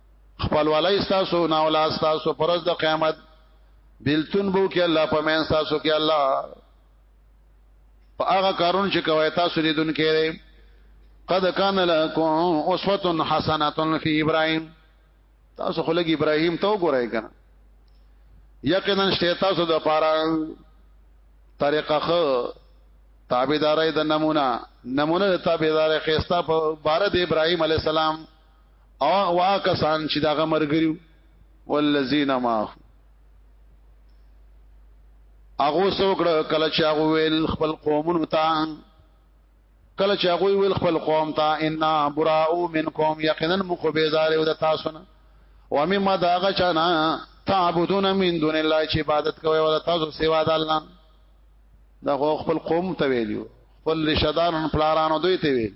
خپل ولای تاسو نه ولا تاسو پرز د قیامت بلتون بو کې الله په مین تاسو کې الله په هغه کارون چې کوي تاسو لیدون کې قد کان لکم اسوه حسنه فی ابراهیم تاسو خلګ ابراهیم ته وګورئ کنه یقینا شته تاسو د پاره طریقه خ تابعداري د نمونه نمونه د تابعداري خيستا په بار د ابراهيم عليه السلام او هغه کسان چې دا غمرګریو والذین ما هغه سوکړه کله چې هغه ویل خپل قومونو ته کله چې هغه ویل خپل قوم ته ان براء منکم یقینا مخبزار او د تاسو نه و مما داغه چنا تعبدون من دون الله چې عبادت کوي او تاسو سوا د الله دا خپل قوم ته ویلو خپل رشدارن پلارانو دوی ته ویلو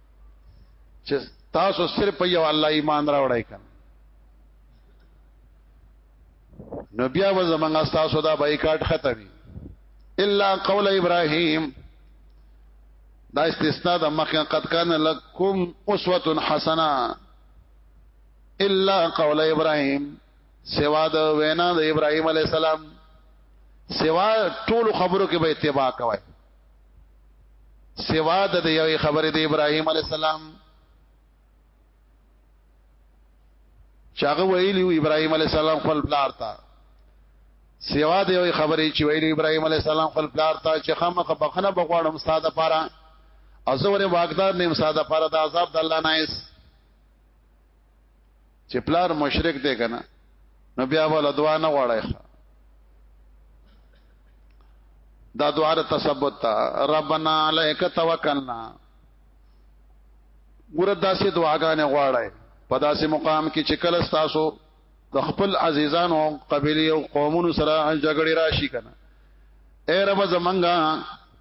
چې تاسو صرف په یو الله ایمان راوړی کنه نو بیا و زمنګ تاسو دا بایکاټ ختمي الا قول ابراهيم دا استثناء د مخه قد کان لکم اسوه حسنه الا قول ابراهيم سوا د وینا د ابراهيم عليه السلام سوا ټول خبرو کې به اتباع کوي سوا د یوې خبرې د ابراهيم عليه السلام چاغه ویلی ابراهيم عليه السلام خپل پلار ته سوا د یوې خبرې چې ویلی ابراهيم عليه السلام خپل پلار ته چې خامخ بخنه بغواړم ساده پاره او زه ورې واقدار نیم ساده پاره د عذاب د الله نایس چې پلار مشرک دی کنه نو بیا ول دعا نه غواړي دا دعا د تثبت تا ربنا الیک توکلنا ګور داسې دعاګانې غواړي په داسې مقام کې چې کله تاسو د خپل عزیزانو قبلی او قومونو سره جګړه راشي کنه اے رب زمنګا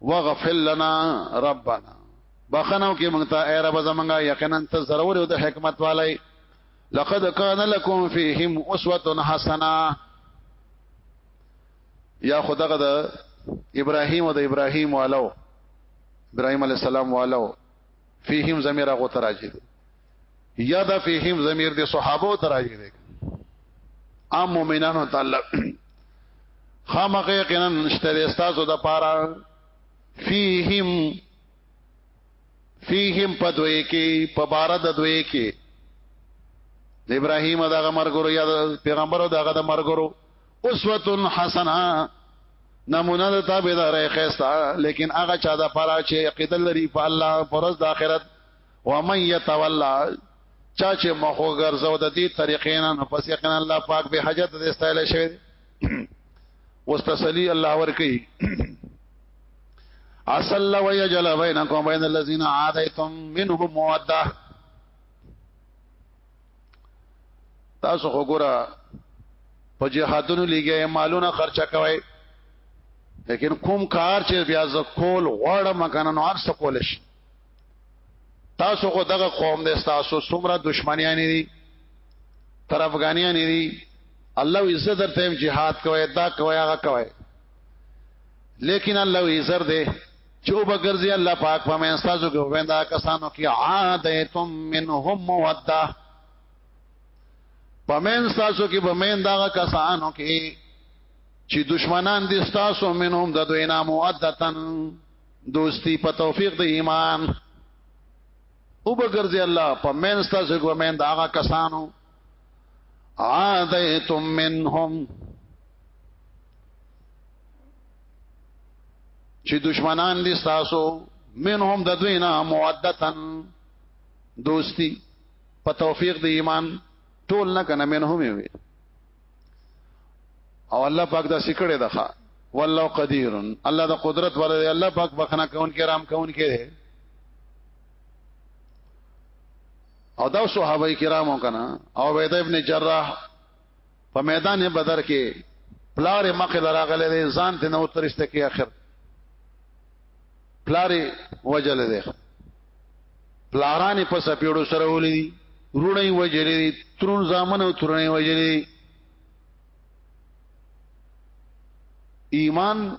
وغفل لنا ربنا بخنو کې مونږ ته اے رب زمونږه یقینا ته ضرور یو د حکمت والای لقد کان لکم فیهم اسوه حسنه یا خدغه د ابراهیم او د ابراهیم والو ابراهیم علی السلام والو فیهم ضمیر هغه تراجی دی یا دا فیهم ضمیر دی صحابه تراجی دی عام مؤمنانو تعالی خامخې یقینا نشته استاسو د پاره فیهم فیهم په دوی کې په بار د دوی کې د ابراهیم دغه مرګرو یا د پیغمبرو دغه د مرګرو اسوه حسنه نمونه د تابعدارې خسته لیکن هغه چا د پاره چې عقیده لري په الله پرز د آخرت و من يتولى چا چې مخو ګرځو د دې طریقې نه پس یقینا الله پاک به حاجت دې استایل شوی واستسلی الله ورکی اصل و یجل بینکم بین الذین عادیتم منهم موده تاسو وګوره په جهادونو لګي مالونه خرچه کوي لیکن کوم کار چې بیا ز کول غواړم مکنه نو ارس کول شي تاسو خو دغه قوم دې تاسو سمره دشمنیان دي تر افغانیان دي الله عزت درته جهاد کوي دا کوي هغه کوي لیکن الله عزت دې چې وبګرځي الله پاک په مې استادو کې ویندا کسانو کې عادتم منهم موده په مې استادو کې به مې دا کسانو کې چې دشمنان دي استادو منهم د دوی نام مودتن دوستی په توفیق د ایمان وبګرځي الله په مې استادو کې به مې دا کسانو عادیتم منهم چې دشمنان دي تاسو منهم د دوی نه مودتن دوستی په توفیق د ایمان ټول نه کنه منهم وي او الله پاک دا سکړه دخه والله قدیر الله د قدرت ولري الله پاک بخنه کون کې رام کون کې او دا صحابه کرامو کنه او وید ابن جراح په میدان بدر کې پلار مخه لراغله دي ځان ته نو ترشته کې اخر پلار وجل دي پلارانه په سپیړو سره ولې رونی وجلې ترون زامن او ترونی وجلې ایمان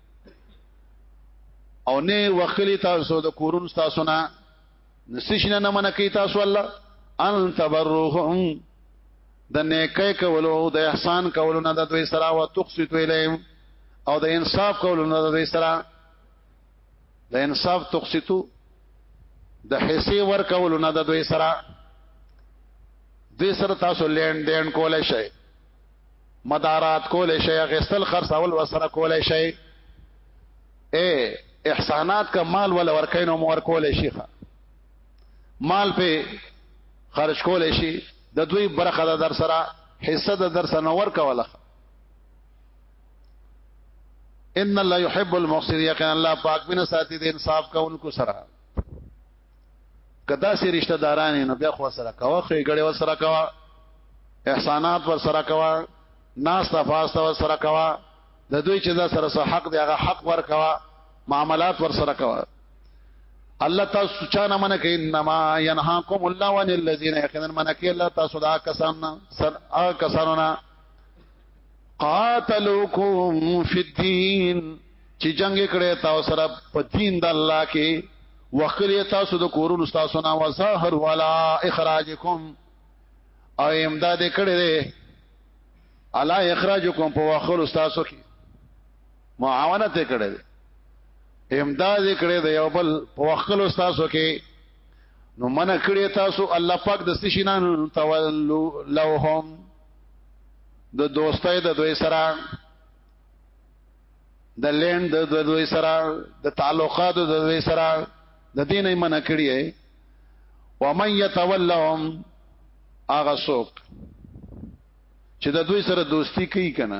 او نه وخلی تاسو د کورون تاسو نه نسشنه نه من کوي تاسو الله ان تبرهم د نیکه کولو د احسان کولو نه د دوی سره او تقسط ویلې او د انصاف کولو نه د دوی سره د انصاف تقسطو د حصے ور کولو نه د دوی سره دوی سره تاسو لین دین کولای شئ مدارات کولې شي غسل خرڅول وسره کولې شي اے احسانات کا مال ول ورکین او مور کولې شي مال په خرج کولې شي د دوی برخه د در سره حصہ د در سره نور کوله ان الله يحب المحسنين یقینا الله پاک بنا ساتي د انصاف کوونکو سره کدا سي رشتہ داران نو بیا خو سره کوا خو غړي ور سره کوا احسانات ور سره کوا ناس تفاست ور سره کوا د دوی چې دا سره سره حق دی هغه حق ور کوا معاملات ور سره کوا الله تاسو چا نه منه کوي انما ينهاكم الله عن الذين يخذون منه کوي الله تاسو دا کسان سر هغه کسانونه قاتلوکم فی الدین چې جنگ کړي تاسو سره په دین د الله کې وکړي تاسو د کورونو تاسو نه وظاهر ولا اخراجکم او امداد کړي دي الا اخراجکم په وکړو تاسو کې معاونت کړي دي امداد کړي دی یو بل په وکړو تاسو کې نو من کړي تاسو الله پاک د سشینان تولوا لهم د دوستۍ د دوی سره د لین د دوی سره د تعلقات د دوی سره د دین یې منع کړی اے و من یتولهم اغه سوک چې د دوی سره دوستی کوي کنه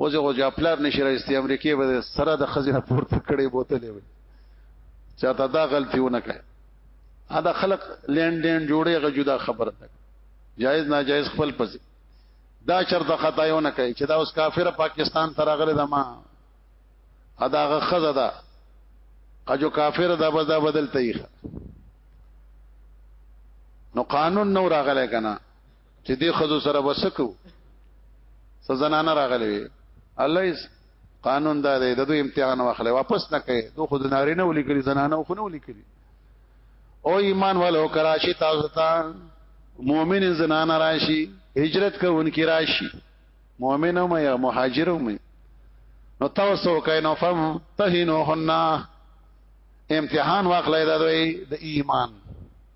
اوځه خو جاپلار نشي راځي امریکای به سره د خزینه پورته کړي بوتلې وي چاته دا غلطیونه کوي دا خلق لین دین جوړي غو جدا خبره ده جایز ناجایز خپل پځي دا چرته خدایونه کوي چې دا اوس کافر پاکستان تر غره دما اداغه خزه ده اجو کافر دا بس دا بدل تیخ نو قانون نو راغله کنه چې دې خزو سره وسکو سزنانه راغلي وي الله قانون دا دی د دوی امتحان واخلې واپس نه کوي دوی خود ناری نه ولي کړی زنانه خو نه ولي کړی او ایمان والو کراشي تاسو ته مؤمن زنانه راشي هجرت کوونکی راشي مؤمن هم یا مهاجر هم نو تاسو کای نو فهم تهینو هننا امتحان واخلای دا دوی د ایمان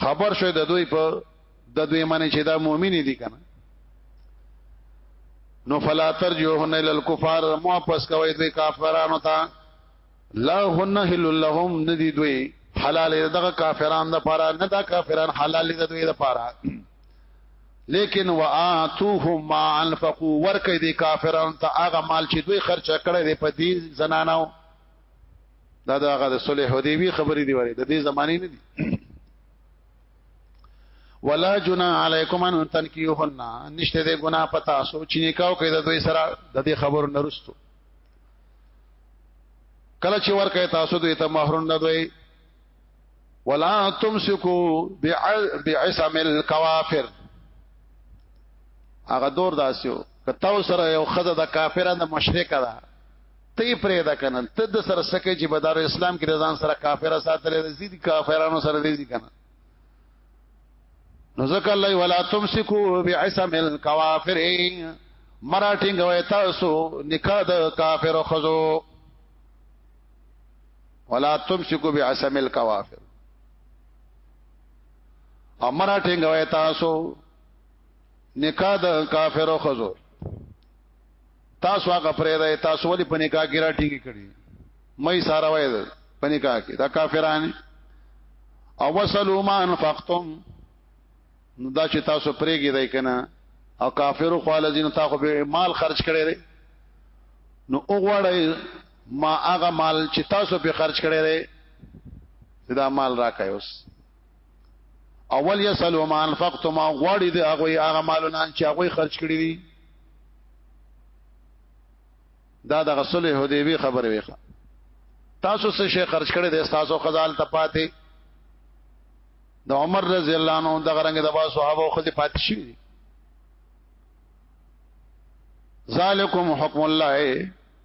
خبر شوی د دوی په د دوی باندې چې دا مؤمن دي کنه نو فلا ترجوهن الى الكفار واپس کوي دوی کافرانو ته لا هن حل لهم ندي دوی حلال دغه کافرانو د پاره نه دا کافرانو حلال دي دوی د پاره لیکن واتوهم ما انفقوا ورکه دي کافرانو ته هغه مال چې دوی خرچ کړي په دې زنانو دا دا هغه د صلح حدیبی خبرې دی وره د دې زمانه نه دي ولا جنا علیکم ان تنکیوهن نشته د ګنا پتا سو چې نکاو کې د دوی سره د دې خبرو نرستو کله چې ورکه تاسو دوی ته مہرون نه دوی ولا تمسكوا بعصم الكوافر هغه دور داسیو کته سره یو خزه د کافرانو مشرک ده ته یې پرې دا کنه ته د سره سکه چې بدار اسلام کې د ځان سره کافر ساتل دي زید کافرانو سره دي کنه نو ځکه الله ولا تمسکو بعصم الكوافر مراټینګ وای تاسو نکاح د کافر خزو ولا تمسکو بعصم الكوافر امر ټینګ وای تاسو نکاح د کافر خزو تاسو هغه پرې ده تاسو ولې په نکاح کې راټینګ کړی مې سارا وای ده په نکاح کې دا کافرانه او وصلوا ما انفقتم نو دا چې تاسو پرېږی دی کنه او کافرو خو الذين تاسو به مال خرج کړی دی نو وګوړی ما هغه مال چې تاسو په خرج کړی دی دا مال راکای اوس اول یسلو ما انفقتم او غواړي د هغه هغه مالونه چې هغه خرج کړی دي دا د رسول حدیبی خبره ویخه تاسو څه شي خرج کړی د تاسو خزال ته پاتې د عمر رضی الله عنه د غرنګ د با صحابه او خدي پاتې شي دي ذالکم حکم الله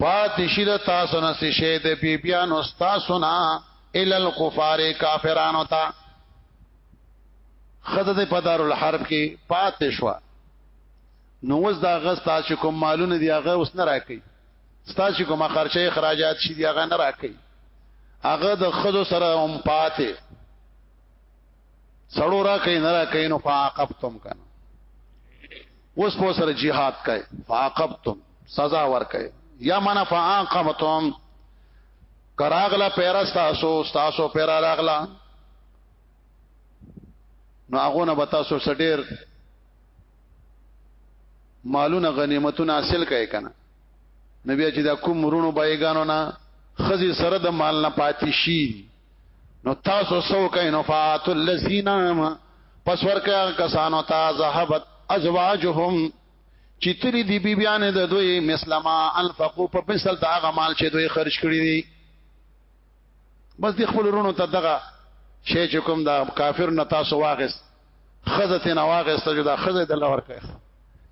پاتې شي د تاسو نه څه شی د بی بیان او تاسو نه ال الکفار کافرانو ته خدای دې په دار الحرب کې پاتې شو نو وز دا غستا چې کوم مالونه دی هغه اوس نه راکې ستا چې کوم خرچه اخراجات شي دی هغه نه راکې هغه د خدو سره هم پاتې سړو را کوي نه را کوي نو فاقبتم کنه اوس په سره jihad کوي فاقبتم سزا ور کوي یا معنا فاقبتم کراغلا پیرا تاسو تاسو پیرا راغلا نو هغه نه بتا سو سډیر مالونه غنیمتونه حاصل کړي کنه نبی چې دا کوم رونو بایګانو نه خزي سره د مال نه پاتې شي نو تاسو سو کینو فات الذین پس ورکه کسانو تا ذهبت ازواجهم چې تری دی بی بیان د دوی مسلما انفقو په مثل دا غمال چې دوی خرج کړی دی بس دی خپل رونو ته دغه شی چې کوم دا کافر نه تاسو واغس خزت نه واغس ته دا خزه د لور کوي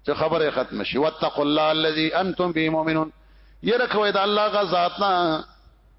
چې خبره ختم شي واتقوا الله الذي انتم به مؤمنون يرکوي دا الله غزاتنا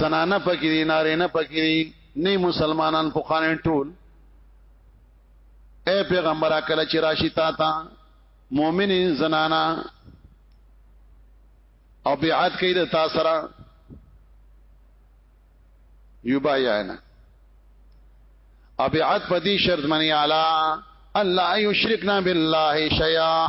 زنانه پکې دي نارینه پکې دي نه مسلمانان په قانون ټول اے پیغمبره کله چې راشي تا ته مؤمن زنانا او بیعت کوي د تا سره یبایعنا او بیعت په دې شرط منی اعلی الله یشرکنا بالله شیئا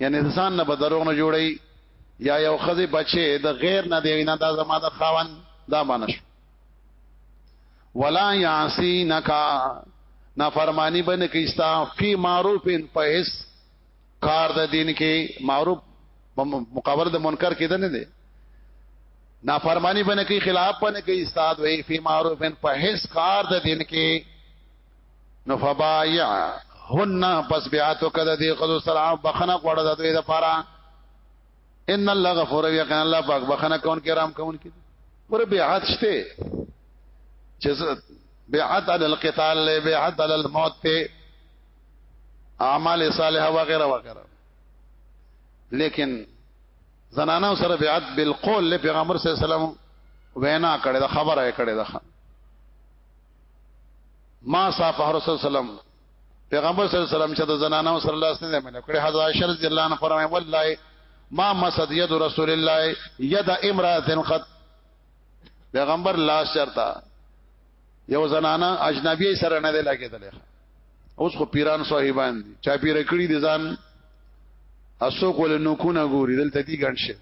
یعنی ځان نه بدروغ نه جوړي یا یو خزه بچي د غیر نه دی نه دا زما د خاون دا مانش ولا یاسینک نافرمانی بن کیستا فی معروف په هیڅ کار د دین کې معروف مقابله د منکر کې ده نه دی نافرمانی بن کی خلاف بن کی استاد وی فی معروف په هیڅ کار د دین کې نو فبايع هن پس بیا تو کده دی خذو سره بخنه غوړه د دوی لپاره ان الله غفور یقین الله پاک بخنه کون کې رحم کون کې پر بیعت شته چې بیعت علی القتال له بیعت علی الموت ته اعمال صالحه وغیرہ وغیرہ لیکن زنانه سره بیعت بالقول له پیغمبر صلی الله علیه وسلم وینا کړي دا خبره کړي دا ما صاحب رسول سلام پیغمبر صلی الله علیه وسلم چې د زنانو سره الله سره منه کړې حضرت عائشہ رضی الله عنها فرمایي والله ما مسد يد رسول الله يد امراه قد پیغمبر لاس چرتا یو زنانه اجنبی سره نه دی لګیدلې اوس خو پیران صاحبان دي چا پیر کړی دي ځان اسو کول نو کو نه ګوري دلته دي ګڼشه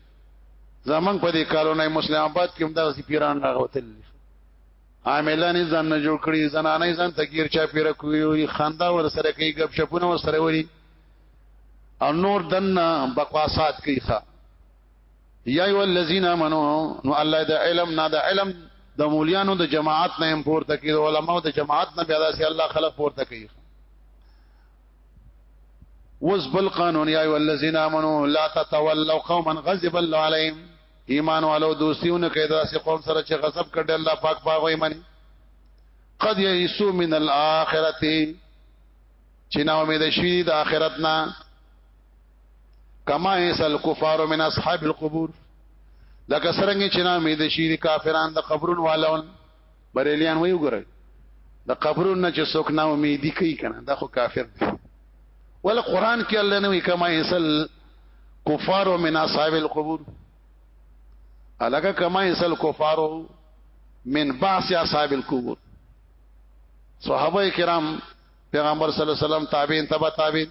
زمنګ په دې کارونه مسلمان آباد کې هم دغه پیران راغوتل عاملان ځان نه جوړ کړی زنانه ځان تکیر چا پیره کوي خندا ور سره کوي غب شپونه ور سره وری او نور دنه بکواسات کوي ښا یا ای الذین امنو نو الله د علم نه د علم د مولیانو د جماعت نه هم پورته کوي د علماو د جماعت نه بیا داسې الله خلق پورته کوي وز بل قانون یا ای الذین امنو لا تتولوا قوما غضب الله علیهم ایمان والو دوستیونه کې داسې قوم سره چې غضب کړي الله پاک پاغه ایمانی قد یئسو من الاخرته چې نو امید شي د اخرت نه کما یس الکفار من اصحاب القبور لکه سرنګ چې نو امید شي کافران د قبرون والون بریلیان وی وګورئ د قبرونو چې څوک نا امیدي کوي کنه دا خو کافر دی ول قران کې الله نو کما یسل کفار من اصحاب القبور الګه کما یسل کفار من بعض اصحاب القبور صحابه کرام پیغمبر صلی الله علیه وسلم تابعین تبع تابعین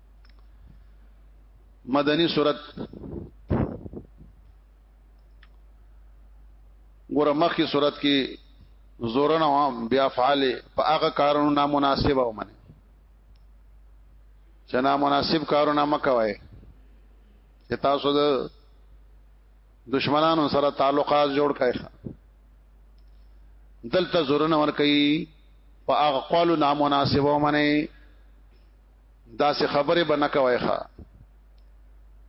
مدنی صورت ګوره مخکې صورت کې زورن عام بیا فعال په هغه کارونو نامناسب او منه چې نامناسب کارونه مکوي چې تاسو د دشمنانو سره تعلقات جوړ کړئ دلته زورن ور کوي په هغه قالو نامناسب او منه دا سه خبره به نه کوي ښا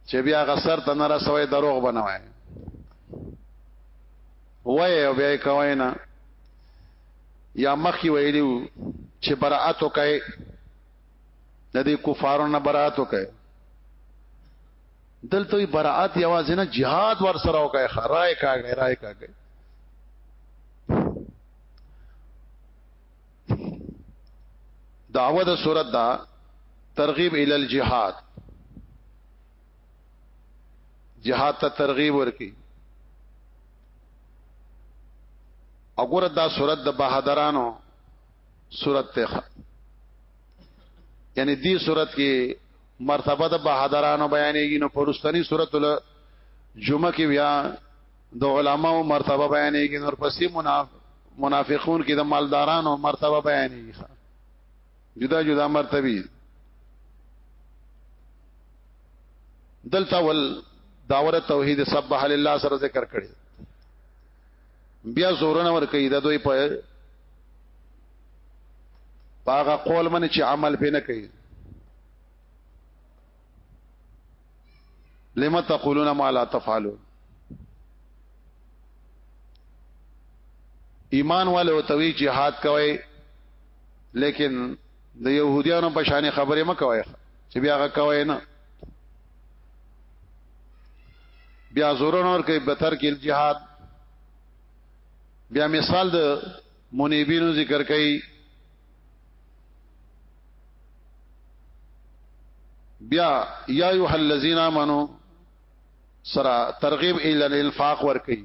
چې بیا غسر ته نه رسوي دروغ بنوي وای او بیا کوي نه یا مخي ویلو چې برائت وکړي د دې کفارو نه برائت وکړي دلته برائت یوازې نه jihad ور سره وکړي خړای کاږي راي کاږي دعوه د صورت دا ترغیب ال الجهاد جهاد ته ترغیب ورکی وګوره دا صورت د بهادرانو صورت ته یعنی دی صورت کې مرتبه د بهادرانو بیانېږي نو پرستانی صورت له جمعه کې بیا د علماو مرتبه بیانېږي نور پسې منافق منافقون کې د مالدارانو مرتبه بیانېږي جدا جدا مرتبه دلته ول داور توحید سبح لله سره ذکر کړي بیا زورن ور کوي د دوی په پاغه قول من چې عمل پې نه کوي لم تقولون ما لا تفعلون ایمان والے او توی جهاد کوي لیکن د يهوديانو په شان خبره مکوي چې بیا هغه کوي نه بیا زورن اور کوي بتر کې جهاد بیا مثال د منیبینو ذکر کوي بیا یا ایه الذین آمنو سرا ترغیب ال الانفاق ور کوي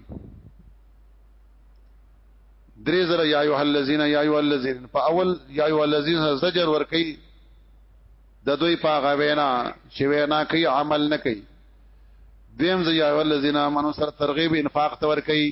درې زره یا ایه الذین یا ایه الذین په اول یا ایه الذین زجر ور کوي د دوی په غوینا چې وینا کوي عمل نه کوي دیم زیا ولذین امنو سره ترغیب انفاق تور کوي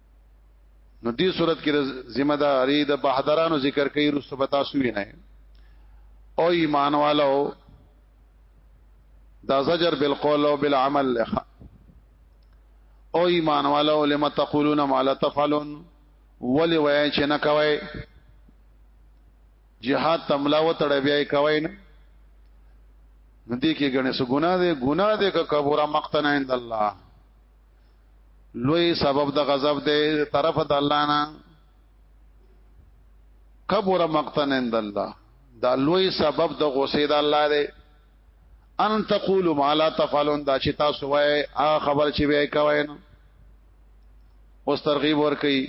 نو دې صورت کې ذمہ داری د بهادرانو ذکر کوي رسو بتا سوی نه او ایمان والو دا زجر بالقول او بالعمل لخوا او ایمان والو لم تقولون ما لا تفعلون ولی وای چې نه کوي جهاد تملا و تړ بیا کوي نه ندی کې غنې سو ګناه دې ګناه دې کا کبره مقتنا عند الله لوی سبب د غضب دی طرف د الله نه کبر مقتن عند الله دا لوی سبب د غصې د الله دی ان تقول ما لا تفعلون دا چې تاسو وای ا خبر چې به کوي نو اوس ترغیب ور کوي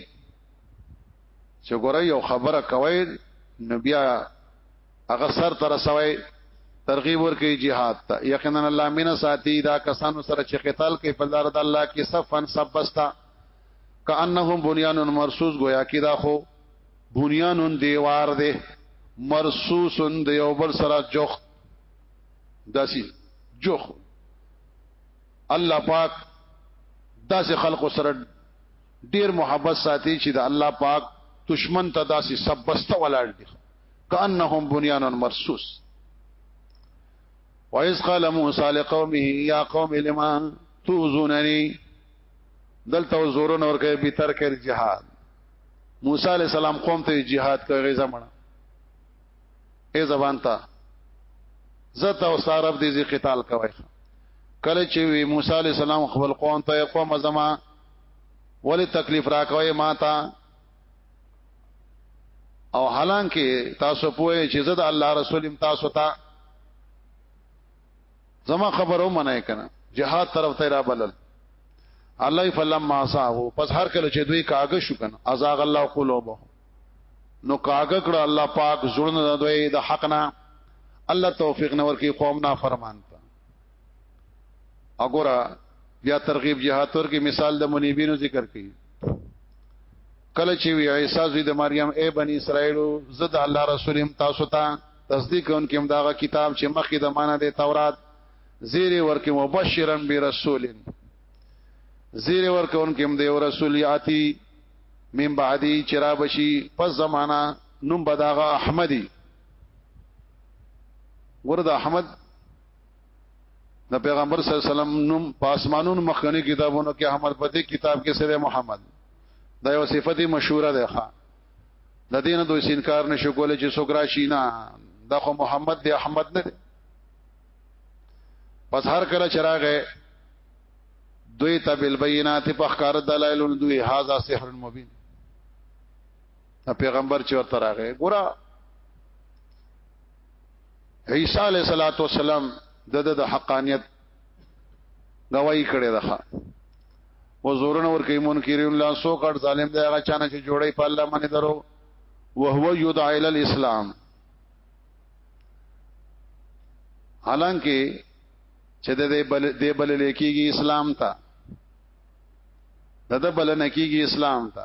چې ګوره یو خبره کوي نبي هغه سر تر سوي ترغیب ورکړي jihad ته یقینا الله مینا ساتي دا کسانو سره چې قتال کوي په لار د الله کې صفن سبستا کانهم بنیان مرصوص گویا کې دا خو بنیان دیوار دی مرصوص د یو بل سره جوخ داسي جوخ الله پاک داسې خلق سره ډیر محبت ساتي چې د الله پاک دشمن ته داسې سبسته ولاړ دي کانهم بنيان مرصوص وایس قال موسی لقومه یا قوم لما توزوننی دلته زورن اور کوي به تر کر جهاد موسی علی السلام قوم ته جهاد کوي زمانہ ای زبان ته زت او سارب دې زی قتال کوي کله چې وی موسی علی السلام خپل قوم ته قوم زما ولی تکلیف را کوي ما ته او حالانکه تاسو پوهه چې زه د الله رسول يم تاسو ته زما خبرو منای کنه جهاد طرف ته را بلل الله فلم ما صاحو پس هر کله چې دوی کاغه شو کنه ازاغ الله قلوبه نو کاغه کړه الله پاک زړه نه دوی د حق نه الله توفیق نور کی قوم نه فرمان وګوره بیا ترغیب جهاد ورکې مثال د منیبینو ذکر کړي کله چې وی عیسی زوی د مریم اے بنی اسرائیل زد الله رسول هم تاسو ته تصدیق کوونکې هم داغه کتاب چې مخکې د معنا د تورات زیر ورکې مبشرا برسول زیر ورکې انکې هم د رسول یاتی من بعدی چرا بشی پس زمانہ نوم بداغه احمدی ورد احمد د پیغمبر صلی الله علیه وسلم نوم په اسمانونو مخکنی کتابونو کې احمد پته کتاب کې سره محمد دا یو صفت مشهوره ده ښا د دین دوی سینکار نشو کولای چې سوګرا شینا دا خو محمد دی احمد نه دی پس هر کله چراغه دوی ته بل بینات په ښکار دلایل دوی هاذا سحر مبین پیغمبر چې ورته راغی ګوره عیسی علیه الصلاۃ والسلام د د حقانیت گواہی کړې ده و زورن ور کوي منکرین لا سو کټ ظالم دی هغه چانه چې جوړي په الله باندې درو وهو يدعي الى الاسلام حالانکه چې د دې بل دې بل لیکيږي اسلام ته د دې بل نه کیږي اسلام ته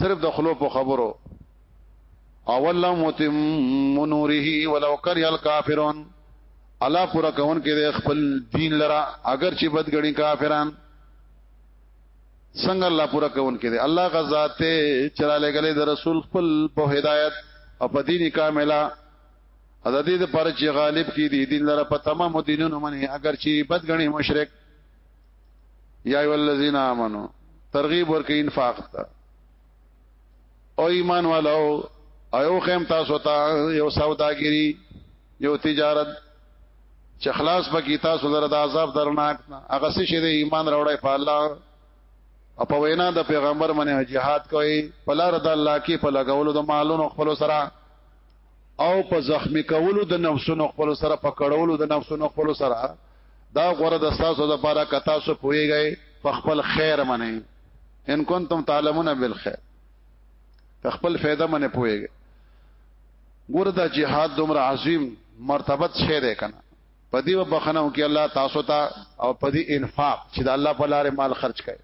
صرف د خلو په خبرو اول لم متم نوره ولو کریا الکافرون الله پورا کون کې د خپل دین لرا اگر چې بدګړي کافران څنګه الله پورا کون کې دی الله غزا ته چلاله غلې د رسول خپل په هدایت او په دین کامله ادا دې د پر چې غالب کې دي دین لره په تمام دینونو منه اگر چې بدګنی مشرک یا ایو الذین آمنو ترغیب ورکې انفاق ته او ایمان والو ایو خیم تاسو ته یو سوداګری یو تجارت چې خلاص پکې تاسو در د عذاب درناک هغه څه چې د ایمان راوړی په الله او په وینا د پیغمبر باندې جهاد کوي په لار د الله کې په لګولو د مالونو خپل سره او په زخمی کولو د نفسونو خپل سره په کړولو د نفسونو خپل سره دا غره د تاسو د پاره کتا سو پويږي په خپل خیر منه ان کنتم تعلمون بالخير په خپل فایده منه پويږي ګور دا جهاد دومره عظیم مرتبت شه ده کنه پدی وبخنه کې الله تاسو ته او پدی انفاق چې د الله په لار مال خرج کړي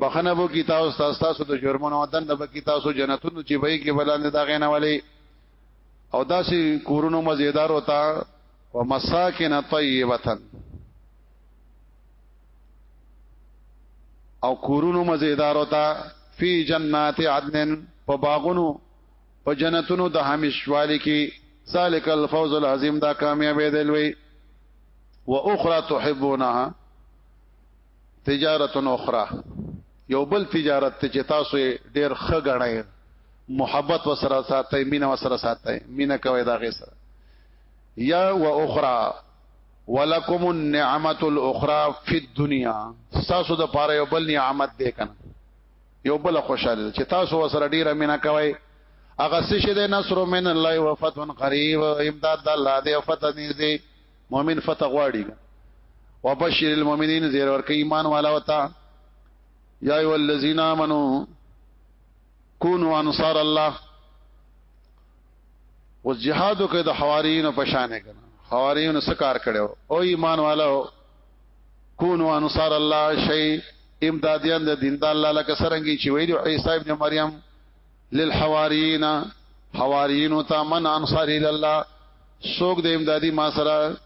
بخنه بو کی تاسو تاسو د جرمونو وطن د بکی تاسو جنتونو چې وای کې بلاندې دا غینه ولی او داسې کورونو مزیدار وتا ومساکن طیبه او کورونو مزیدار وتا فی جنات عدن په باغونو په جنتونو د همیشوالي کې ذالک الفوز العظیم دا کامیابی دی لوی واخرى تحبونها تجارت اخرى یو بل تجارت ته چې تاسو ډیر ښه غړای محبت وسره ساتي مینه وسره ساتي مینه کوي دا غي سره یا و اخرى ولکم النعمت الاخرى فی الدنيا تاسو د پاره یو بل نعمت دی کنه یو بل خوشاله چې تاسو وسره ډیره مینا کوي اغه سشه د نصر من الله وفتح قریب امداد الله دی فتح نږدې مؤمن فتح غواړي وبشر المؤمنین زیر ورکه ایمان والا وتا یا ایو الذین آمنو کونوا انصار الله اوس جهادو کې د حواریینو په شان کړه حواریینو سکار کړو او ایمان والا کونوا انصار الله شی امدادیان د دین د الله لکه سرنګي چې ویلو عیسی ابن مریم للحواریین حواریین تا من انصار الی الله سوق د امدادي ما سره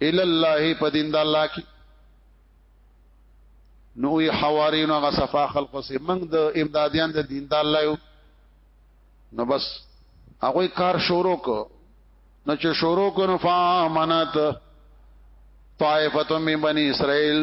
الی الله په دین د الله کې نو وی حواریین هغه صفا خلق سي موږ د امدادیان د دین د الله یو نو بس هغه کار شروع کو نو چې شروع کو نو فامنت طائفه من بني اسرائيل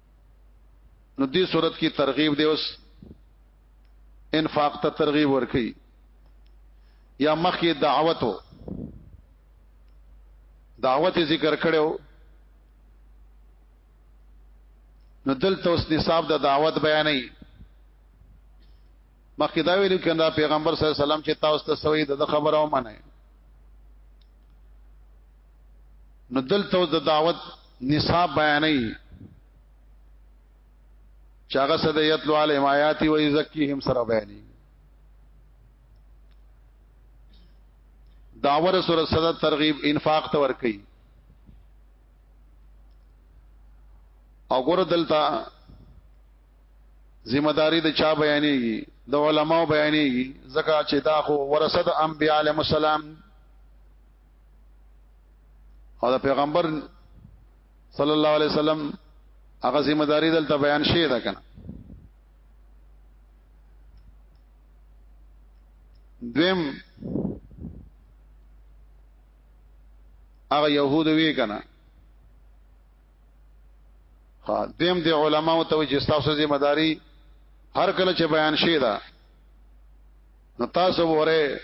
نو دې صورت کې ترغیب دی اوس انفاق ته ترغیب ورکي یا مخکې دعوت وو دعوت ذکر کړو نو دلته اوس نصاب د دعوت بیانې مخکې دا ویلو کنده پیغمبر صلی الله علیه وسلم چې تاسو ته سوې د خبرو منه نو دلته د دعوت نصاب بیانې چاغه صد یتلو علی آیاتی و یزکیهم سره بیانې داور سره صد ترغیب انفاق ته ور کوي او ګور دلته ذمہ داری د چا بیانېږي د علماو بیانېږي زکه چې دا خو ورثه د انبیاء علیهم السلام او د پیغمبر صلی الله علیه وسلم هغه ذمہ داری دلته بیان شي دا کنه دویم هغه يهود وی کنه ها دیم د علماو ته چې تاسو ذمہ داری هر کله چې بیان شي دا نو تاسو وره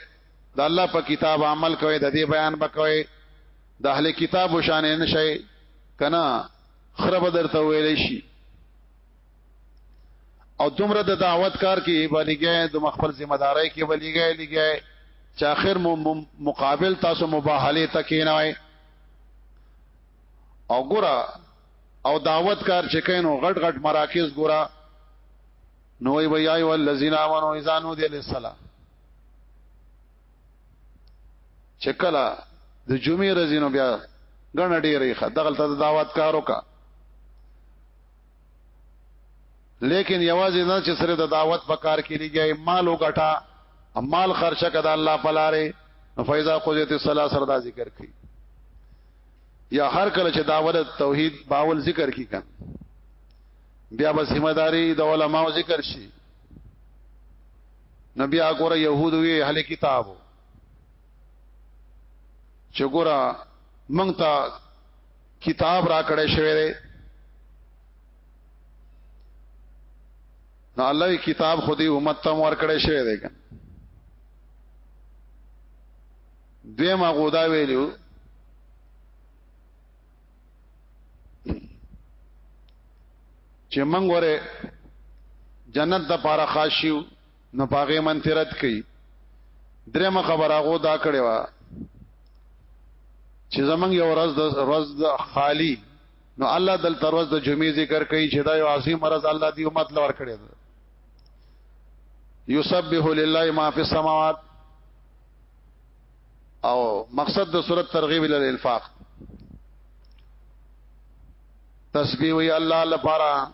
د الله په کتاب عمل کوي د دې بیان بکوي د اهل کتاب شان نه شي کنا خراب درته ویل شي او دومره د دعوت کار کې بلیګې د مخبل ذمہ داري کې بلیګې لګې چې اخر مقابل تاسو مباهله تکې نه وای او ګره او دعوت کار چې کینو غټ غټ مراکز ګره نو وی وی ایو الذین آمنو اذا نودی للصلاه چکلا د جمعې ورځې نو بیا غن ډېرې ښه دغه ته دعوت کارو کا لیکن یوازې نه چې سره د دعوت په کار کې لګي مال وګټا مال خرچه کړه الله پلاره فیضا قضیت الصلاه سره دا ذکر کړي یا هر کله چې دعوت توحید باول ذکر کړي بیا به ذمہ داری د علماو ذکر شي نبی اګوره يهود وی اهل کتابو چې ګوره مونږ ته کتاب را کړی شوی دی نو الله کتاب خودي امت ته ور کړی شوی دی دوی ما غودا ویلو چې موږ وره جنت د پاره خاصیو نو پاغه منترت کوي درېمه خبره غو دا کړې وا چې زمنګ یو ورځ د ورځ د خالی نو الله دل تر ورځ د جمعې ذکر کوي چې دا یو عظیم ورځ الله دی امت لور کړی دی یسبح لله ما فی السماوات او مقصد د صورت ترغیب ال انفاق تسبیح وی الله لپاره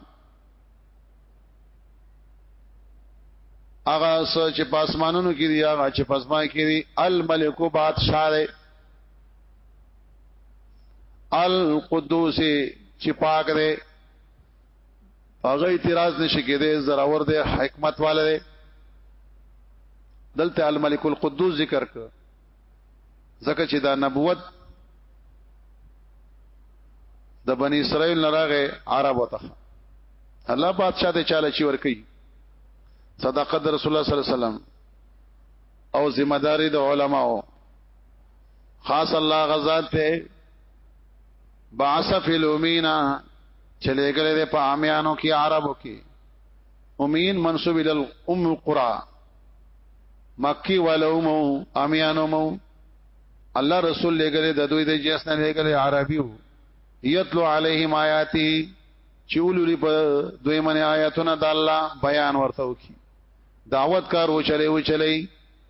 هغه چې پاسمانونو کې دی هغه چې پاسما کې دی الملک بادشاہ دی القدوس چې پاک دی هغه اعتراض نشي کېدای زراور دی حکمت والا دی دلته الملک القدوس ذکر ک زکه چې دا نبوت د بنی اسرائیل نه راغې عربو ته الله بادشاہ ته چاله چی ورکی صدقه در رسول الله صلی الله علیه وسلم او ذمہ داری د علماو خاص الله غزاد ته بعث فی الامینا چلے گلے دے پا آمیانو کی عربو کی امین منصوب الى الام القرآن مکی ولو مو امیانو مو الله رسول لګره د دوی د جس نه لګره عربیو یتلو علیهم آیاتی چولولی په دوی من آیاتونه د الله بیان ورته وکي دعوت کار و چلی و چلی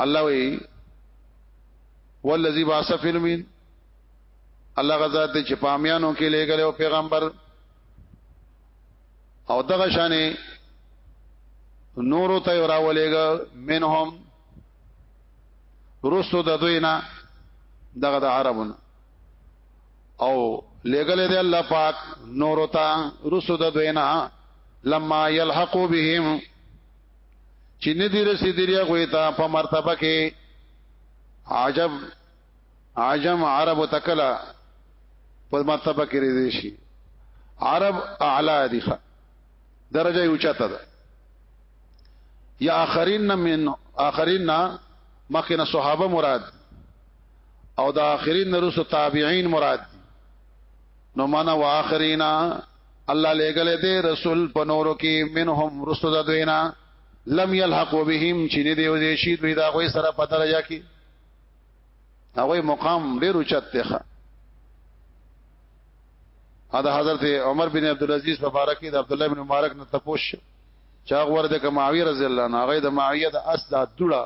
الله وی والذي باث في المين الله غزا ته چې پامیانو کې لګل او پیغمبر او دغه شانې نورو ته راولېګ منهم رسو د دوی نه دغه د عربونه او لګل دی الله پاک نورو ته رسو د دوی نه لما يلحقوا بهم چې نه دی رسیدلی هغه ته په مرتبه کې عجب عجم عرب تکلا په مرتبه کې رېدي شي عرب اعلی دي درجه یې اوچته ده یا اخرین من اخرین مخکې صحابه مراد او د اخرین رسو تابعین مراد نو معنا واخرینا الله لګل دې رسول په نورو کې منهم رسول دوینا لم يلحق بهم چې نه دی او دې شي دوی دا غوي سره په درجه کې هغه مقام ډیر اوچت دی ښا دا حضرت عمر بن عبد العزيز مبارک د عبد الله بن مبارک نه تپوش چا ورته کماوی رضی الله عنه هغه د معاویه د اسد دوړه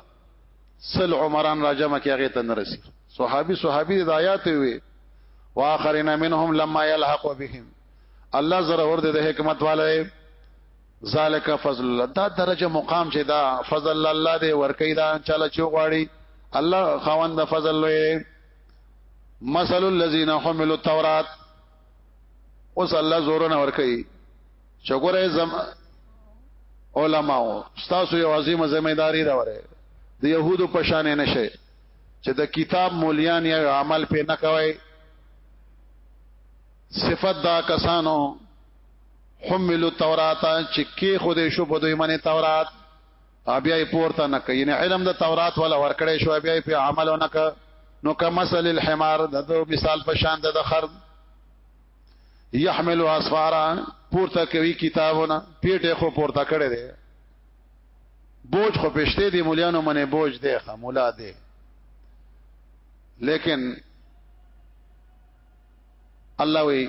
سل عمران راجمه کې هغه ته نرسي صحابي صحابي د آیات وي واخرین منهم لما يلحق بهم الله زره ور دې د حکمت والے ذالک فضل الله دا درجه مقام چې دا فضل الله دې ورکی دا چاله چوغاړي الله خوان د فضل لوی مثل الذين حملوا التوراۃ اوس الله زورن ور کوي چې ګوره زم علماو تاسو یو عظیمه ذمہ داری دا وره د يهودو په شان نه شي چې د کتاب مولیان یا عمل په نه کوي صفت دا کسانو حملوا التوراۃ چې کې خوده شو په دوی باندې تورات بیا یې پورته نه کوي یعنی علم د تورات ولا ورکړې شو بیا یې په عمل نه ک نو کمثل الحمار د مثال په شان د خر يحمل اسفارا پورته کوي کتابونه پیټه خو پورته کړي دي بوج خو پښته دي مولانو منه بوج دی خه مولا دی لیکن الله وی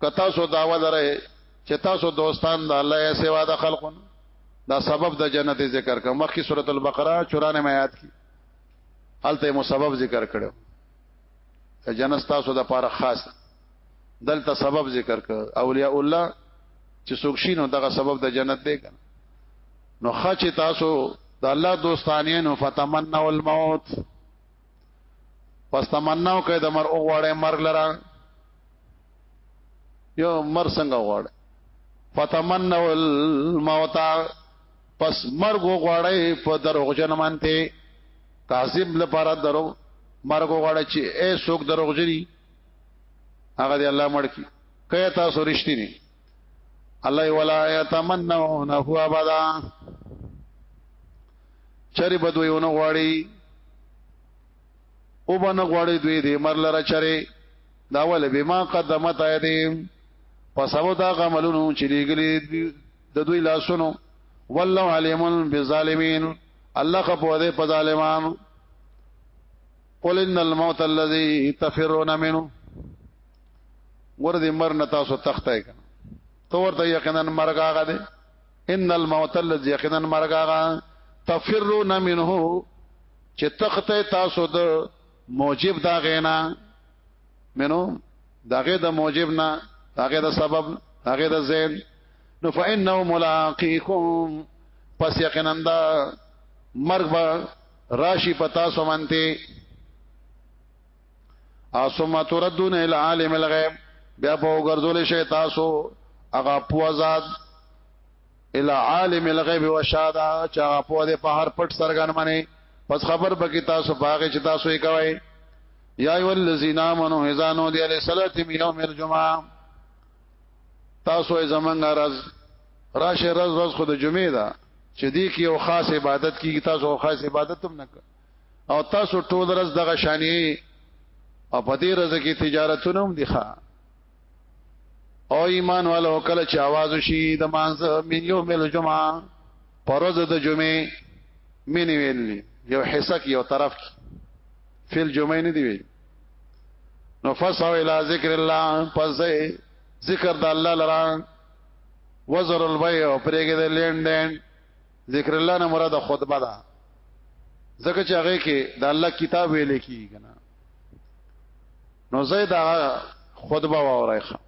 کتا سو داوا لره چې تاسو دوستان د الله یې سوا د خلقون دا سبب د جنت ذکر کوم مخکې سورۃ البقره 94 آیات کې الته مو سبب ذکر کړو ته جنت تاسو د پاره خاص دلته سبب ذکر کړ اولیاء الله چې سوکشینو دغه سبب د جنت دی نو خچ تاسو د الله دوستانینو فتمنوا الموت پس تمناو کړه د مر او غړې مر لره یو مر څنګه غواړ فتمنوا الموت پس مرګ غواړی په دروغ جن مانته تعذيب لپاره درو مرګ غواړی چې اے څوک دروغ جني هغه دی الله مړ کی کای تاسو رښتینی الله ولا يتمنون هو ابدا چری بدویونه غواړي او بنه غوړې دوی دې مر لره چره دا ول بما قدمت ايديم پسو دا غملونو چې لګلې د دوی لاسونو والله علیم بالظالمین الله خپو دې په ظالمانو قل ان الموت الذي تفرون منه ور دې مر نه تاسو تخته کړه تو ورته یقینا مرګ هغه دې ان الموت الذي یقینا مرګ هغه تفرون منه چې تخته تاسو د موجب دا غینا منو داغه د موجب نه داغه د سبب داغه د زین نو فإنه ملاقيكم پس یقینا دا مرغ با راشی پتا سومنتی اسما تردون الى عالم الغيب بیا په ګرځول شي تاسو هغه پوزاد الى عالم الغيب وشادا چا په دې په هر پټ سرګن منی پس خبر به کی تاسو باغ چې تاسو یې کوي یا ای الذین آمنو اذا نودی علی صلات یوم الجمعه تاسو یې زمنګ راز راشه راز راز خود جمعه ده چې دې کې یو خاص عبادت کیږي تاسو خاص عبادت هم نه او تاسو ټول راز دغه شانی او په دې راز کې تجارتونه هم دي ښه او ایمان والو کله چې आवाज شي د مانزه من یوم الجمعه پروز د جمعې مين ویل یو حسک یو طرف کی فل جمعې نه دی ویل نو فسو الى ذکر الله پس ذکر د الله لرا وزر البيع او پرېګه د لین دین ذکر الله نه مراد خطبه ده ځکه چې هغه کې د الله کتاب ویل کیږي کنه نو زه دا خطبه واورایخه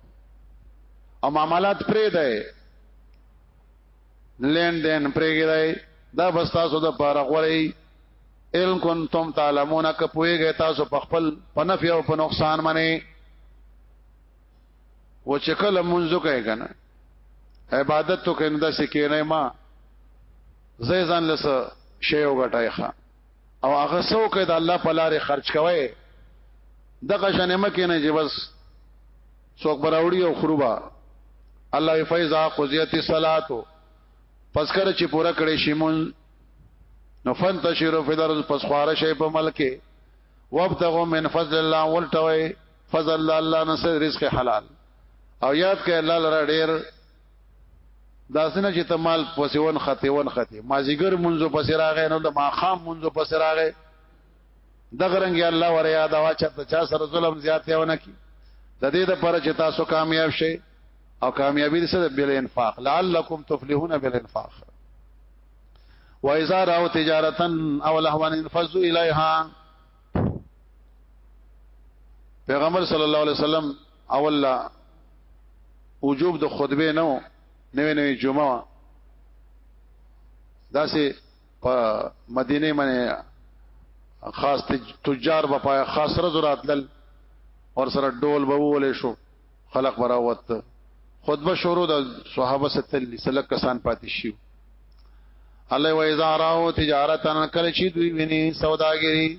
او معاملات پرې دی لین دین پرې دی دا بس تاسو د پاره غوړی ان کنتم تعلمون ک پویږی تاسو په خپل په نفع او په نقصان باندې و چې کله منځ کوي کنه عبادت تو کنده سکینه ما زې ځان لسه شی وګټای ښا او هغه سو کې د الله په لارې خرج کوي دغه شنه مکه نه چې بس څوک براوړي او خروبا الله فیضا قضیت الصلات پس کر چې پورا کړي شیمون نو فنتشروا فی الارض پس خواره شي په ملک وابتغوا من فضل الله ولټوي فضل الله نصر رزق حلال او یاد کړئ الله لره ډیر دا سنه چې ته مال پسې ون خته ون خته مازیګر منځو پسې راغې نو د ماخام منځو پسې راغې د غرنګ الله ور یاد وا چې ته چا سره ظلم زیاتې ونه کی د دې لپاره چې تاسو کامیاب شئ او کامیابی دې سره بل انفاق لعلکم تفلحون بل انفاق و اذا راو تجارتا او لهوا انفذوا الیها پیغمبر صلی الله علیه وسلم اول لا وجوب د خطبه نو نوې نوې جمعه داسې په مدینه باندې خاص تجار په پای خاص رز راتل اور سره ډول به ولې شو خلق براوت خطبه شروع د صحابه ستل سلک کسان پاتې شي الله و اذا راو تجارتن کله چې دوی ویني سوداګری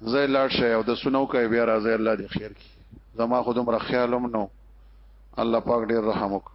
زه لاړ شې او د سنو کوي بیا راځي الله دې خیر کړي زما خو دومره خیال هم نو الله پاک ډیر رحم وکړي